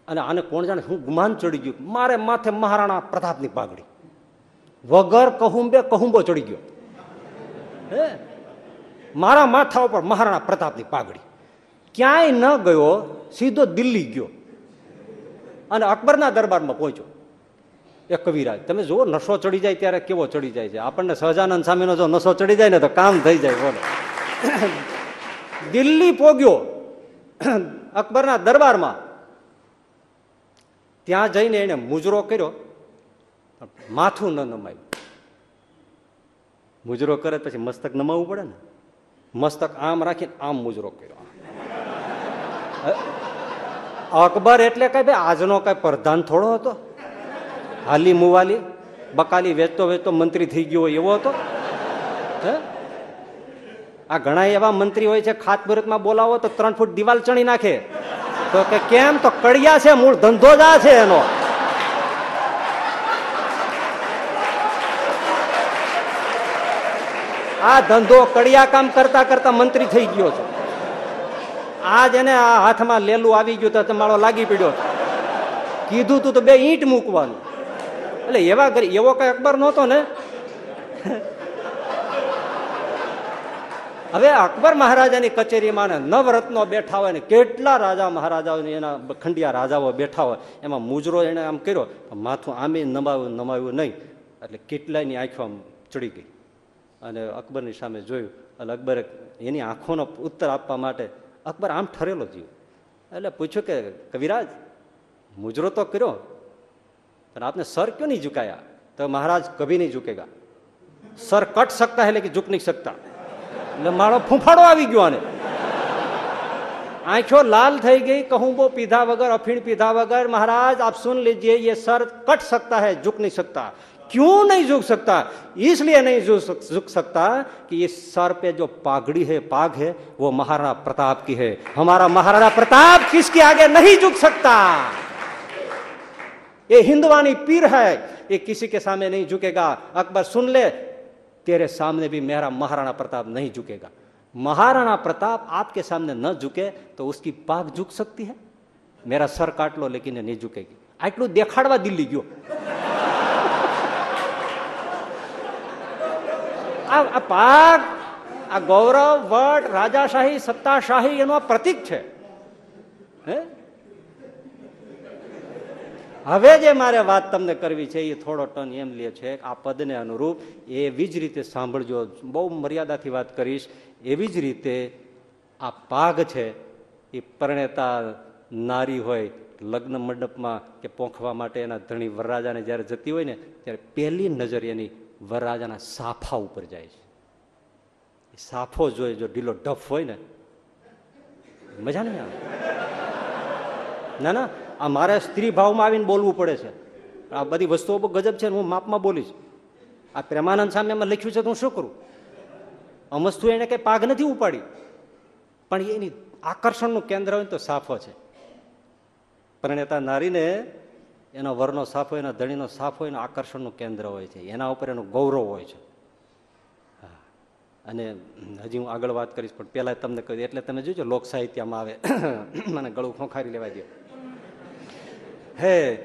અને આને કોણ જાણે હું ગુમાન ચડી ગયું. મારે માથે મહારાણા પ્રતાપની પાઘડી. વગર કહુંબે કહુંબો ચડી ગયો. હે? મારા માથા ઉપર મહારાણા પ્રતાપની પાઘડી. ક્યાંય ન ગયો, સીધો દિલ્હી ગયો. અને અકબરના દરબારમાં પહોંચ્યો. એ કવિરાજ, તમે જુઓ, નશો ચડી જાય ત્યારે કેવો ચડી જાય છે? આપણને સહજાનંદ સામેનો જો નશો ચડી જાય ને તો કામ થઈ જાય, બોલો. દિલ્હી પોગ્યો. અકબરના દરબારમાં ત્યાં જઈને એને મુજરો કર્યો. માથું ન નમાયું. મુજરો કરે પછી મસ્તક નમાવવું પડે ને? મસ્તક આમ રાખીને આમ મુજરો કર્યો. અકબર એટલે કઈ ભાઈ આજનો કઈ પ્રધાન થોડો હતો. હાલી મુવાલી, બકાલી વેચતો વેચતો મંત્રી થઈ ગયો એવો હતો. આ ઘણા એવા મંત્રી હોય છે ખાત બોલાવો તો ત્રણ ફૂટ દિવાલ ચણી નાખે. તો કે કેમ? તો કડિયા છે, મૂળ ધંધો જ આ છે એનો. આ ધંધો કડિયા કામ કરતા કરતા મંત્રી થઈ ગયો છે. આજ એને આ હાથમાં લેલું આવી ગયું તો તમારો લાગી પડ્યો કીધું તું તો બે ઈંટ મૂકવાનું. એટલે એવા એવો કઈ અકબર નહોતો ને. હવે અકબર મહારાજાની કચેરીમાં નવરત્નો બેઠા હોય ને કેટલા રાજા મહારાજાઓ એના ખંડિયા રાજાઓ બેઠા હોય, એમાં મુજરો એને આમ કર્યો માથું આમે નમાવ્યું નમાવ્યું નહીં. એટલે કેટલાયની આંખો આમ ચડી ગઈ. અને અકબરની સામે જોયું એટલે અકબરે, એની આંખોનો ઉત્તર આપવા માટે અકબર આમ ઠરેલો જીવ એટલે પૂછ્યું કે, કવિરાજ, મુજરો તો કર્યો, પણ આપને સર ક્યો નહીં ઝુકાયા? તો મહારાજ કભી નહીં ઝુકેગા. સર કટ શકતા એટલે કે ઝુક નહીં શકતા એટલે મારો ફૂંફાડો આવી ગયો આને આંખો લાલ થઈ ગઈ કહું બો પીધા વગર અફીણ પીધા વગર महाराज आप सुन लीजिए ये सर कट सकता है झुक नहीं सकता क्यों नहीं झुक सकता इसलिए नहीं झुक सकता कि ये सर पे जो पागड़ी है पाग है वो महाराणा प्रताप की है हमारा महाराणा प्रताप किसके आगे नहीं झुक सकता ये हिंदवानी पीर है ये किसी के सामने नहीं झुकेगा अकबर सुन ले तेरे सामने भी मेरा महाराणा प्रताप नहीं झुकेगा महाराणा प्रताप आपके सामने न झुके तो उसकी पाग झुक सकती है मेरा सर काट लो लेकिन नहीं झुकेगी આટલું દેખાડવા દિલ્હી ગયો આ પાક આ ગૌરવ વટ રાજાશાહી સત્તાશાહી એનો પ્રતિક છે હે હવે જે મારે વાત તમને કરવી છે, એ થોડો ટન એમ લે છે. આ પદને અનુરૂપ એવી જ રીતે સાંભળજો. બહુ મર્યાદાથી વાત કરીશ. એવી જ રીતે આ પાગ છે, એ પરણેતા નારી હોય, લગ્ન મંડપમાં કે પોંખવા માટે એના ધણી વરરાજાને જ્યારે જતી હોય ને, ત્યારે પહેલી નજર એની વરરાજાના સાફા ઉપર જાય છે. સાફો જોઈએ જો ઢીલો ડફ હોય ને, મજા નહીં ના ના આ મારે સ્ત્રી ભાવમાં આવીને બોલવું પડે છે. આ બધી વસ્તુઓ બહુ ગજબ છે હું માપમાં બોલીશ. આ પ્રેમાનંદ સામે એમાં લખ્યું છે તો હું શું કરું? અમસ્તુ એને કઈ પાગ નથી ઉપાડી. પણ એની આકર્ષણનું કેન્દ્ર હોય તો સાફો છે. પરણેતા નારીને એનો વરનો સાફો, એના ધણીનો સાફો, એનું આકર્ષણનું કેન્દ્ર હોય છે. એના ઉપર એનું ગૌરવ હોય છે. અને હજી હું આગળ વાત કરીશ, પણ પહેલાં તમને કહ્યું એટલે તમે જોજો લોક સાહિત્યમાં આવે. મને ગળું ખોખારી લેવા દો હે,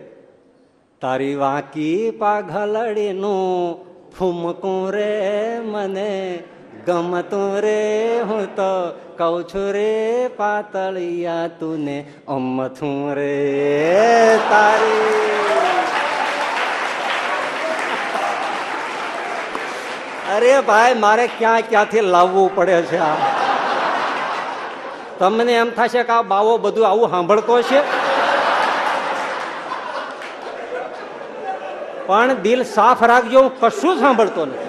તારી વાંકી પાઘલડીનું ફૂમકું રે મને, ગમતું રે હું તો કઉ છું રે પાતળિયા તુને, અમથું રે તારી. અરે ભાઈ, મારે ક્યાં ક્યાંથી લાવવું પડે છે આ? તમને એમ થશે કે આ બાવો બધું આવું સાંભળતો છે? પણ દિલ સાફ રાખજો, હું કશું સાંભળતો નથી.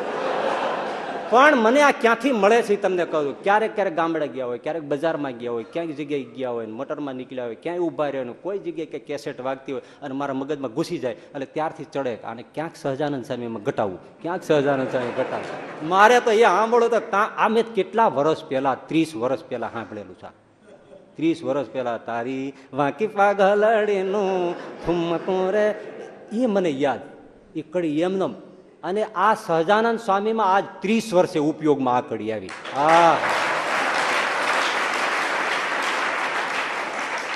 પણ મને આ ક્યાંથી મળે છે તમને કહું ક્યારેક ક્યારેક ગામડે ગયા હોય, ક્યારેક બજારમાં ગયા હોય, ક્યાંક જગ્યાએ ગયા હોય, મોટરમાં નીકળ્યા હોય, ક્યાંય ઊભા રહ્યો કોઈ જગ્યાએ કે કેસેટ વાગતી હોય અને મારા મગજમાં ઘૂસી જાય, એટલે ત્યારથી ચડે અને ક્યાંક સહજાનંદ સ્વામીમાં ઘટાવું ક્યાંક સહજાનંદ સ્વામી ઘટાવું મારે તો એ સાંભળો તો આ મેં કેટલા વર્ષ પહેલા, ત્રીસ વર્ષ પહેલા સાંભળેલું છે ત્રીસ વર્ષ પહેલા તારી વાંકી પાગલડીનું ઠુમકું રે. એ મને યાદ. એ કડી એમનેમ અને આ સહજાનંદ સ્વામીમાં આજ ત્રીસ વર્ષે ઉપયોગમાં આ કડી આવી. હા.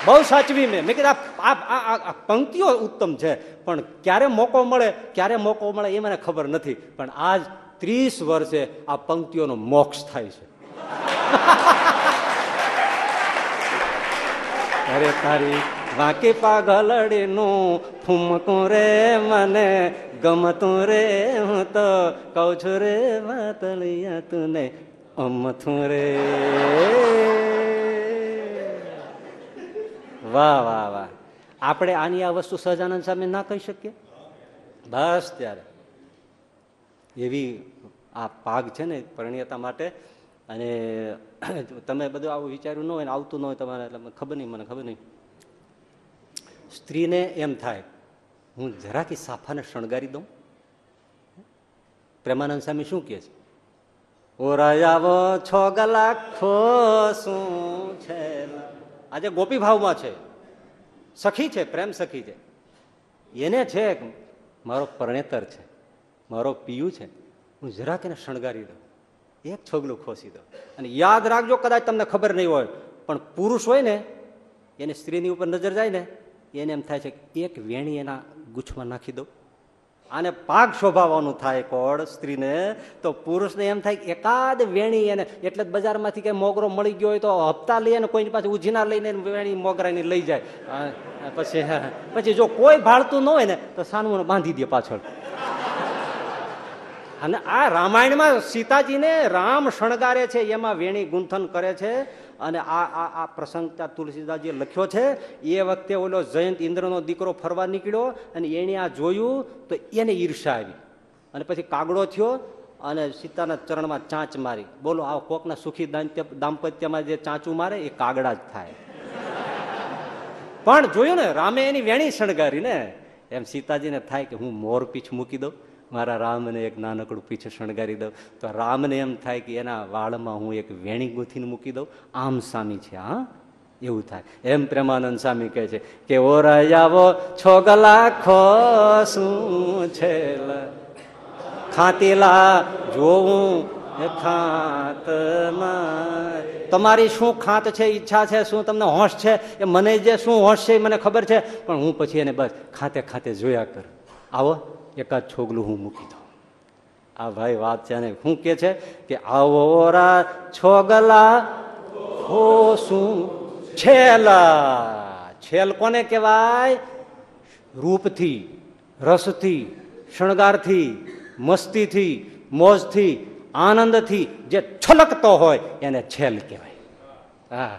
બહુ સાચવી મેં. મેં કીધું આ પંક્તિઓ ઉત્તમ છે. પણ ક્યારે મોકો મળે, ક્યારે મોકો મળે એ મને ખબર નથી. પણ આજ ત્રીસ વર્ષે આ પંક્તિઓનો મોક્ષ થાય છે. અરે તારી વાંકી પાગલડીનું ફૂમકું રે મને, ગમતું રે હું તો કઉ છું રે વાતળિયા તું ને અમથું રે. વાહ વાહ વાહ. આપણે આની આ વસ્તુ સહજાનંદ સામે ના કહી શકીએ? બસ ત્યારે. એવી આ પાગ છે ને પરણ્યતા માટે, અને તમે બધું આવું વિચાર્યું ન હોય ને, આવતું ન હોય તમારે, એટલે ખબર નહીં, મને ખબર નહીં. સ્ત્રીને એમ થાય, હું જરાકી સાફાને શણગારી દઉં? પ્રેમાનંદ સ્વામી શું કહે છે? ઓ ઓરાયાવો છો ગલાખો શું છે? આજે ગોપી ભાવમાં છે. સખી છે, પ્રેમ સખી છે. એને છે મારો પરણેતર છે, મારો પિયું છે. હું જરાક એને શણગારી દઉં. એક છોગલું ખોસી દો અને યાદ રાખજો, કદાચ તમને ખબર નહીં હોય, પણ પુરુષ હોય ને, એને સ્ત્રીની ઉપર નજર જાય ને એને એમ થાય છે એક વેણી એના ગુચ્છમાં નાખી દઉં. આને પાક શોભાવવાનું થાય કોળ સ્ત્રીને, તો પુરુષને એમ થાય એકાદ વેણી એને, એટલે જ બજારમાંથી કઈ મોગરો મળી ગયો હોય તો હપ્તા લઈને કોઈની પાસે ઉજીના લઈને વેણી મોગરાની લઈ જાય. પછી પછી જો કોઈ ભાળતું ન હોય ને, તો સાનું બાંધી દે પાછળ. અને આ રામાયણમાં સીતાજીને રામ શણગારે છે, એમાં વેણી ગુંથન કરે છે. અને આ આ આ પ્રસંગ ત્યાં તુલસીદાસજીએ લખ્યો છે. એ વખતે ઓલો જયંત ઇન્દ્રનો દીકરો ફરવા નીકળ્યો અને એણે આ જોયું તો એને ઈર્ષા આવી. અને પછી કાગડો થયો અને સીતાના ચરણમાં ચાંચ મારી. બોલો, આ કોકના સુખી દાંપત્યમાં જે ચાંચું મારે, એ કાગડા જ થાય. પણ જોયું ને, રામે એની વેણી શણગારી ને, એમ સીતાજીને થાય કે હું મોર પીછ મૂકી દઉં. મારા રામને એક નાનકડું પીછે શણગારી દઉં. તો રામને એમ થાય કે એના વાળમાં હું એક વેણી ગૂંથીને મૂકી દઉં. આમ સામી છે, હા? એવું થાય. એમ પ્રેમાનંદ સ્વામી કહે છે કે, ઓ ઓરાયાવો છો ગલાખો શું છે ખાતીલા જોવું ખાત તમારી શું ખાત છે, ઈચ્છા છે, શું તમને હોશ છે? એ મને જે શું હોશ છે એ મને ખબર છે. પણ હું પછી એને બસ ખાતે ખાતે જોયા કર. આવો. એકાદ છોગલું હું મૂકી દઉં. આ ભાઈ વાત છે અને શું કે છે કે આવો રા છોગલા હો શું છેલા. છેલ કોને કહેવાય? રૂપથી, રસથી, શણગારથી, મસ્તીથી, મોજથી, આનંદથી જે છલકતો હોય એને છેલ કહેવાય. હા.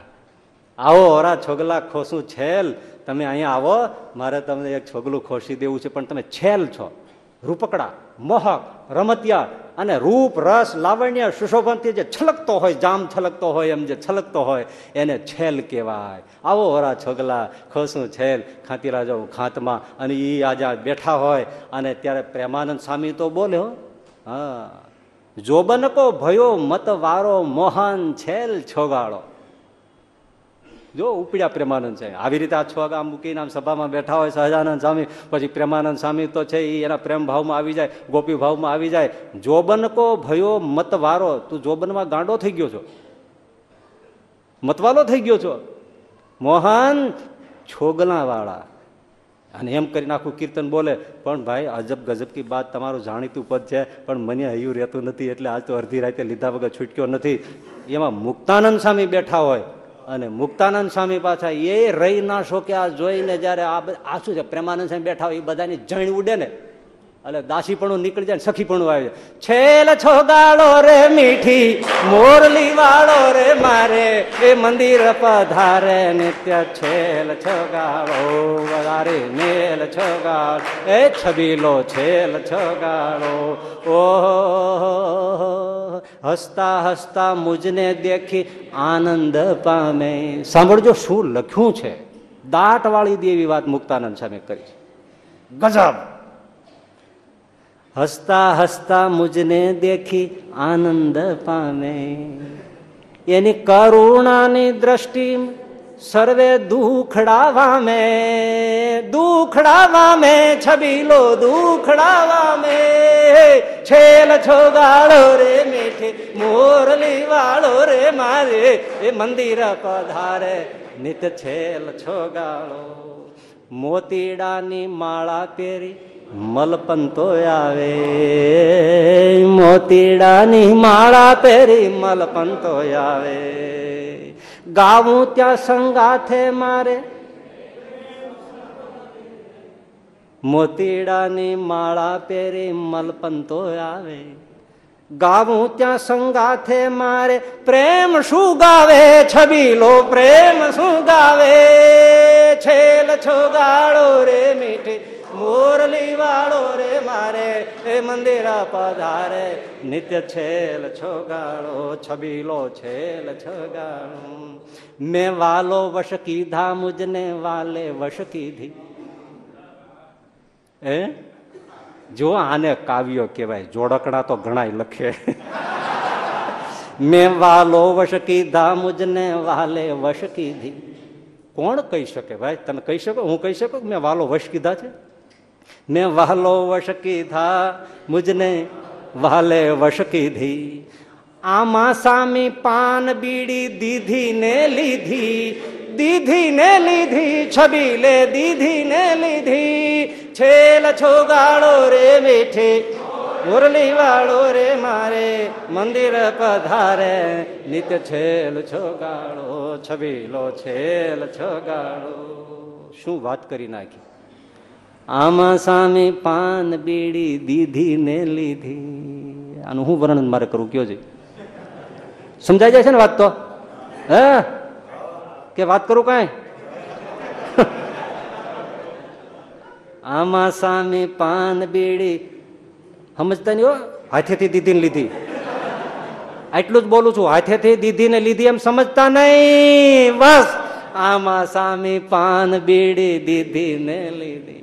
આવો ઓરા છોગલા ખોસું છેલ. તમે અહીંયા આવો. મારે તમને એક છોગલું ખોસી દેવું છે, પણ તમે છેલ છો. રૂપકડા, મોહક, રમતિયા અને રૂપ, રસ, લાવણ્ય, સુશોભનથી જે છલકતો હોય, જામ છલકતો હોય, એમ જે છલકતો હોય, એને છેલ કહેવાય. આવો વરા છોગલા, ખોસું છેલ ખાંતી રાજો ખાતમાં, અને એ આજે બેઠા હોય, અને ત્યારે પ્રેમાનંદ સ્વામી તો બોલ્યો હા જોબનકો ભયો મતવારો, મોહન છેલ છોગાળો. જો ઉપડ્યા પ્રેમાનંદ છે. આવી રીતે આ છ આમ મૂકીને આમ સભામાં બેઠા હોય સહજાનંદ સ્વામી, પછી પ્રેમાનંદ સ્વામી તો છે એ એના પ્રેમ ભાવમાં આવી જાય, ગોપી ભાવમાં આવી જાય. જોબનકો ભયો મતવારો, તું જોબનમાં ગાંડો થઈ ગયો છો. મતવાલો થઈ ગયો છો. મોહન છોગલા વાળા અને એમ કરીને આખું કીર્તન બોલે, પણ ભાઈ, અજબ ગજબ કી બાત તમારું જાણીતું પદ છે, પણ મને હૈયું રહેતું નથી, એટલે આજ તો અડધી રાતે લીધા વગર છૂટક્યો નથી. એમાં મુક્તાનંદ સ્વામી બેઠા હોય અને મુક્તાનંદ સ્વામી પાછા એ રહી ના શોક્યા, જોઈને જયારે આ શું છે, પ્રેમાનંદ સ્વામી બેઠા હોય, એ બધાની જણ ઉડે ને. એટલે દાસીપણું નીકળી જાય સખીપણું આવી જાય. છેલ છોગાળો રે મીઠી, મોરલી વાળો રે મારે, એ મંદિર પધારે નિત્ય છેલ છોગાળો વધારે મેલ છોગાળ, એ છબીલો છેલ છોગાળો. ઓહો, હસતા હસતા મુજને દેખી આનંદ પામે. સાંભળજો શું લખ્યું છે. દાટ વાળી દેવી વાત મુક્તાનંદ સામે કરી છે. ગજબ. હસતા હસતા મુજને દેખી આનંદ પામે. એની કરુણાની દ્રષ્ટિ સર્વે દુખડાવા મે દુખડાવા મે છબીલો દુખડાવા મે છેલ છોગાળો રે મેઠે, મોરલી વાળો રે મારે, એ મંદિર પધારે નિત છેલ છોગાળો. મોતીડાની માળા પહેરી મલપંતો આવે. મોતીડાની માળા પહેરી મલપંતો આવે. ગાવું ત્યાં સંગાથે મારે. મોતીડાની માળા પહેરી મલપંતો આવે. ગાવું ત્યાં સંગાથે મારે. પ્રેમ શું ગાવે? છબીલો પ્રેમ શું ગાવે? છેલ છોગાળો રે મીઠી. મોરલી વાળો રે મારે, એ મંદિર પધારે નિત્ય છેલ છોગાળો, છબીલો છેલ છગાળો. મેં વાલો વશ કીધા મુજને વાલે વશ કીધી એ જો આને કાવ્યો કહેવાય, જોડકણા તો ઘણા લખે. મેં વાલો વશ કીધા મુજને વાલે વશ કીધી કોણ કહી શકે? ભાઈ તમે કહી શકો? હું કહી શકું મેં વાલો વશ કીધા છે? મેં વહલો વશકી થા મુજને વહલે વશકી ધી આમાં સામી પાન બીડી દીધી ને લીધી દીધી ને લીધી, છબી લે દીધી ને લીધી. છેલ છોગાળો રે બેઠે મુરલી વાળો રે મારે, મંદિર પધારે. નિત્ય છેલ છોગાળો છબીલો છેલ છોગાળો. શું વાત કરી નાખી? આમાં સામે પાન બીડી દીધી ને લીધી. આનું હું વર્ણન મારે કરવું? કયો છે? સમજાઈ જાય છે ને વાત તો? હે? કે વાત કરું કઈ? આમાં સામે પાન બીડી સમજતા નહીં હો. હાથેથી દીધી ને લીધી. આટલું જ બોલું છું. હાથેથી દીધી ને લીધી એમ સમજતા નહીં. બસ. આમાં સામે પાન બીડી દીધી ને લીધી.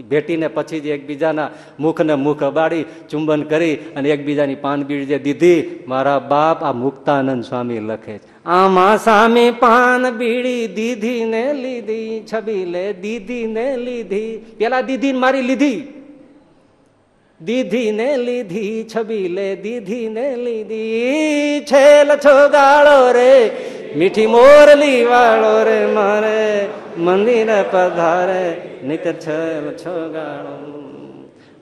ભેટીને પછી જ એકબીજાના મુખને મુખ બાળી ચુંબન કરી અને એકબીજાની પાન બીડી જે દીધી, મારા બાપ આ મુક્તાનંદ સ્વામી લખે છે. આમાં સામે પાન બીડી દીધી ને લીધી, છબી લે દીધી ને લીધી. પેલા દીધી મારી લીધી. દીધી ને લીધી, છબી લે દીધી ને લીધી. છેલ છોગાળો રે મીઠી મોરલી વાળો રે મારે, મંદિર પધારે નીતર છેલ છોગાળો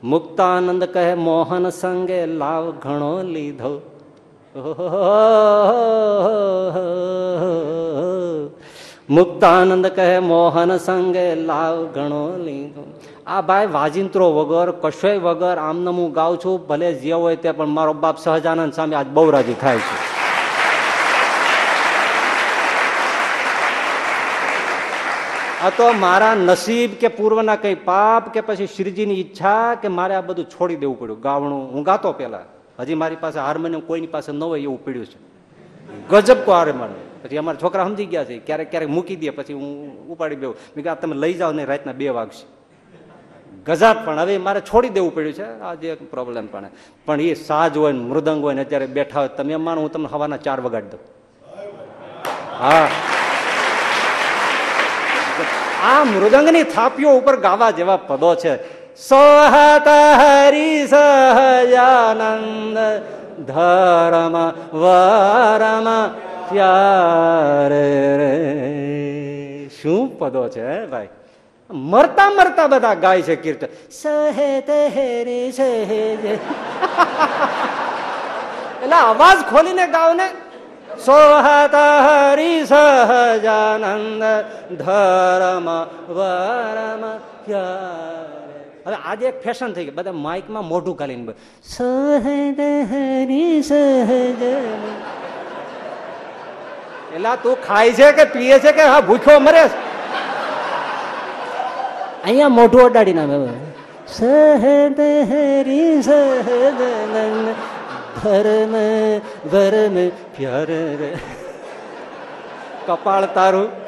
મુક્તાનંદ કહે, મોહન સંગે લાવ ઘણો લીધો. મુક્તાનંદ કહે, મોહન સંગે લાવ ઘણો લીધો. આ ભાઈ વાજિંત્રો વગર, કશોય વગર આમને હું ગાઉં છું, ભલે જે હોય તે પણ મારો બાપ સહજાનંદ સામે આજ બહુ રાજી થાય છે. આ તો મારા નસીબ કે પૂર્વના કઈ પાપ કે પછી શ્રીજીની ઈચ્છા કે મારે આ બધું છોડી દેવું પડ્યું. ગાવણું હું ગાતો પેલા હજી મારી પાસે હાર્મોનિયમ કોઈની પાસે ન હોય એવું પડ્યું છે. ગજબ કો હાર્મોનિયમ પછી અમારા છોકરા સમજી ગયા છે. ક્યારેક ક્યારેક મૂકી દે, પછી હું ઉપાડી દઉં મેં કહ્યું તમે લઈ જાઓ, ને રાતના બે વાગશે. ગજાત પણ. હવે મારે છોડી દેવું પડ્યું છે. આ જે પ્રોબ્લેમ પણ પણ એ સાજ હોય ને મૃદંગ હોય ને અત્યારે બેઠા હોય, તમે માનો હું તમને હવાના ચાર વગાડી દઉં. હા. આ મૃદંગની થાપીઓ ઉપર ગાવા જેવા પદો છે. સોહત હરી સહજાનંદ, ધરમ વરમ શું પદો છે ભાઈ? મરતા મરતા બધા ગાય છે કીર્તન સહેત હેરી સહેજ. એટલે અવાજ ખોલીને ગાવ ને સોહત હરી સહજાનંદ ધરમ વરમ હવે આજે એક ફેશન થઈ ગઈ. બધા માઇકમાં મોઢું કાલીન સહજ હરી સહજ એલા, તું ખાય છે કે પીએ છે કે હા, ભૂખ્યો મરે અહીંયા મોઢું અડાડી નામે સહદ હરી સહજ ધર્મ ધર્મ પ્યાર કપાળ તારું.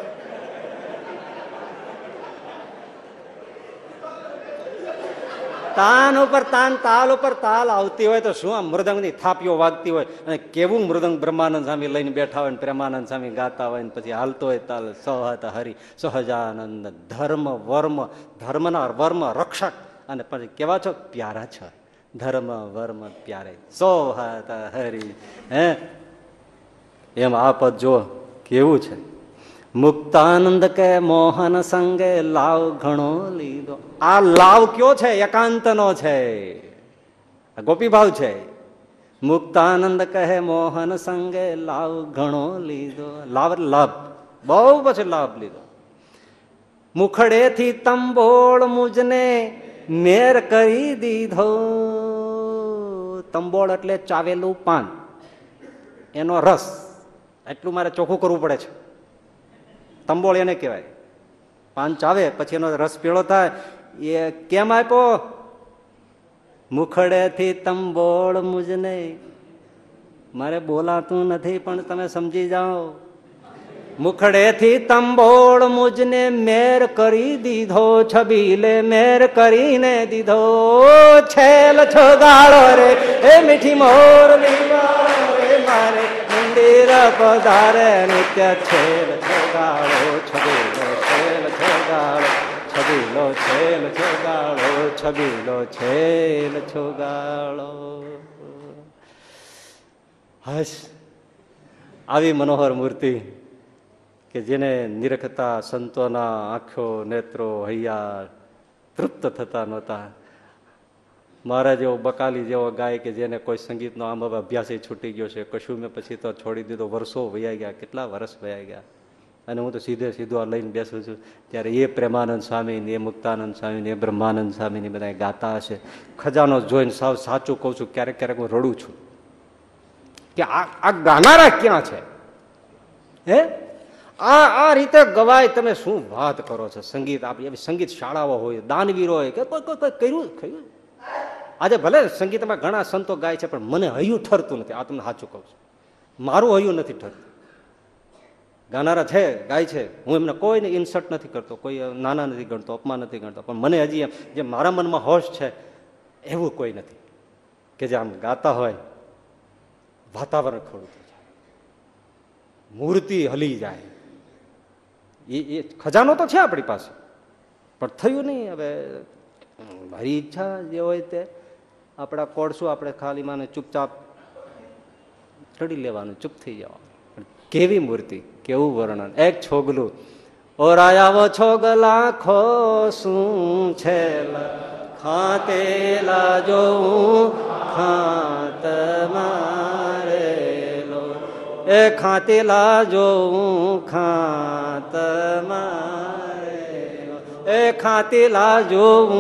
તાન ઉપર તાન, તાલ ઉપર તાલ આવતી હોય તો શું આ મૃદંગની થાપીઓ વાગતી હોય? અને કેવું મૃદંગ બ્રહ્માનંદ સ્વામી લઈને બેઠા હોય પ્રેમાનંદ સ્વામી ગાતા હોય ને પછી હાલતો હોય તાલ, સહત હરિ, સહજાનંદ, ધર્મ, વર્મ, ધર્મના વર્મ રક્ષક. અને પછી કેવા છો? પ્યારા છો. ધર્મ, વર્મ પ્યારે. સોહત હરિ, હે? એમ આપત જો કેવું છે? મુક્તાનંદ કે મોહન સંગે લાવ ઘણો લીધો. આ લાવ કયો છે? એકાંત નો છે ગોપીભાવ છે. મુક્તાનંદ કહે મોહન સંગે લાવ ઘણો લીધો. લાવ લાભ. બહુ પછી લાભ લીધો. મુખડેથી તંબોળ મુજને મેર કરી દીધો. તંબોળ એટલે ચાવેલું પાન. એનો રસ. એટલું મારે ચોખ્ખું કરવું પડે છે. તંબોળ એને કહેવાય. પાન ચાવે, પછી એનો રસ પીળો થાય. એ કેમ આપ્યો? મુખડેથી તંબોળ મુજને. મારે બોલાતું નથી, પણ તમે સમજી જાઓ. મુખડેથી તંબોળ મુજને મેર કરી દીધો, છબીલે મેર કરીને દીધો. છેલ છોગાળો રે, એ મીઠી મોર મારે મંદિર પધારે નિત્ય છેલ છોગાળો, છબીલો છેલ છોગાળો, છબીલો છેલ છોગાળો, છબીલો છેલ છોગાળો. હશ, આવી મનોહર મૂર્તિ. કે જેને નિરખતા સંતોના આંખો, નેત્રો હૈયા તૃપ્ત થતા નહોતા. મારા જેવો બકાલી જેવો ગાય કે જેને કોઈ સંગીતનો આમ હવે અભ્યાસ છૂટી ગયો છે. કશું મેં પછી તો છોડી દીધો. વર્ષો વયા ગયા, કેટલા વર્ષ વયા ગયા. અને હું તો સીધે સીધો આ લઈને બેસું છું. ત્યારે એ પ્રેમાનંદ સ્વામી ને એ મુક્તાનંદ સ્વામી ને એ બ્રહ્માનંદ સ્વામી ને બધા ગાતા હશે. ખજાનો જોઈને સાવ સાચું કહું છું, ક્યારેક ક્યારેક હું રડું છું. કે આ આ ગાનારા ક્યાં છે? હે? આ આ રીતે ગવાય તમે શું વાત કરો છો? સંગીત આપી સંગીત શાળાઓ હોય, દાનવીરો હોય કે કોઈ કોઈ કોઈ કર્યું કર્યું? આજે ભલે સંગીતમાં ઘણા સંતો ગાય છે, પણ મને હૈયું ઠરતું નથી. આ તમને સાચું કહું છું. મારું હૈયું નથી ઠરતું. ગાનારા છે, ગાય છે. હું એમને કોઈને ઇન્સર્ટ નથી કરતો, કોઈ નાના નથી ગણતો, અપમાન નથી ગણતો. પણ મને હજી એમ, જે મારા મનમાં હોશ છે, એવું કોઈ નથી. કે જે આમ ગાતા હોય, વાતાવરણ ખોડું થઈ જાય. મૂર્તિ હલી જાય. એ એ ખજાનો તો છે આપણી પાસે. પણ થયું નહીં. હવે મારી ઈચ્છા જે હોય તે આપણા કોડશું આપણે ખાલી માને ચૂપચાપ ચડી લેવાનું, ચૂપ થઈ જવાનું. કેવી મૂર્તિ, કેવું વર્ણન. એક છોગલું, ઓરાયાવો છોગલા ખો શું છે ખાતેલા જોઉં ખાત મારેલો એ ખાતીલા જોઉં ખાત મારેલો એ ખાતીલા જોઉં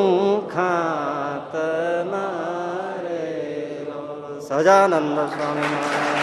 ખાત મારેલો સજાનંદ સ્વામી